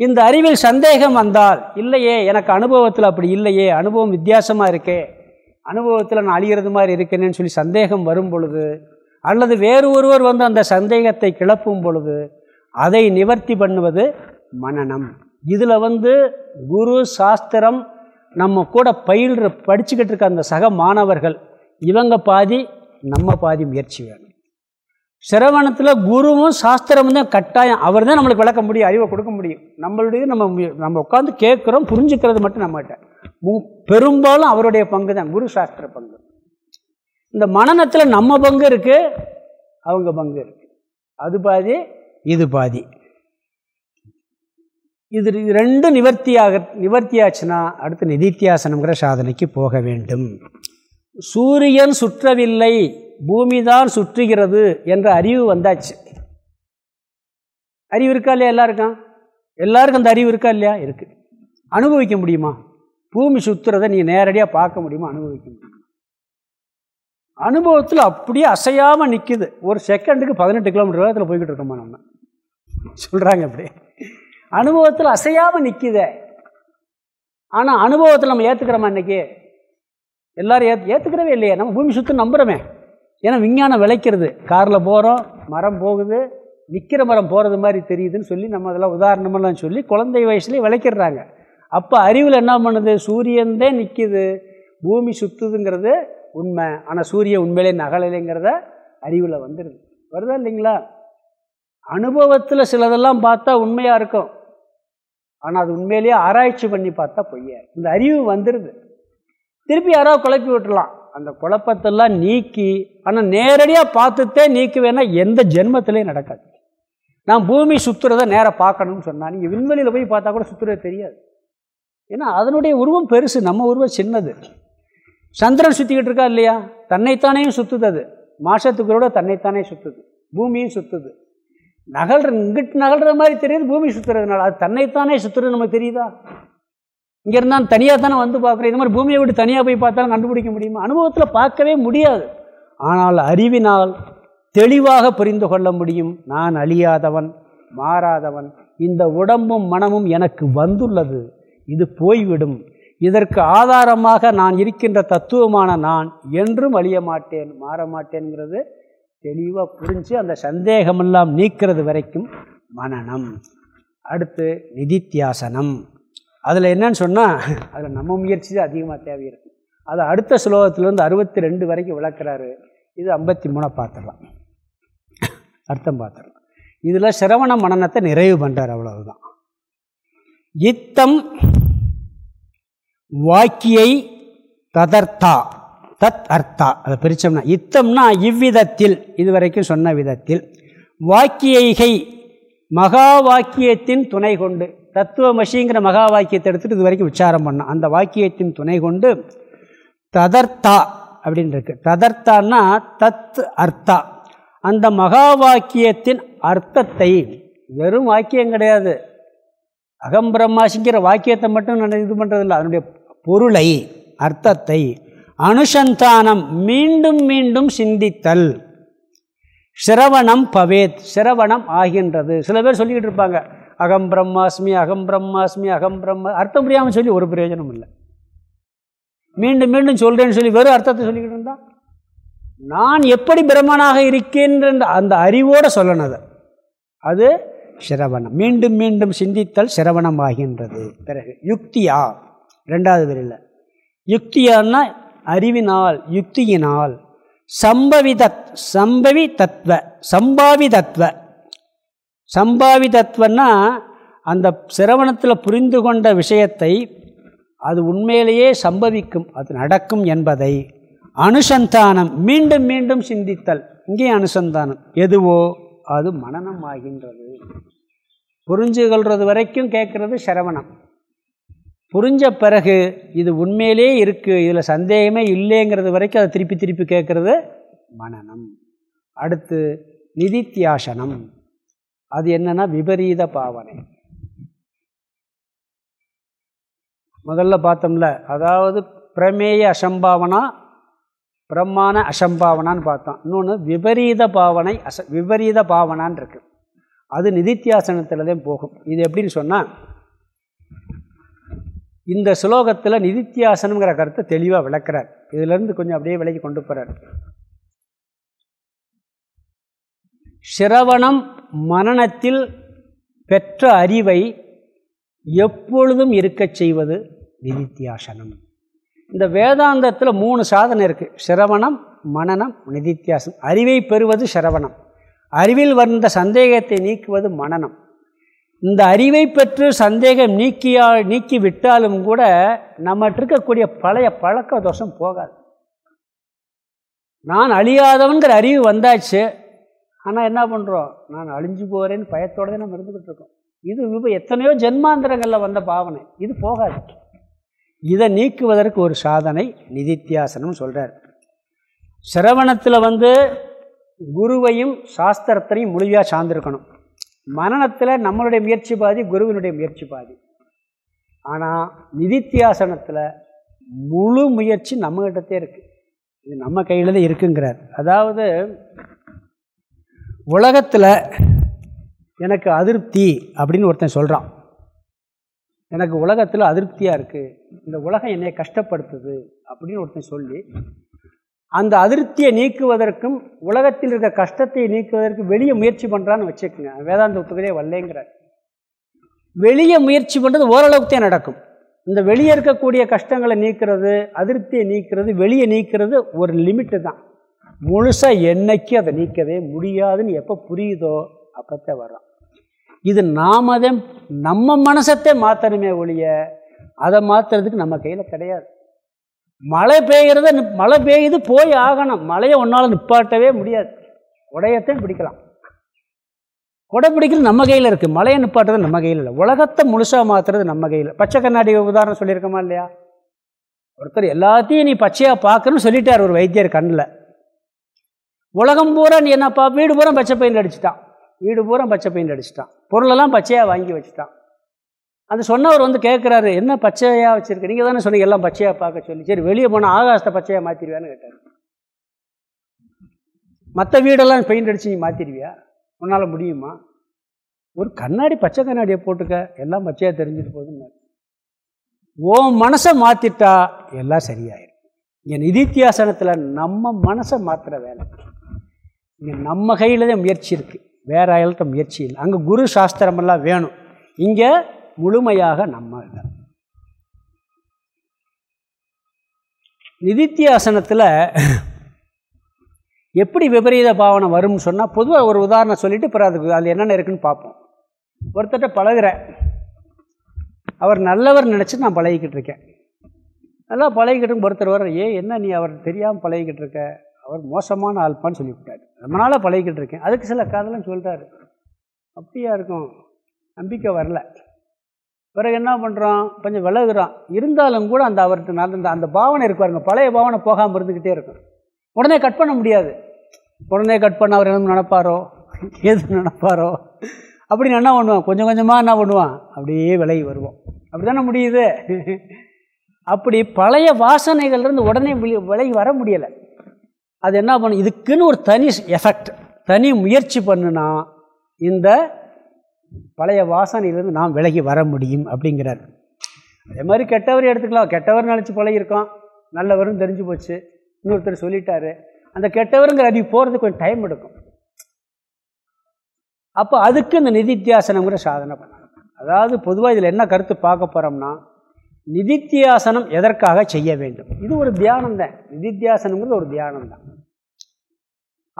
இந்த அறிவில் சந்தேகம் வந்தால் இல்லையே எனக்கு அனுபவத்தில் அப்படி இல்லையே அனுபவம் வித்தியாசமாக இருக்கே அனுபவத்தில் நான் அழிகிறது மாதிரி இருக்கேன்னு சொல்லி சந்தேகம் வரும் பொழுது அல்லது வேறு ஒருவர் வந்து அந்த சந்தேகத்தை கிளப்பும் பொழுது அதை நிவர்த்தி பண்ணுவது மனநம். இதில் வந்து குரு சாஸ்திரம் நம்ம கூட பயில்ற படிச்சுக்கிட்டு இருக்க அந்த சக மாணவர்கள் இவங்க பாதி நம்ம பாதி முயற்சி வேணும். சிரவணத்தில் குருவும் சாஸ்திரமும் தான் கட்டாயம். அவர் தான் நம்மளுக்கு விளக்க முடியும் அறிவை கொடுக்க முடியும். நம்மளுடைய நம்ம நம்ம உட்காந்து கேட்குறோம் புரிஞ்சுக்கிறது மட்டும் நம்மகிட்ட மு பெரும்பாலும் அவருடைய பங்கு தான் குரு சாஸ்திர பங்கு. இந்த மனநத்தில் நம்ம பங்கு இருக்குது அவங்க பங்கு இருக்குது அது பாதி இது பாதி. இது ரெண்டும் நிவர்த்தியாக நிவர்த்தியாச்சுன்னா அடுத்து நிதித்தியாசனங்கிற சாதனைக்கு போக வேண்டும். சூரியன் சுற்றவில்லை பூமிதான் சுற்றுகிறது என்ற அறிவு வந்தாச்சு. அறிவு இருக்கா இல்லையா எல்லாருக்கும்? எல்லாருக்கும் அந்த அறிவு இருக்கா இல்லையா? இருக்கு. அனுபவிக்க முடியுமா? பூமி சுற்றுறதை நீங்கள் நேரடியாக பார்க்க முடியுமா? அனுபவிக்க முடியுமா? அனுபவத்தில் அப்படியே அசையாமல் நிற்குது ஒரு செகண்டுக்கு பதினெட்டு கிலோமீட்டர் வேகத்தில் போய்கிட்டு இருக்கோமா நம்ம? சொல்கிறாங்க அப்படி அனுபவத்தில் அசையாமல் நிற்குதே ஆனால் அனுபவத்தில் நம்ம ஏற்றுக்கிறோமா இன்றைக்கி எல்லோரும் ஏத் ஏற்றுக்கிறவே இல்லையே. நம்ம பூமி சுற்றி நம்புகிறோமே ஏன்னா விஞ்ஞானம் விளைக்கிறது. காரில் போகிறோம் மரம் போகுது நிற்கிற மரம் போகிறது மாதிரி தெரியுதுன்னு சொல்லி நம்ம அதெல்லாம் உதாரணமெல்லாம் சொல்லி குழந்தை வயசுலேயே விளைக்கிறாங்க. அப்போ அறிவில் என்ன பண்ணுது? சூரியன்தே நிற்கிது பூமி சுற்றுதுங்கிறது உண்மை. ஆனால் சூரியன் உண்மையிலே நகலைங்கிறத அறிவில் வந்துடுது வருதா இல்லைங்களா? அனுபவத்தில் சிலதெல்லாம் பார்த்தா உண்மையாக இருக்கும். ஆனால் அது உண்மையிலேயே ஆராய்ச்சி பண்ணி பார்த்தா பொய்யா. இந்த அறிவு வந்துடுது திருப்பி யாராவது குழப்பி விட்டுலாம் அந்த குழப்பத்தெல்லாம் நீக்கி ஆனால் நேரடியாக பார்த்துட்டே நீக்குவேன்னா எந்த ஜென்மத்திலையும் நடக்காது. நான் பூமி சுற்றுறதை நேராக பார்க்கணும்னு சொன்னால் நீங்கள் விண்வெளியில் போய் பார்த்தா கூட சுற்றுறது தெரியாது. ஏன்னா அதனுடைய உருவம் பெருசு நம்ம உருவம் சின்னது. சந்திரன் சுற்றிக்கிட்டு இருக்கா இல்லையா? தன்னைத்தானே சுற்றுது அது மாசத்துக்குள்ளோட தன்னைத்தானே சுற்றுது பூமியும் சுற்றுது நகல்ற இங்கிட்டு நகல்ற மாதிரி தெரியுது பூமி சுற்றுறதுனால அது தன்னைத்தானே சுற்றுறது நமக்கு தெரியுதா? இங்கேருந்து நான் தனியாக தானே வந்து பார்க்குறேன். இந்த மாதிரி பூமியை விட்டு தனியாக போய் பார்த்தாலும் கண்டுபிடிக்க முடியுமா? அனுபவத்தில் பார்க்கவே முடியாது. ஆனால் அறிவினால் தெளிவாக புரிந்து கொள்ள முடியும். நான் அழியாதவன் மாறாதவன். இந்த உடம்பும் மனமும் எனக்கு வந்துள்ளது. இது போய்விடும். இதற்கு ஆதாரமாக நான் இருக்கின்ற தத்துவமான நான் என்றும் அழிய மாட்டேன் மாற மாட்டேன்கிறது தெளிவாக புரிஞ்சு அந்த சந்தேகமெல்லாம் நீக்கிறது வரைக்கும் மனநம். அடுத்து நிதித்தியாசனம். அதில் என்னன்னு சொன்னால் அதில் நம்ம முயற்சி தான் அதிகமாக தேவை இருக்குது அதை அடுத்த ஸ்லோகத்திலேருந்து அறுபத்தி ரெண்டு வரைக்கும் விளக்குறாரு. இது ஐம்பத்தி மூணாக பார்த்துடலாம். அர்த்தம் பார்த்துடலாம். இதில் சிரவண மனநத்தை நிறைவு பண்ணுறார் அவ்வளவுதான். இத்தம் வாக்கியை ததர்த்தா தத் அர்த்தா. அதை பிரித்தோம்னா இத்தம்னா இவ்விதத்தில் இதுவரைக்கும் சொன்ன விதத்தில் வாக்கியைகை மகா வாக்கியத்தின் துணை கொண்டு தத்துவமசிங்கிற மகா வாக்கியத்தை எடுத்துகிட்டு இது வரைக்கும் விசாரம் பண்ணோம். அந்த வாக்கியத்தின் துணை கொண்டு ததர்த்தா அப்படின்னு இருக்கு. ததர்த்தான்னா தத் அர்த்தா. அந்த மகா வாக்கியத்தின் அர்த்தத்தை வெறும் வாக்கியம் கிடையாது. அகம்பிரம்மாசிங்கிற வாக்கியத்தை மட்டும் நான் இது பண்ணுறதில்ல அதனுடைய பொருளை அர்த்தத்தை அனுசந்தானம் மீண்டும் மீண்டும் சிந்தித்தல். சிரவணம் பவேத் சிரவணம் ஆகின்றது. சில பேர் சொல்லிக்கிட்டு இருப்பாங்க. அகம் பிரம்மாஸ்மி அகம் பிரம்மாஸ்மி அகம் பிரம்ம அர்த்தம் புரியாமல் சொல்லி ஒரு பிரயோஜனம் இல்லை. மீண்டும் மீண்டும் சொல்கிறேன்னு சொல்லி வெறும் அர்த்தத்தை சொல்லிக்கிட்டு இருந்தா? நான் எப்படி பிரம்மனாக இருக்கின்ற அந்த அறிவோடு சொல்லணும் அதை. அது சிரவணம். மீண்டும் மீண்டும் சிந்தித்தல் சிரவணம் ஆகின்றது பிறகு யுக்தியா? ரெண்டாவது வரையில். யுக்தியான்னா அறிவினால் யுக்தியினால் சம்பவிதத் சம்பவி தத்துவ சம்பாவி தத்துவ சம்பாவி தத்துவன்னா அந்த சிரவணத்தில் புரிந்து கொண்ட விஷயத்தை அது உண்மையிலேயே சம்பவிக்கும் அது நடக்கும் என்பதை அனுசந்தானம் மீண்டும் மீண்டும் சிந்தித்தல். இங்கே அனுசந்தானம். எதுவோ? அது மனநம் ஆகின்றது புரிஞ்சு கொள்வது வரைக்கும் கேட்குறது சிரவணம். புரிஞ்ச பிறகு இது உண்மையிலே இருக்குது இதில் சந்தேகமே இல்லைங்கிறது வரைக்கும் அதை திருப்பி திருப்பி கேட்குறது மனநம். அடுத்து நிதித்தியாசனம். அது என்னன்னா விபரீத பாவனை. முதல்ல பார்த்தோம்ல அதாவது பிரமேய அசம்பாவனா பிரம்மான அசம்பாவனான்னு பார்த்தோம். இன்னொன்று விபரீத பாவனை அச விபரீத பாவனான் இருக்கு. அது நிதித்தியாசனத்தில் தான் போகும். இது எப்படின்னு சொன்னால் இந்த ஸ்லோகத்தில் நிதித்தியாசனங்கிற கருத்தை தெளிவாக விளக்கிறார். இதுலேருந்து கொஞ்சம் அப்படியே விலகி கொண்டு போகிறார் சிரவணம் மனநத்தில் பெற்ற அறிவை எப்பொழுதும் இருக்கச் செய்வது நிதித்தியாசனம். இந்த வேதாந்தத்தில் மூணு சாதனை இருக்குது சிரவணம் மனநம் நிதித்தியாசனம். அறிவை பெறுவது சிரவணம். அறிவில் வந்த சந்தேகத்தை நீக்குவது மனநம். இந்த அறிவை பெற்று சந்தேகம் நீக்கியா நீக்கி விட்டாலும் கூட நம்மகிட்ட இருக்கக்கூடிய பழைய பழக்க தோஷம் போகாது. நான் அழியாதவன்கிற அறிவு வந்தாச்சு. ஆனால் என்ன பண்ணுறோம் நான் அழிஞ்சு போகிறேன்னு பயத்தோடு நம்ம இருந்துக்கிட்டு இருக்கோம். இது இப்போ எத்தனையோ ஜென்மாந்திரங்களில் வந்த பாவனை. இது போகாது. இதை நீக்குவதற்கு ஒரு சாதனை நிதித்தியாசனம் சொல்கிறார் சிரவணத்தில் வந்து குருவையும் சாஸ்திரத்தையும் முழுமையாக சார்ந்திருக்கணும். மனநத்தில் நம்மளுடைய முயற்சி பாதி குருவினுடைய முயற்சி பாதி. ஆனால் நிதித்தியாசனத்தில் முழு முயற்சி நம்மகிட்டத்தே இருக்குது இது நம்ம கையில் தான் இருக்குங்கிறார். அதாவது உலகத்தில் எனக்கு அதிருப்தி அப்படின்னு ஒருத்தன் சொல்கிறான் எனக்கு உலகத்தில் அதிருப்தியாக இருக்குது இந்த உலகம் என்னை கஷ்டப்படுத்துது அப்படின்னு ஒருத்தன் சொல்லி அந்த அதிருப்தியை நீக்குவதற்கும் உலகத்தில் இருக்க கஷ்டத்தை நீக்குவதற்கு வெளியே முயற்சி பண்ணுறான்னு வச்சுக்கோங்க. வேதாந்த ஒத்துக்கிறே வரலேங்கிறார் வெளியே முயற்சி பண்ணுறது ஓரளவுக்கு தான் நடக்கும். இந்த வெளியே இருக்கக்கூடிய கஷ்டங்களை நீக்கிறது அதிருப்தியை நீக்கிறது வெளியே நீக்கிறது ஒரு லிமிட்டு தான். முழுசாக என்னைக்கு அதை நீக்கவே முடியாதுன்னு எப்போ புரியுதோ அப்போத்தான் வர்றோம். இது நாம தான் நம்ம மனசத்தை மாற்றணுமே ஒழிய அதை மாற்றுறதுக்கு நம்ம கையில் கிடையாது. மழை பெய்கிறத மழை பெய்யுது போய் ஆகணும். மழையை ஒன்றால் நிப்பாட்டவே முடியாது. உடையத்தையும் பிடிக்கலாம். கொடை பிடிக்கிறது நம்ம கையில் இருக்குது மழையை நிப்பாட்டுறது நம்ம கையில் இல்லை. உலகத்தை முழுசாக மாற்றுறது நம்ம கையில். பச்சை கண்ணாடி உதாரணம் சொல்லியிருக்கோமா இல்லையா? ஒருத்தர் எல்லாத்தையும் நீ பச்சையாக பார்க்கணும்னு சொல்லிட்டார் ஒரு வைத்தியர் கண்ணில். உலகம் பூரா நீ என்னப்பா? வீடு பூரா பச்சை பெயிண்ட் அடிச்சுட்டான். வீடு பூரா பச்சை பெயிண்ட் அடிச்சுட்டான். பொருளெல்லாம் பச்சையாக வாங்கி வச்சுட்டான். அந்த சொன்னவர் வந்து கேட்குறாரு என்ன பச்சையாக வச்சுருக்கு? நீங்கள் தானே சொன்னீங்க எல்லாம் பச்சையாக பார்க்க சொல்லி. சரி வெளியே போனால் ஆகாசத்தை பச்சையாக மாற்றிடுவேன்னு கேட்டார். மற்ற வீடெல்லாம் பெயிண்ட் அடித்து நீ மாற்றிடுவியா உன்னால் முடியுமா? ஒரு கண்ணாடி பச்சை கண்ணாடியை போட்டுக்க. எல்லாம் பச்சையாக தெரிஞ்சுட்டு போகுதுன்னு ஓ மனசை மாற்றிட்டா எல்லாம் சரியாயிடும் என் நிதித்தியாசனத்தில் நம்ம மனசை மாற்றுற வேலை. இங்கே நம்ம கையில் தான் முயற்சி இருக்குது வேற ஆள்கிட்ட முயற்சி இல்லை. அங்கே குரு சாஸ்திரமெல்லாம் வேணும். இங்கே முழுமையாக நம்ம நிதித்தியாசனத்தில் எப்படி விபரீத பாவனை வரும்னு சொன்னால் பொதுவாக ஒரு உதாரணம் சொல்லிவிட்டு பிற அதுக்கு அதில் என்னென்ன இருக்குன்னு பார்ப்போம். ஒருத்தட்ட பழகிறேன். அவர் நல்லவர் நினச்சி நான் பழகிக்கிட்டு இருக்கேன். நல்லா பழகிக்கிட்டு ஒருத்தர் வர ஏ என்ன நீ அவர் தெரியாமல் பழகிக்கிட்டு இருக்க? அவர் மோசமான ஆள்பான்னு சொல்லிவிட்டார். ரொம்ப நாளாக பழகிக்கிட்டு இருக்கேன். அதுக்கு சில கதெல்லாம் சொல்லிட்டாரு அப்படியா இருக்கும். நம்பிக்கை வரல. பிறகு என்ன பண்ணுறோம் கொஞ்சம் விலகுறோம் இருந்தாலும் கூட அந்த அவருக்கு நடந்த அந்த பாவனை இருக்குவாருங்க பழைய பாவனை போகாமல் இருந்துக்கிட்டே இருக்கும். உடனே கட் பண்ண முடியாது. உடனே கட் பண்ண அவர் எதுவும் நினப்பாரோ? எது நினப்பாரோ? அப்படின்னு என்ன பண்ணுவான்? கொஞ்சம் கொஞ்சமாக என்ன பண்ணுவான்? அப்படியே விலகி வருவோம் அப்படி தானே முடியுது? அப்படி பழைய வாசனைகள்லேருந்து உடனே விலகி வர முடியலை. அது என்ன பண்ணும் இதுக்குன்னு ஒரு தனி எஃபெக்ட் தனி முயற்சி பண்ணுனா இந்த பழைய வாசனையிலேருந்து நாம் விலகி வர முடியும் அப்படிங்கிறார். அதே மாதிரி கெட்டவர் எடுத்துக்கலாம். கெட்டவர் நினச்சி பழகிருக்கோம் நல்லவரும் தெரிஞ்சு போச்சு. இன்னொருத்தர் சொல்லிட்டாரு. அந்த கெட்டவருங்கிற அறிவு போகிறதுக்கு கொஞ்சம் டைம் எடுக்கும். அப்போ அதுக்கு இந்த நிதித்தியாசனங்கிற சாதனை பண்ணணும். அதாவது பொதுவாக இதில் என்ன கருத்து பார்க்க போகிறோம்னா நிதித்தியாசனம் எதற்காக செய்ய வேண்டும்? இது ஒரு தியானம் தான். நிதித்தியாசனங்கிறது ஒரு தியானம் தான்.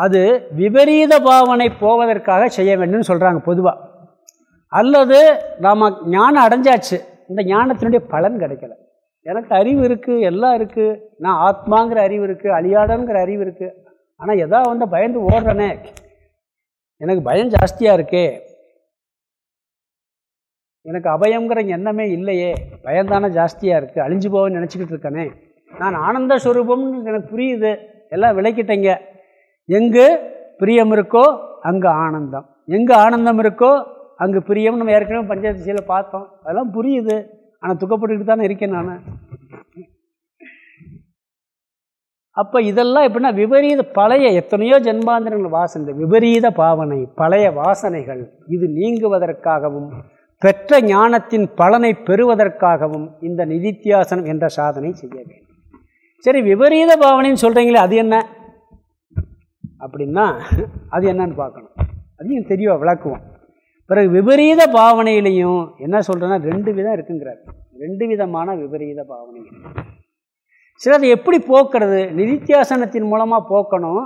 அது விபரீத பாவனை போவதற்காக செய்ய வேண்டும்னு சொல்கிறாங்க பொதுவாக அல்லது நாம் ஞானம் அடைஞ்சாச்சு. இந்த ஞானத்தினுடைய பலன் கிடைக்கல. எனக்கு அறிவு இருக்குது எல்லாம் இருக்குது நான் ஆத்மாங்கிற அறிவு இருக்குது அழியாடங்கிற அறிவு இருக்குது ஆனால் எதா வந்து பயந்து ஓடுறனே. எனக்கு பயம் ஜாஸ்தியாக இருக்கே. எனக்கு அபயங்கிற எண்ணமே இல்லையே. பயந்தானே ஜாஸ்தியாக இருக்குது அழிஞ்சு போவேன்னு நினச்சிக்கிட்டு இருக்கனே. நான் ஆனந்த ஸ்வரூபம்னு எனக்கு புரியுது. எல்லாம் விளக்கிட்டேங்க. எங்கு பிரியம் இருக்கோ அங்கே ஆனந்தம். எங்கே ஆனந்தம் இருக்கோ அங்கே பிரியம். நம்ம ஏற்கனவே பஞ்சாயத்து பார்த்தோம். அதெல்லாம் புரியுது. ஆனால் துக்கப்பட்டுக்கிட்டு தானே இருக்கேன் நான். அப்போ இதெல்லாம் எப்படின்னா விபரீத பழைய எத்தனையோ ஜென்மாந்திரங்கள் வாசனை விபரீத பாவனை பழைய வாசனைகள். இது நீங்குவதற்காகவும் பெற்ற ஞானத்தின் பலனை பெறுவதற்காகவும் இந்த நிதித்தியாசனம் என்ற சாதனை செய்ய வேண்டும். சரி விபரீத பாவனைன்னு சொல்கிறீங்களே அது என்ன? அப்படின்னா அது என்னன்னு பார்க்கணும். அதையும் தெரியவா விளக்குவோம். பிறகு விபரீத பாவனையிலையும் என்ன சொல்கிறேன்னா ரெண்டு விதம் இருக்குங்கிறார். ரெண்டு விதமான விபரீத பாவனைகள். சரி அதை எப்படி போக்குறது? நிதித்தியாசனத்தின் மூலமாக போக்கணும்.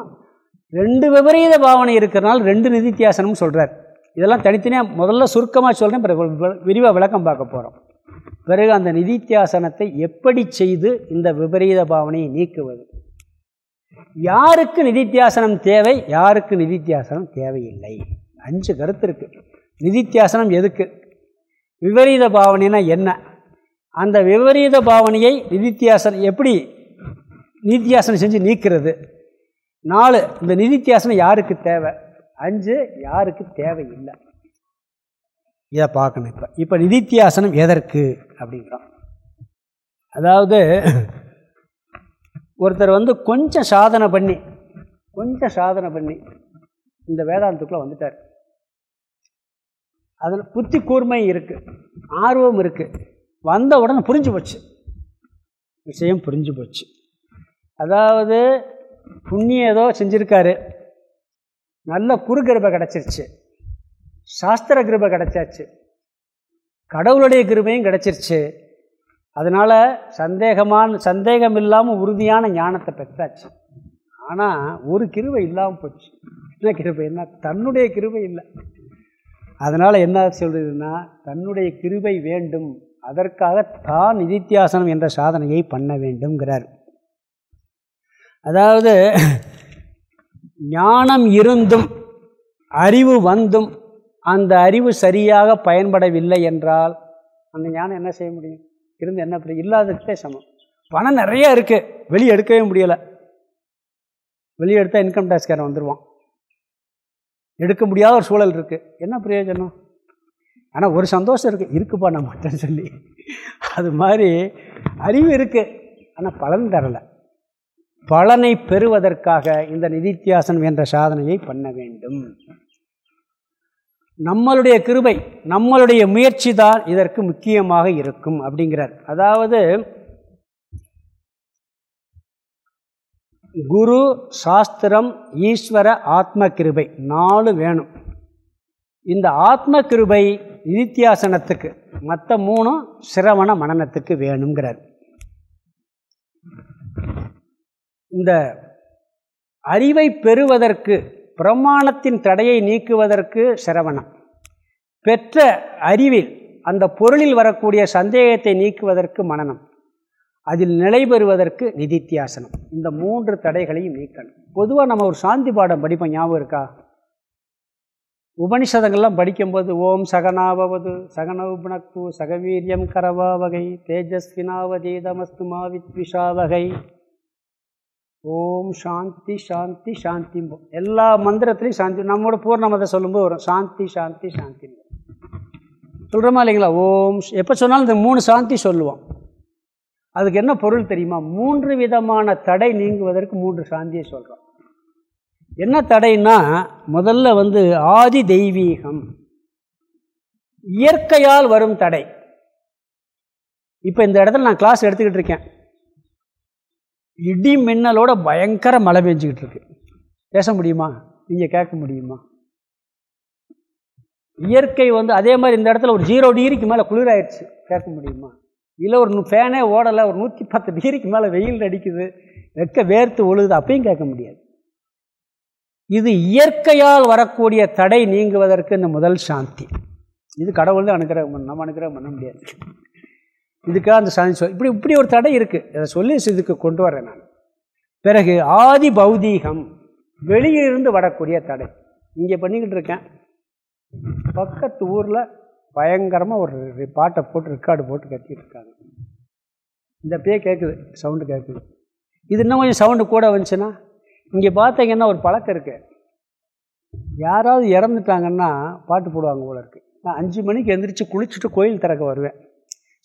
ரெண்டு விபரீத பாவனை இருக்கிறனால ரெண்டு நிதித்தியாசனம் சொல்கிறார் இதெல்லாம் தனித்தனியாக முதல்ல சுருக்கமாக சொல்கிறேன் பிறகு விரிவாக விளக்கம் பார்க்க போகிறோம் பிறகு அந்த நிதித்தியாசனத்தை எப்படி செய்து இந்த விபரீத பாவனையை நீக்குவது? யாருக்கு நிதித்தியாசனம் தேவை? யாருக்கு நிதித்தியாசனம் தேவையில்லை. அஞ்சு கருத்து இருக்குது நிதித்தியாசனம் எதுக்கு? விபரீத பாவனைனா என்ன? அந்த விபரீத பாவனையை நிதித்தியாசனம் எப்படி நிதித்தியாசனம் செஞ்சு நீக்கிறது? நாலு இந்த நிதித்தியாசனம் யாருக்கு தேவை? அஞ்சு யாருக்கு தேவையில்லை. இதை பார்க்கணும் இப்போ. இப்போ நிதித்தியாசனம் எதற்கு அப்படின்றான் அதாவது ஒருத்தர் வந்து கொஞ்சம் சாதனை பண்ணி கொஞ்சம் சாதனை பண்ணி இந்த வேதாந்தத்துக்குள்ளே வந்துட்டார். அதில் புத்தி கூர்மை இருக்குது ஆர்வம் இருக்குது வந்த உடனே புரிஞ்சு போச்சு. விஷயம் புரிஞ்சு போச்சு. அதாவது புண்ணியம் ஏதோ செஞ்சுருக்காரு. நல்ல குரு கிருபை கிடச்சிருச்சு. சாஸ்திர கிருபை கிடச்சாச்சு. கடவுளுடைய கிருபையும் கிடச்சிருச்சு. அதனால் சந்தேகமான சந்தேகம் இல்லாமல் உறுதியான ஞானத்தை பெற்றாச்சு. ஆனால் ஒரு கிருவை இல்லாமல் போச்சு. என்ன கிருபை என்ன தன்னுடைய கிருபை இல்லை. அதனால் என்ன சொல்கிறதுன்னா தன்னுடைய கிருபை வேண்டும். அதற்காக தான் நிதித்தியாசனம் என்ற சாதனையை பண்ண வேண்டும்ங்கிறார். அதாவது ஞானம் இருந்தும் அறிவு வந்தும் அந்த அறிவு சரியாக பயன்படவில்லை என்றால் அந்த ஞானம் என்ன செய்ய முடியும்? இருந்து என்ன பண்ணி இல்லாததுக்கே சமம். பணம் நிறைய இருக்குது வெளியே எடுக்கவே முடியலை. வெளியே எடுத்தால் இன்கம் டேக்ஸ்காரன் வந்துடுவான் எடுக்க முடியாத ஒரு சூழல் இருக்குது என்ன பிரயோஜனம்? ஆனால் ஒரு சந்தோஷம் இருக்குது இருக்குப்பா நான் மட்டும் சொல்லி. அது மாதிரி அறிவு இருக்குது ஆனால் பலன் தரலை. பலனை பெறுவதற்காக இந்த நிதித்தியாசனம் என்ற சாதனையை பண்ண வேண்டும். நம்மளுடைய கிருபை நம்மளுடைய முயற்சி தான் இதற்கு முக்கியமாக இருக்கும் அப்படிங்கிறார். அதாவது குரு சாஸ்திரம் ஈஸ்வர ஆத்ம கிருபை நாலு வேணும். இந்த ஆத்ம கிருபை நிதித்தியாசனத்துக்கு மற்ற மூணும் சிரவண மனநத்துக்கு வேணுங்கிறார். இந்த அறிவை பெறுவதற்கு பிரமாணத்தின் தடையை நீக்குவதற்கு சிரவணம். பெற்ற அறிவில் அந்த பொருளில் வரக்கூடிய சந்தேகத்தை நீக்குவதற்கு மனநம். அதில் நிலை பெறுவதற்கு நிதித்தியாசனம். இந்த மூன்று தடைகளையும் நீக்கணும். பொதுவாக நம்ம ஒரு சாந்தி பாடம் படிப்போம் ஞாபகம் இருக்கா? உபனிஷதங்கள்லாம் படிக்கும்போது ஓம் சகனாவது சகனவுபுணக்கு சகவீரியம் கரவா வகை தேஜஸ்வினாவதீதமஸ்து மாவித்விஷா வகை. ஓம் சாந்தி சாந்தி சாந்தி எல்லா மந்திரத்துலேயும் சாந்தி நம்மளோட பூர்ணமதை சொல்லும்போது வரும். சாந்தி சாந்தி சாந்தி சொல்கிறோமா இல்லைங்களா? ஓம் எப்போ சொன்னாலும் இந்த மூணு சாந்தி சொல்லுவோம். அதுக்கு என்ன பொருள் தெரியுமா? மூன்று விதமான தடை நீங்குவதற்கு மூன்று சாந்தியை சொல்கிறோம் என்ன தடைன்னா முதல்ல வந்து ஆதி தெய்வீகம். இயற்கையால் வரும் தடை. இப்போ இந்த இடத்துல நான் கிளாஸ் எடுத்துக்கிட்டு இருக்கேன். இடி மின்னலோட பயங்கர மழை பெஞ்சிக்கிட்டு இருக்கு. பேச முடியுமா? நீங்கள் கேட்க முடியுமா? இயற்கை வந்து அதே மாதிரி இந்த இடத்துல ஒரு ஜீரோ டிகிரிக்கு மேலே குளிராயிடுச்சு கேட்க முடியுமா? இல்லை ஒரு ஃபேனே ஓடலை ஒரு நூற்றி பத்து டிகிரிக்கு மேலே வெயில் அடிக்குது வெக்க வேர்த்து ஒழுகுது அப்பயும் கேட்க முடியாது. இது இயற்கையால் வரக்கூடிய தடை நீங்குவதற்கு இந்த முதல் சாந்தி. இது கடவுள் தான் அனுக்கிரகம் நம்ம அனுக்கிரகம் பண்ண முடியாது. இதுக்காக அந்த சாந்தி சொல் இப்படி இப்படி ஒரு தடை இருக்குது அதை சொல்லி இதுக்கு கொண்டு வரேன் நான். பிறகு ஆதி பௌதீகம் வெளியிலிருந்து வரக்கூடிய தடை. இங்கே பண்ணிக்கிட்டு இருக்கேன். பக்கத்து ஊரில் பயங்கரமாக ஒரு பாட்டை போட்டு ரெக்கார்டு போட்டு கத்திட்டு இருக்காங்க இந்த பே கேட்குது சவுண்டு கேட்குது இது இன்னும் கொஞ்சம் சவுண்டு கூட வந்துச்சுன்னா இங்கே பார்த்தீங்கன்னா ஒரு பழக்கம் இருக்குது யாராவது இறந்துட்டாங்கன்னா பாட்டு போடுவாங்க போல இருக்குது நான் அஞ்சு மணிக்கு எந்திரிச்சு குளிச்சுட்டு கோயில் திறக்க வருவேன்.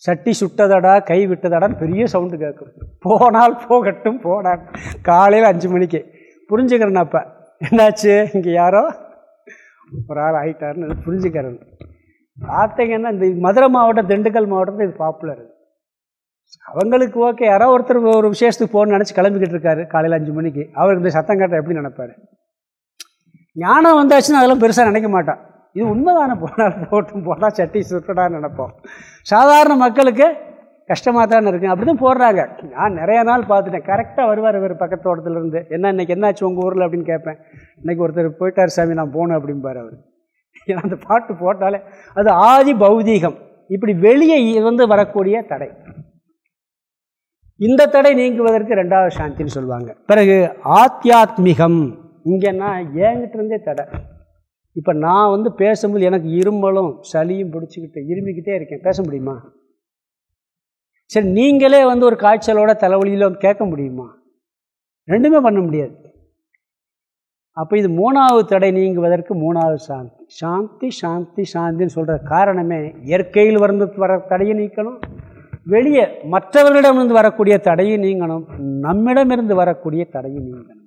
சட்டி சுட்டதடா கை விட்டதடான்னு பெரிய சவுண்டு கேட்கும் போனால் போகட்டும் போடான் காலையில் அஞ்சு மணிக்கு. புரிஞ்சுக்கிறேன் அப்போ. என்னாச்சு? இங்கே யாரோ? ஒரு ஆள் ஆகிட்டாருன்னு புரிஞ்சுக்கிறேன். பார்த்தீங்கன்னா இந்த மதுரை மாவட்டம் திண்டுக்கல் மாவட்டத்தில் இது பாப்புலர் அவங்களுக்கு ஓகே யாரோ ஒருத்தர் ஒரு விசேஷத்துக்கு போகணும்னு நினச்சி கிளம்பிக்கிட்டு இருக்காரு காலையில் அஞ்சு மணிக்கு. அவருக்கு இந்த சத்தம் கேட்டால் எப்படி நினைப்பார்? ஞானம் வந்தாச்சுன்னு அதெல்லாம் பெருசாக நினைக்க மாட்டான். இது உண்மைதானே? போனால் போட்டும். போனால் சட்டி சுட்டடான்னு நினைப்போம். சாதாரண மக்களுக்கு கஷ்டமாக தானே இருக்குது அப்படி தான் போடுறாங்க. நான் நிறைய நாள் பார்த்துட்டேன். கரெக்டாக வருவார் இவர் பக்கத்தோட்டத்துலேருந்து என்ன இன்னைக்கு என்னாச்சு உங்கள் ஊரில்? அப்படின்னு கேட்பேன். இன்றைக்கி ஒருத்தர் போயிட்டார் சாமி நான் போகணும் அப்படிம்பார் அவர். ஏன்னா அந்த பாட்டு போட்டாலே அது ஆதி பௌதீகம். இப்படி வெளியே வந்து வரக்கூடிய தடை. இந்த தடை நீங்குவதற்கு ரெண்டாவது சாந்தின்னு சொல்லுவாங்க. பிறகு ஆத்தியாத்மிகம். இங்கன்னா ஏங்கிட்ட இருந்தே தடை. இப்போ நான் வந்து பேசும்போது எனக்கு இருமலும் சளியும் பிடிச்சிக்கிட்டு இருமிக்கிட்டே இருக்கேன். பேச முடியுமா? சரி நீங்களே வந்து ஒரு காய்ச்சலோட தலைவலியில் கேட்க முடியுமா? ரெண்டுமே பண்ண முடியாது. அப்போ இது மூணாவது தடை நீங்குவதற்கு மூணாவது சாந்தி. சாந்தி சாந்தி சாந்தின்னு சொல்கிற காரணமே இயற்கையில் வந்து வர தடையை நீக்கணும் வெளியே மற்றவர்களிடமிருந்து வரக்கூடிய தடையை நீங்கணும் நம்மிடமிருந்து வரக்கூடிய தடையை நீங்கணும்.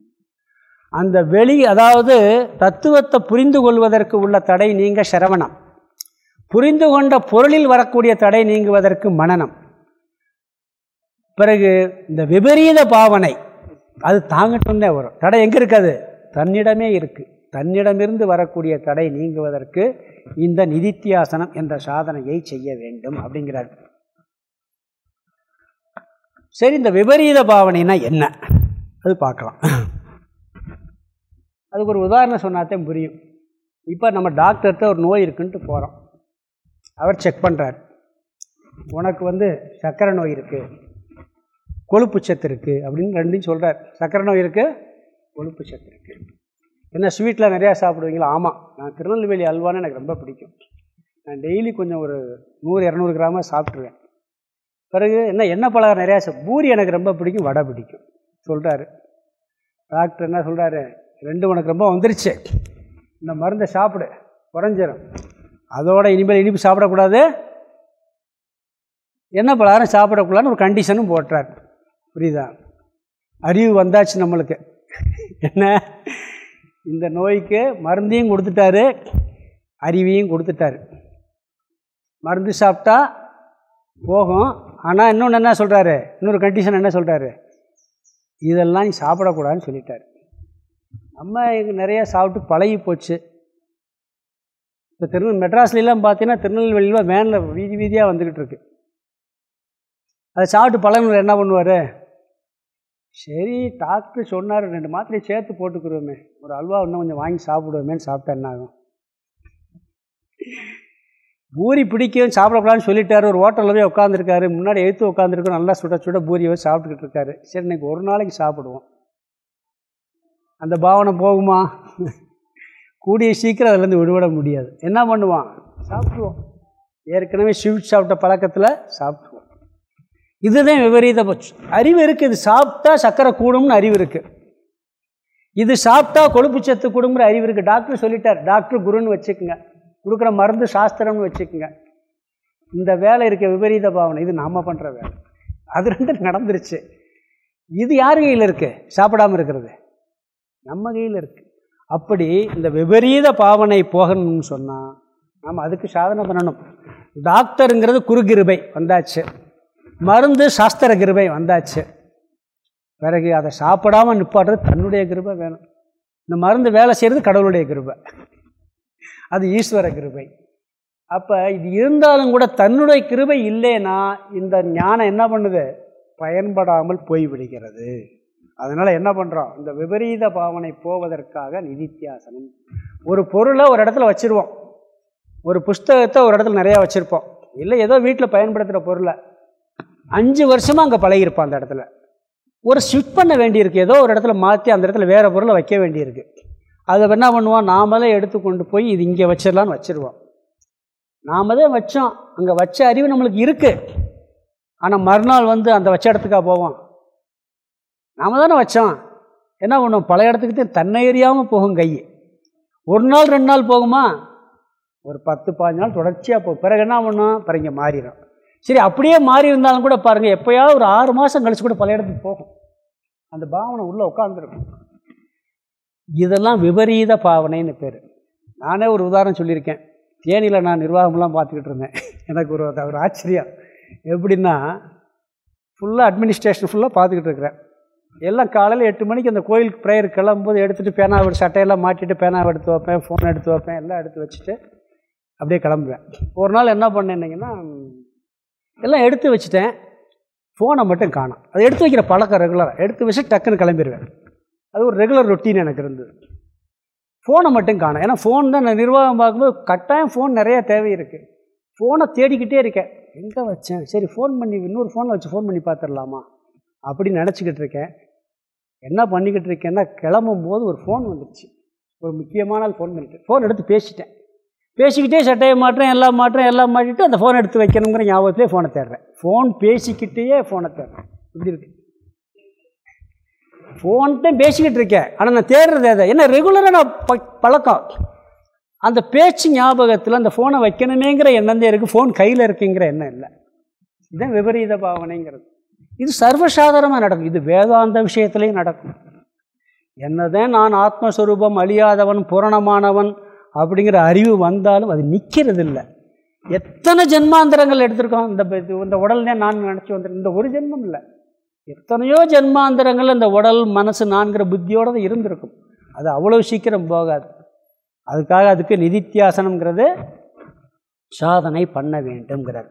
அந்த வெளி அதாவது தத்துவத்தை புரிந்து கொள்வதற்கு உள்ள தடை நீங்க சிரவணம். புரிந்து கொண்ட பொருளில் வரக்கூடிய தடை நீங்குவதற்கு மனநம். பிறகு இந்த விபரீத பாவனை அது தாங்கட்டும் தான் வரும். தடை எங்கே இருக்காது தன்னிடமே இருக்குது தன்னிடமிருந்து வரக்கூடிய தடை நீங்குவதற்கு இந்த நிதித்தியாசனம் என்ற சாதனையை செய்ய வேண்டும் அப்படிங்கிறார். சரி இந்த விபரீத பாவனைனா என்ன? அது பார்க்கலாம். அதுக்கு ஒரு உதாரணம் சொன்னாத்தான் புரியும். இப்போ நம்ம டாக்டர்கிட்ட ஒரு நோய் இருக்குன்ட்டு போகிறோம் அவர் செக் பண்ணுறார் உனக்கு வந்து சர்க்கரை நோய் இருக்குது கொழுப்பு சத்து இருக்குது அப்படின்னு ரெண்டையும் சொல்கிறார் சர்க்கரை நோய் இருக்குது கொழுப்பு சத்து இருக்குது என்ன ஸ்வீட்டில் நிறையா சாப்பிடுவீங்களா? ஆமாம் நான் திருநெல்வேலி அல்வான்னு எனக்கு ரொம்ப பிடிக்கும். நான் டெய்லி கொஞ்சம் ஒரு நூறு இரநூறு கிராமாக சாப்பிட்ருவேன் பிறகு என்ன எண்ணெய் பலகாரம் நிறையா பூரி எனக்கு ரொம்ப பிடிக்கும் வடை பிடிக்கும் சொல்கிறாரு டாக்டர் என்ன சொல்கிறாரு ரெண்டு உனக்கு ரொம்ப வந்துருச்சு. இந்த மருந்தை சாப்பிடு குறைஞ்சிரும். அதோட இனிமேல் இனிப்பு சாப்பிடக்கூடாது. என்ன பலகாரம் சாப்பிடக்கூடாதுன்னு ஒரு கண்டிஷனும் போட்டுறார். புரியுதா? அறிவு வந்தாச்சு நம்மளுக்கு. என்ன? இந்த நோய்க்கு மருந்தையும் கொடுத்துட்டாரு அறிவையும் கொடுத்துட்டாரு. மருந்து சாப்பிட்டா போகும். ஆனால் இன்னொன்று என்ன சொல்கிறாரு இன்னொரு கண்டிஷன் என்ன சொல்கிறாரு இதெல்லாம் நீ சாப்பிடக்கூடாதுன்னு சொல்லிட்டார். நம்ம இங்கே நிறையா சாப்பிட்டு பழகி போச்சு. இப்போ திருநெல் மெட்ராஸ்லாம் பார்த்தீங்கன்னா திருநெல்வேலியில் வேனில் வீதி வீதியாக வந்துக்கிட்டு இருக்கு. அதை சாப்பிட்டு பழகினவர் என்ன பண்ணுவார்? சரி டாக்டர் சொன்னார் ரெண்டு மாத்திரையை சேர்த்து போட்டுக்கிறோமே. ஒரு அல்வா இன்னும் கொஞ்சம் வாங்கி சாப்பிடுவோமேன்னு சாப்பிட்டா என்ன ஆகும்? பூரி பிடிக்கும் சாப்பிடக்கூடாதுன்னு சொல்லிட்டாரு. ஒரு ஹோட்டலில் போய் உட்காந்துருக்காரு முன்னாடி எழுத்து உட்காந்துருக்கோம் நல்லா சுட சுட பூரியை சாப்பிட்டுக்கிட்டு இருக்காரு. சரி இன்னைக்கு ஒரு நாளைக்கு சாப்பிடுவோம். அந்த பாவனை போகுமா? கூடிய சீக்கிரம் அதுலேருந்து விடுபட முடியாது. என்ன பண்ணுவான்? சாப்பிடுவோம் ஏற்கனவே ஸ்வீட் சாப்பிட்ட பழக்கத்தில் சாப்பிடுவோம் இதுதான் விபரீத பட்சம். அறிவு இருக்குது இது சாப்பிட்டா சக்கரை கூடும்னு அறிவு இருக்குது இது சாப்பிட்டா கொழுப்பு சத்து கூடுங்கிற அறிவு இருக்குது டாக்டர் சொல்லிட்டார். டாக்டர் குருன்னு வச்சுக்கோங்க. கொடுக்குற மருந்து சாஸ்திரம்னு வச்சுக்கோங்க. இந்த வேலை இருக்க விபரீத பாவனை. இது நாம் பண்ணுற வேலை. அது ரெண்டு நடந்துருச்சு. இது யார் கையில் இருக்குது சாப்பிடாமல் இருக்கிறது. நம்ம கையில் இருக்குது அப்படி இந்த விபரீத பாவனை போகணும்னு சொன்னால் நாம் அதுக்கு சாதனை பண்ணணும். டாக்டருங்கிறது குறுகிருபை வந்தாச்சு. மருந்து சாஸ்திர கிருபை வந்தாச்சு. பிறகு அதை சாப்பிடாமல் நிப்பாடுறது தன்னுடைய கிருபை வேணும். இந்த மருந்து வேலை செய்கிறது கடவுளுடைய கிருபை. அது ஈஸ்வர கிருபை. அப்போ இது இருந்தாலும் கூட தன்னுடைய கிருபை இல்லைன்னா இந்த ஞானம் என்ன பண்ணுது? பயன்படாமல் போய்விடுகிறது. அதனால் என்ன பண்ணுறோம் இந்த விபரீத பாவனை போவதற்காக நிதித்தியாசனம். ஒரு பொருளை ஒரு இடத்துல வச்சுருவோம். ஒரு புஸ்தகத்தை ஒரு இடத்துல நிறையா வச்சுருப்போம். இல்லை ஏதோ வீட்டில் பயன்படுத்துகிற பொருளை. அஞ்சு வருஷமாக அங்கே பழகிருப்பான் அந்த இடத்துல. ஒரு ஸ்விட் பண்ண வேண்டியிருக்கு. ஏதோ ஒரு இடத்துல மாற்றி அந்த இடத்துல வேறு பொருளை வைக்க வேண்டியிருக்கு. அதை என்ன பண்ணுவோம்? நாமளே எடுத்து கொண்டு போய் இது இங்கே வச்சிடலான்னு வச்சுருவோம். நாம தான் வச்சோம். அங்கே வச்ச அறிவு நம்மளுக்கு இருக்குது ஆனால் மறுநாள் வந்து அந்த வச்ச இடத்துக்காக போவோம். நாம தானே வச்சோம். என்ன பண்ணும்? பல இடத்துக்கு தன்னை எறியாமல் போகும் கை ஒரு நாள் ரெண்டு நாள் போகுமா? ஒரு பத்து பாஞ்சு நாள் தொடர்ச்சியாக போகும். பிறகு என்ன பண்ணும்? பிறகு இங்கே மாறிடும். சரி அப்படியே மாறி இருந்தாலும் கூட பாருங்கள் எப்போயாவது ஒரு ஆறு மாதம் கழிச்சு கூட பல இடத்துக்கு போகும். அந்த பாவனை உள்ளே உட்காந்துருக்கும் இதெல்லாம் விபரீத பாவனைன்னு பேர். நானே ஒரு உதாரணம் சொல்லியிருக்கேன். தேனியில் நான் நிர்வாகம்லாம் பார்த்துக்கிட்டு இருந்தேன். எனக்கு ஒரு ஒரு ஆச்சரியம். எப்படின்னா ஃபுல்லாக அட்மினிஸ்ட்ரேஷன் ஃபுல்லாக பார்த்துக்கிட்டு இருக்கிறேன். எல்லாம் காலையில் எட்டு மணிக்கு அந்த கோயிலுக்கு ப்ரேயர் கிளம்பும்போது எடுத்துகிட்டு பேனாவை சட்டையெல்லாம் மாட்டிட்டு பேனாவை எடுத்து வைப்பேன் ஃபோன் எடுத்து வைப்பேன் எல்லாம் எடுத்து வச்சுட்டு அப்படியே கிளம்புவேன். ஒரு நாள் என்ன பண்ணேன்னிங்கன்னா எல்லாம் எடுத்து வச்சுட்டேன். ஃபோனை மட்டும் காணும். அதை எடுத்து வைக்கிற பழக்கம் ரெகுலராக எடுத்து வச்சு டக்குன்னு கிளம்பிடுவேன் அது ஒரு ரெகுலர் ரொட்டீன் எனக்கு இருந்தது. ஃபோனை மட்டும் காணும். ஏன்னா ஃபோன் தான் நான் நிர்வாகம் பார்க்கும்போது கட்டாயம் ஃபோன் நிறையா தேவை இருக்குது ஃபோனை தேடிக்கிட்டே இருக்கேன். எங்கே வச்சேன்? சரி ஃபோன் பண்ணி இன்னொரு ஃபோனில் வச்சு ஃபோன் பண்ணி பார்த்துடலாமா? அப்படின்னு நினச்சிக்கிட்டு இருக்கேன். என்ன பண்ணிக்கிட்டு இருக்கேன்னா கிளம்பும் போது ஒரு ஃபோன் வந்துடுச்சு ஒரு முக்கியமான ஃபோன் பண்ணிட்டு. ஃபோன் எடுத்து பேசிட்டேன். பேசிக்கிட்டே சட்டையை மாற்றேன் எல்லாம் மாற்றேன் எல்லாம் மாட்டிட்டு அந்த ஃபோனை எடுத்து வைக்கணுங்கிற ஞாபகத்திலே ஃபோனை தேடுறேன். ஃபோன் பேசிக்கிட்டே ஃபோனை தேடுறேன். இப்படி இருக்கு. ஃபோன்கிட்ட பேசிக்கிட்டு இருக்கேன். ஆனால் நான் தேடுறது அதை என்ன ரெகுலராக நான் ப பழக்கம். அந்த பேச்சு ஞாபகத்தில் அந்த ஃபோனை வைக்கணுமேங்கிற எண்ணந்தே இருக்குது ஃபோன் கையில் இருக்குங்கிற எண்ணம் இல்லை. இதுதான் விபரீத பாவனைங்கிறது. இது சர்வசாதாரணமாக நடக்கும். இது வேதாந்த விஷயத்துலேயும் நடக்கும். என்னதான் நான் ஆத்மஸ்வரூபம் அழியாதவன் பூரணமானவன் அப்படிங்கிற அறிவு வந்தாலும் அது நிற்கிறது இல்லை எத்தனை ஜென்மாந்திரங்கள் எடுத்திருக்கோம்? இந்த இந்த உடல்னே நான் நினச்சி வந்துருக்கேன். இந்த ஒரு ஜென்மம் இல்லை. எத்தனையோ ஜென்மாந்திரங்கள் இந்த உடல் மனசு நான்கிற புத்தியோடு இருந்திருக்கும். அது அவ்வளோ சீக்கிரம் போகாது. அதுக்காக அதுக்கு நிதித்தியாசனங்கிறது சாதனை பண்ண வேண்டும்ங்கிறார்.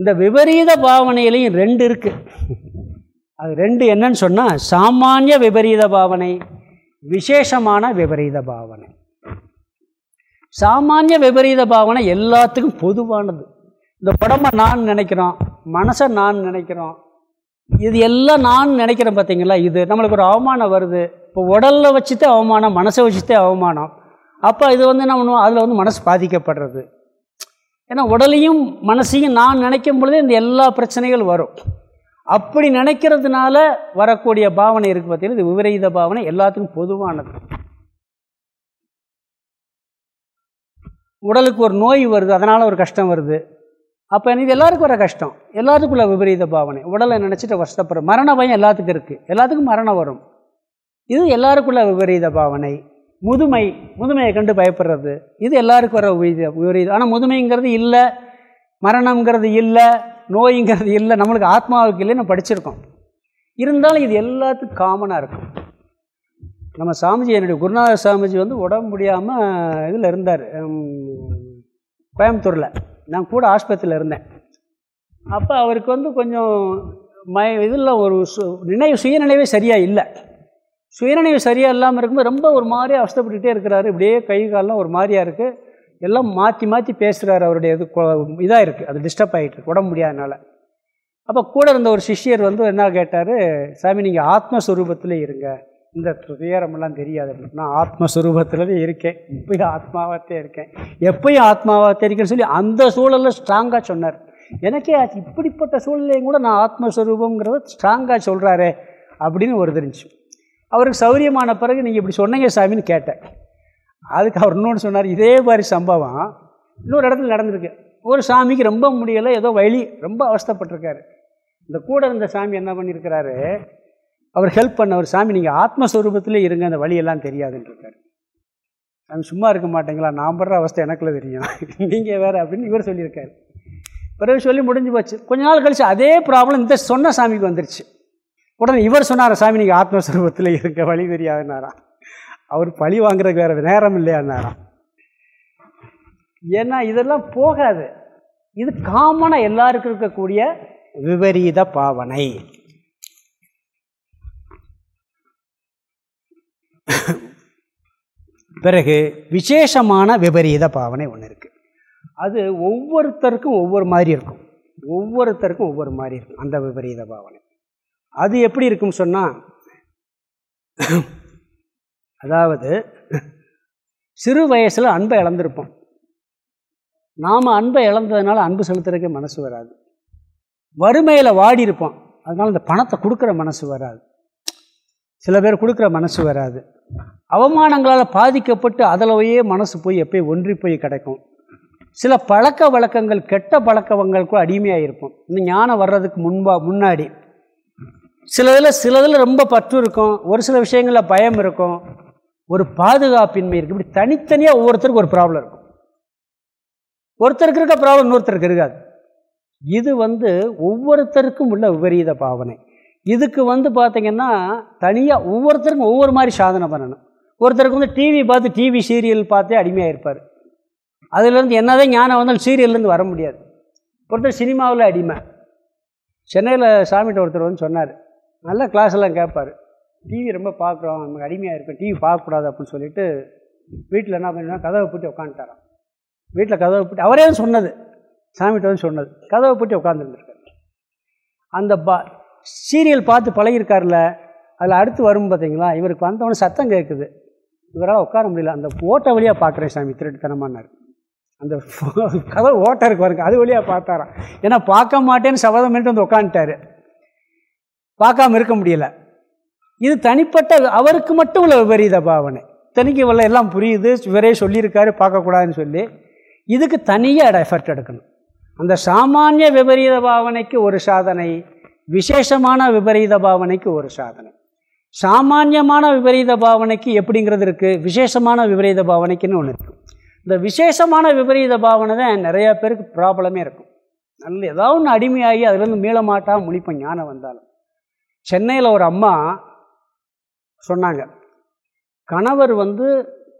இந்த விபரீத பாவனையிலையும் ரெண்டு இருக்குது அது ரெண்டு என்னன்னு சொன்னால் சாமானிய விபரீத பாவனை விசேஷமான விபரீத பாவனை. சாமானிய விபரீத பாவனை எல்லாத்துக்கும் பொதுவானது. இந்த உடம்பை நான் நினைக்கிறோம் மனசை நான் நினைக்கிறோம் இது எல்லாம் நான் நினைக்கிறேன் பார்த்தீங்களா இது நம்மளுக்கு ஒரு அவமானம் வருது. இப்போ உடலில் வச்சுட்டு அவமானம் மனசை வச்சுட்டே அவமானம். அப்போ இது வந்து என்ன பண்ணுவோம்? அதில் வந்து மனசு பாதிக்கப்படுறது. ஏன்னா உடலையும் மனசையும் நான் நினைக்கும் பொழுதே இந்த எல்லா பிரச்சனைகள் வரும். அப்படி நினைக்கிறதுனால வரக்கூடிய பாவனை இருக்குது பார்த்தீங்கன்னா இது விபரீத பாவனை எல்லாத்துக்கும் பொதுவானது. உடலுக்கு ஒரு நோய் வருது அதனால் ஒரு கஷ்டம் வருது. அப்போ இது எல்லாருக்கும் வர கஷ்டம். எல்லாத்துக்குள்ள விபரீத பாவனை. உடலை நினச்சிட்டு வருஷப்படுற மரண பயம் எல்லாத்துக்கும் இருக்குது எல்லாத்துக்கும் மரணம் வரும். இது எல்லாருக்குள்ள விபரீத பாவனை. முதுமை முதுமையை கண்டு பயப்படுறது. இது எல்லாருக்கும் வர விபரீத விபரீதம் ஆனால் முதுமைங்கிறது இல்லை மரணங்கிறது இல்லை நோய்ங்கிறது இல்லை நம்மளுக்கு ஆத்மாவுக்கு இல்லைன்னு படிச்சிருக்கோம். இருந்தாலும் இது எல்லாத்துக்கும் காமனாக இருக்கும். நம்ம சாமிஜி என்னுடைய குருநாத சாமிஜி வந்து உடம்பு முடியாமல் இதில் இருந்தார். கோயம்புத்தூரில். நான் கூட ஆஸ்பத்திரியில் இருந்தேன். அப்போ அவருக்கு வந்து கொஞ்சம் மய இதில் ஒரு சு நினைவு சுயநினைவே சரியாக இல்லை. சுயநினைவு சரியாக இல்லாமல் இருக்கும்போது ரொம்ப ஒரு மாதிரியாக அவஸ்தப்பட்டுகிட்டே இருக்கிறாரு. இப்படியே கை காலெலாம் ஒரு மாதிரியாக இருக்குது எல்லாம் மாற்றி மாற்றி பேசுகிறாரு அவருடைய இது இதாக இருக்குது அது டிஸ்டர்ப் ஆகிட்டு உடம்பு முடியாதனால. அப்போ கூட இருந்த ஒரு சிஷ்யர் வந்து என்ன கேட்டார் சாமி நீங்கள் ஆத்மஸ்வரூபத்தில் இருங்க. இந்த துயரமெல்லாம் தெரியாது நான் ஆத்மஸ்வரூபத்தில் இருக்கேன். இப்போயும் ஆத்மாவாகத்தே இருக்கேன். எப்பயும் ஆத்மாவாகத்தே இருக்கேன்னு சொல்லி அந்த சூழலில் ஸ்ட்ராங்காக சொன்னார். எனக்கே இப்படிப்பட்ட சூழ்நிலையும் கூட நான் ஆத்மஸ்வரூபங்கிறத ஸ்ட்ராங்காக சொல்கிறாரே அப்படின்னு ஒரு தெரிஞ்சு அவருக்கு சௌரியமான பிறகு நீங்கள் இப்படி சொன்னீங்க சாமின்னு கேட்டேன். அதுக்கு அவர் இன்னொன்று சொன்னார் இதே மாதிரி சம்பவம் இன்னொரு இடத்துல நடந்திருக்கு. ஒரு சாமிக்கு ரொம்ப முடியலை ஏதோ வழி ரொம்ப அவஸ்தப்பட்டிருக்காரு. இந்த கூட இருந்த சாமி என்ன பண்ணியிருக்கிறாரு அவர் ஹெல்ப் பண்ண ஒரு சாமி நீங்கள் ஆத்மஸ்வரூபத்திலே இருங்க அந்த வழியெல்லாம் தெரியாதுன்றிருக்காரு. சாமி சும்மா இருக்க மாட்டேங்களா? நான் படுற அவஸ்தை எனக்குள்ள தெரியும். நீங்கள் வேறு அப்படின்னு இவர் சொல்லியிருக்காரு. பிறகு சொல்லி முடிஞ்சு போச்சு. கொஞ்ச நாள் கழிச்சு அதே ப்ராப்ளம் இந்த சொன்ன சாமிக்கு வந்துருச்சு. உடனே இவர் சொன்னார் சாமி நீங்கள் ஆத்மஸ்வரூபத்தில் இருக்க வழி தெரியாதுனாராம் அவர் பழி வாங்குறதுக்கு வேறு நேரம் இல்லையானாராம் ஏன்னா இதெல்லாம் போகாது. இது காமனாக எல்லாருக்கும் இருக்கக்கூடிய விபரீத பாவனை. பிறகு விசேஷமான விபரீத பாவனை ஒன்று இருக்குது அது ஒவ்வொருத்தருக்கும் ஒவ்வொரு மாதிரி இருக்கும். ஒவ்வொருத்தருக்கும் ஒவ்வொரு மாதிரி இருக்கும் அந்த விபரீத பாவனை. அது எப்படி இருக்கும்னு சொன்னால் அதாவது சிறு வயசில் அன்பை இழந்திருப்போம். நாம் அன்பை இழந்ததுனால அன்பு செலுத்துறதுக்கே மனசு வராது. வறுமையில் வாடி இருப்போம் அதனால் இந்த பணத்தை கொடுக்குற மனசு வராது. சில பேர் கொடுக்குற மனசு வராது. அவமானங்களால் பாதிக்கப்பட்டு அதிலவையே மனசு போய் எப்போயும் ஒன்றி போய் கிடைக்கும். சில பழக்க வழக்கங்கள் கெட்ட பழக்கவங்களுக்கும் அடிமையாக இருப்போம் இன்னும் ஞானம் வர்றதுக்கு முன்பா முன்னாடி சிலதில் சிலதில் ரொம்ப பற்று இருக்கும். ஒரு சில விஷயங்களில் பயம் இருக்கும். ஒரு பாதுகாப்பின்மை இருக்குது இப்படி தனித்தனியாக ஒவ்வொருத்தருக்கும் ஒரு ப்ராப்ளம் இருக்கும். ஒருத்தருக்கு இருக்க ப்ராப்ளம் இன்னொருத்தருக்கு இருக்காது. இது வந்து ஒவ்வொருத்தருக்கும் உள்ள விபரீத பாவனை. இதுக்கு வந்து பார்த்திங்கன்னா தனியாக ஒவ்வொருத்தருக்கும் ஒவ்வொரு மாதிரி சாதனை பண்ணணும். ஒருத்தருக்கு வந்து டிவி பார்த்து டிவி சீரியல் பார்த்தே அடிமையாக இருப்பார். அதுலேருந்து என்னதான் ஞானம் வந்தாலும் சீரியல்லேருந்து வர முடியாது. ஒருத்தர் சினிமாவில் அடிமை. சென்னையில் சாமிகிட்ட ஒருத்தர் வந்து சொன்னார். நல்லா கிளாஸ் எல்லாம் கேட்பார் டிவி ரொம்ப பார்க்குறோம் நமக்கு அடிமையாக இருக்கும் டிவி பார்க்கக்கூடாது அப்படின்னு சொல்லிட்டு வீட்டில் என்ன பண்ணினா கதவை பூட்டி உட்காந்துட்டாரான் வீட்டில் கதவை பூட்டி அவரே சொன்னது. சாமிகிட்ட வந்து சொன்னது. கதவை பூட்டி உட்காந்துருந்துருக்காரு அந்த பா சீரியல் பார்த்து பழகிருக்காருல அதில் அடுத்து வரும் பார்த்தீங்களா இவருக்கு வந்தவொடனே சத்தம் கேட்குது இவரால் உட்கார முடியல. அந்த ஓட்டை வழியாக பார்க்குறேன் சாமி திருட்டுத்தனமானார் அந்த கதவு ஓட்ட இருக்கு பாருங்க அது வழியாக பார்த்தாராம். ஏன்னா பார்க்க மாட்டேன்னு சபதம் பண்ணிட்டு வந்து உட்காந்துட்டாரு. பார்க்காம இருக்க முடியல. இது தனிப்பட்ட அவருக்கு மட்டும் உள்ள விபரீத பாவனை. தனிக்கு இவ்வளோ எல்லாம் புரியுது இவரே சொல்லியிருக்காரு பார்க்கக்கூடாதுன்னு சொல்லி. இதுக்கு தனியாக எஃபர்ட் எடுக்கணும். அந்த சாமானிய விபரீத பாவனைக்கு ஒரு சாதனை விசேஷமான விபரீத பாவனைக்கு ஒரு சாதனை. சாமானியமான விபரீத பாவனைக்கு எப்படிங்கிறது இருக்குது விசேஷமான விபரீத பாவனைக்குன்னு ஒன்று இருக்குது இந்த விசேஷமான விபரீத பாவனை தான் நிறையா பேருக்கு ப்ராப்ளமே இருக்கும். நல்ல ஏதாவது ஒன்று அடிமையாகி அதுலேருந்து மீள மாட்டா முழிப்போம் ஞானம் வந்தாலும். சென்னையில் ஒரு அம்மா சொன்னாங்க கணவர் வந்து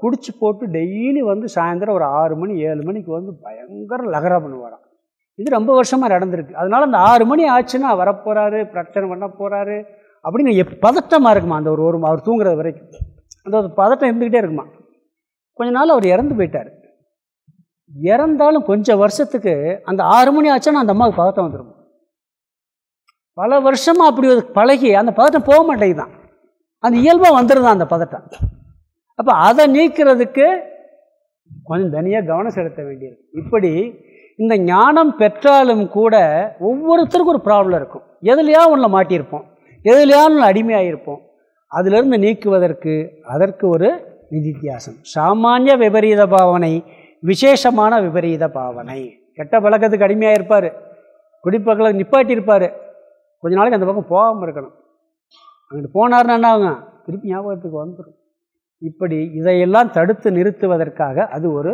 குடிச்சு போட்டு டெய்லி வந்து சாயந்தரம் ஒரு ஆறு மணி ஏழு மணிக்கு வந்து பயங்கர லகரா பண்ணுவாராம். இது ரொம்ப வருஷமாக நடந்திருக்கு. அதனால் அந்த ஆறு மணி ஆச்சுன்னா வரப்போகிறாரு பிரச்சனை பண்ண போகிறாரு அப்படின்னு எப் பதட்டமாக இருக்குமா அந்த ஒரு ஒரு அவர் தூங்குறது வரைக்கும். அந்த ஒரு பதட்டம் இருந்துக்கிட்டே இருக்குமா. கொஞ்ச நாள் அவர் இறந்து போயிட்டார். இறந்தாலும் கொஞ்சம் வருஷத்துக்கு அந்த ஆறு மணி ஆச்சுன்னா அந்த அம்மாவுக்கு பதட்டம் வந்துடும் பல வருஷமாக அப்படி பழகி அந்த பதட்டம் போக மாட்டேங்குதான் அந்த இயல்பாக வந்துடுதான் அந்த பதட்டம். அப்போ அதை நீக்கிறதுக்கு கொஞ்சம் தனியாக கவனம் செலுத்த வேண்டியிருக்கு இப்படி இந்த ஞானம் பெற்றாலும் கூட ஒவ்வொருத்தருக்கும் ஒரு ப்ராப்ளம் இருக்கும். எதுலையா ஒன்றில் மாட்டியிருப்போம். எதுலையா ஒன்று அடிமையாகிருப்போம் அதிலிருந்து நீக்குவதற்கு அதற்கு ஒரு நிதித்தியாசம் சாமானிய விபரீத பாவனை விசேஷமான விபரீத பாவனை. கெட்ட பழக்கத்துக்கு அடிமையாக இருப்பார் குடிப்பக்கலை நிப்பாட்டியிருப்பார். கொஞ்ச நாளைக்கு அந்த பக்கம் போகாமல் இருக்கணும். அங்கிட்டு போனார்னா என்ன ஆகும் திருப்பி ஞாபகத்துக்கு வந்துடும் இப்படி இதையெல்லாம் தடுத்து நிறுத்துவதற்காக அது ஒரு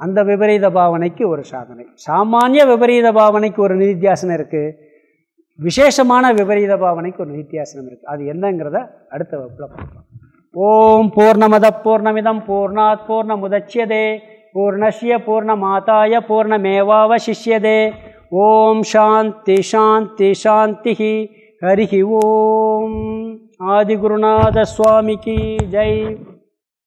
அந்த விபரீத பாவனைக்கு ஒரு சாதனை. சாமானிய விபரீத பாவனைக்கு ஒரு நிதித்தியாசனம் இருக்குது விசேஷமான விபரீத பாவனைக்கு ஒரு நிதித்தியாசனம் இருக்குது அது என்னங்கிறத அடுத்த வகுப்பில் பார்க்கலாம் ஓம் பூர்ணமத பூர்ணமிதம் பூர்ணாத் பூர்ணமுதட்சியதே பூர்ணஸ்ய பூர்ணமாதாய பூர்ணமேவாவசிஷ்யதே. ஓம் சாந்தி சாந்தி சாந்தி ஹரி ஓம். ஆதிகுருநாத சுவாமிக்கு ஜெய்.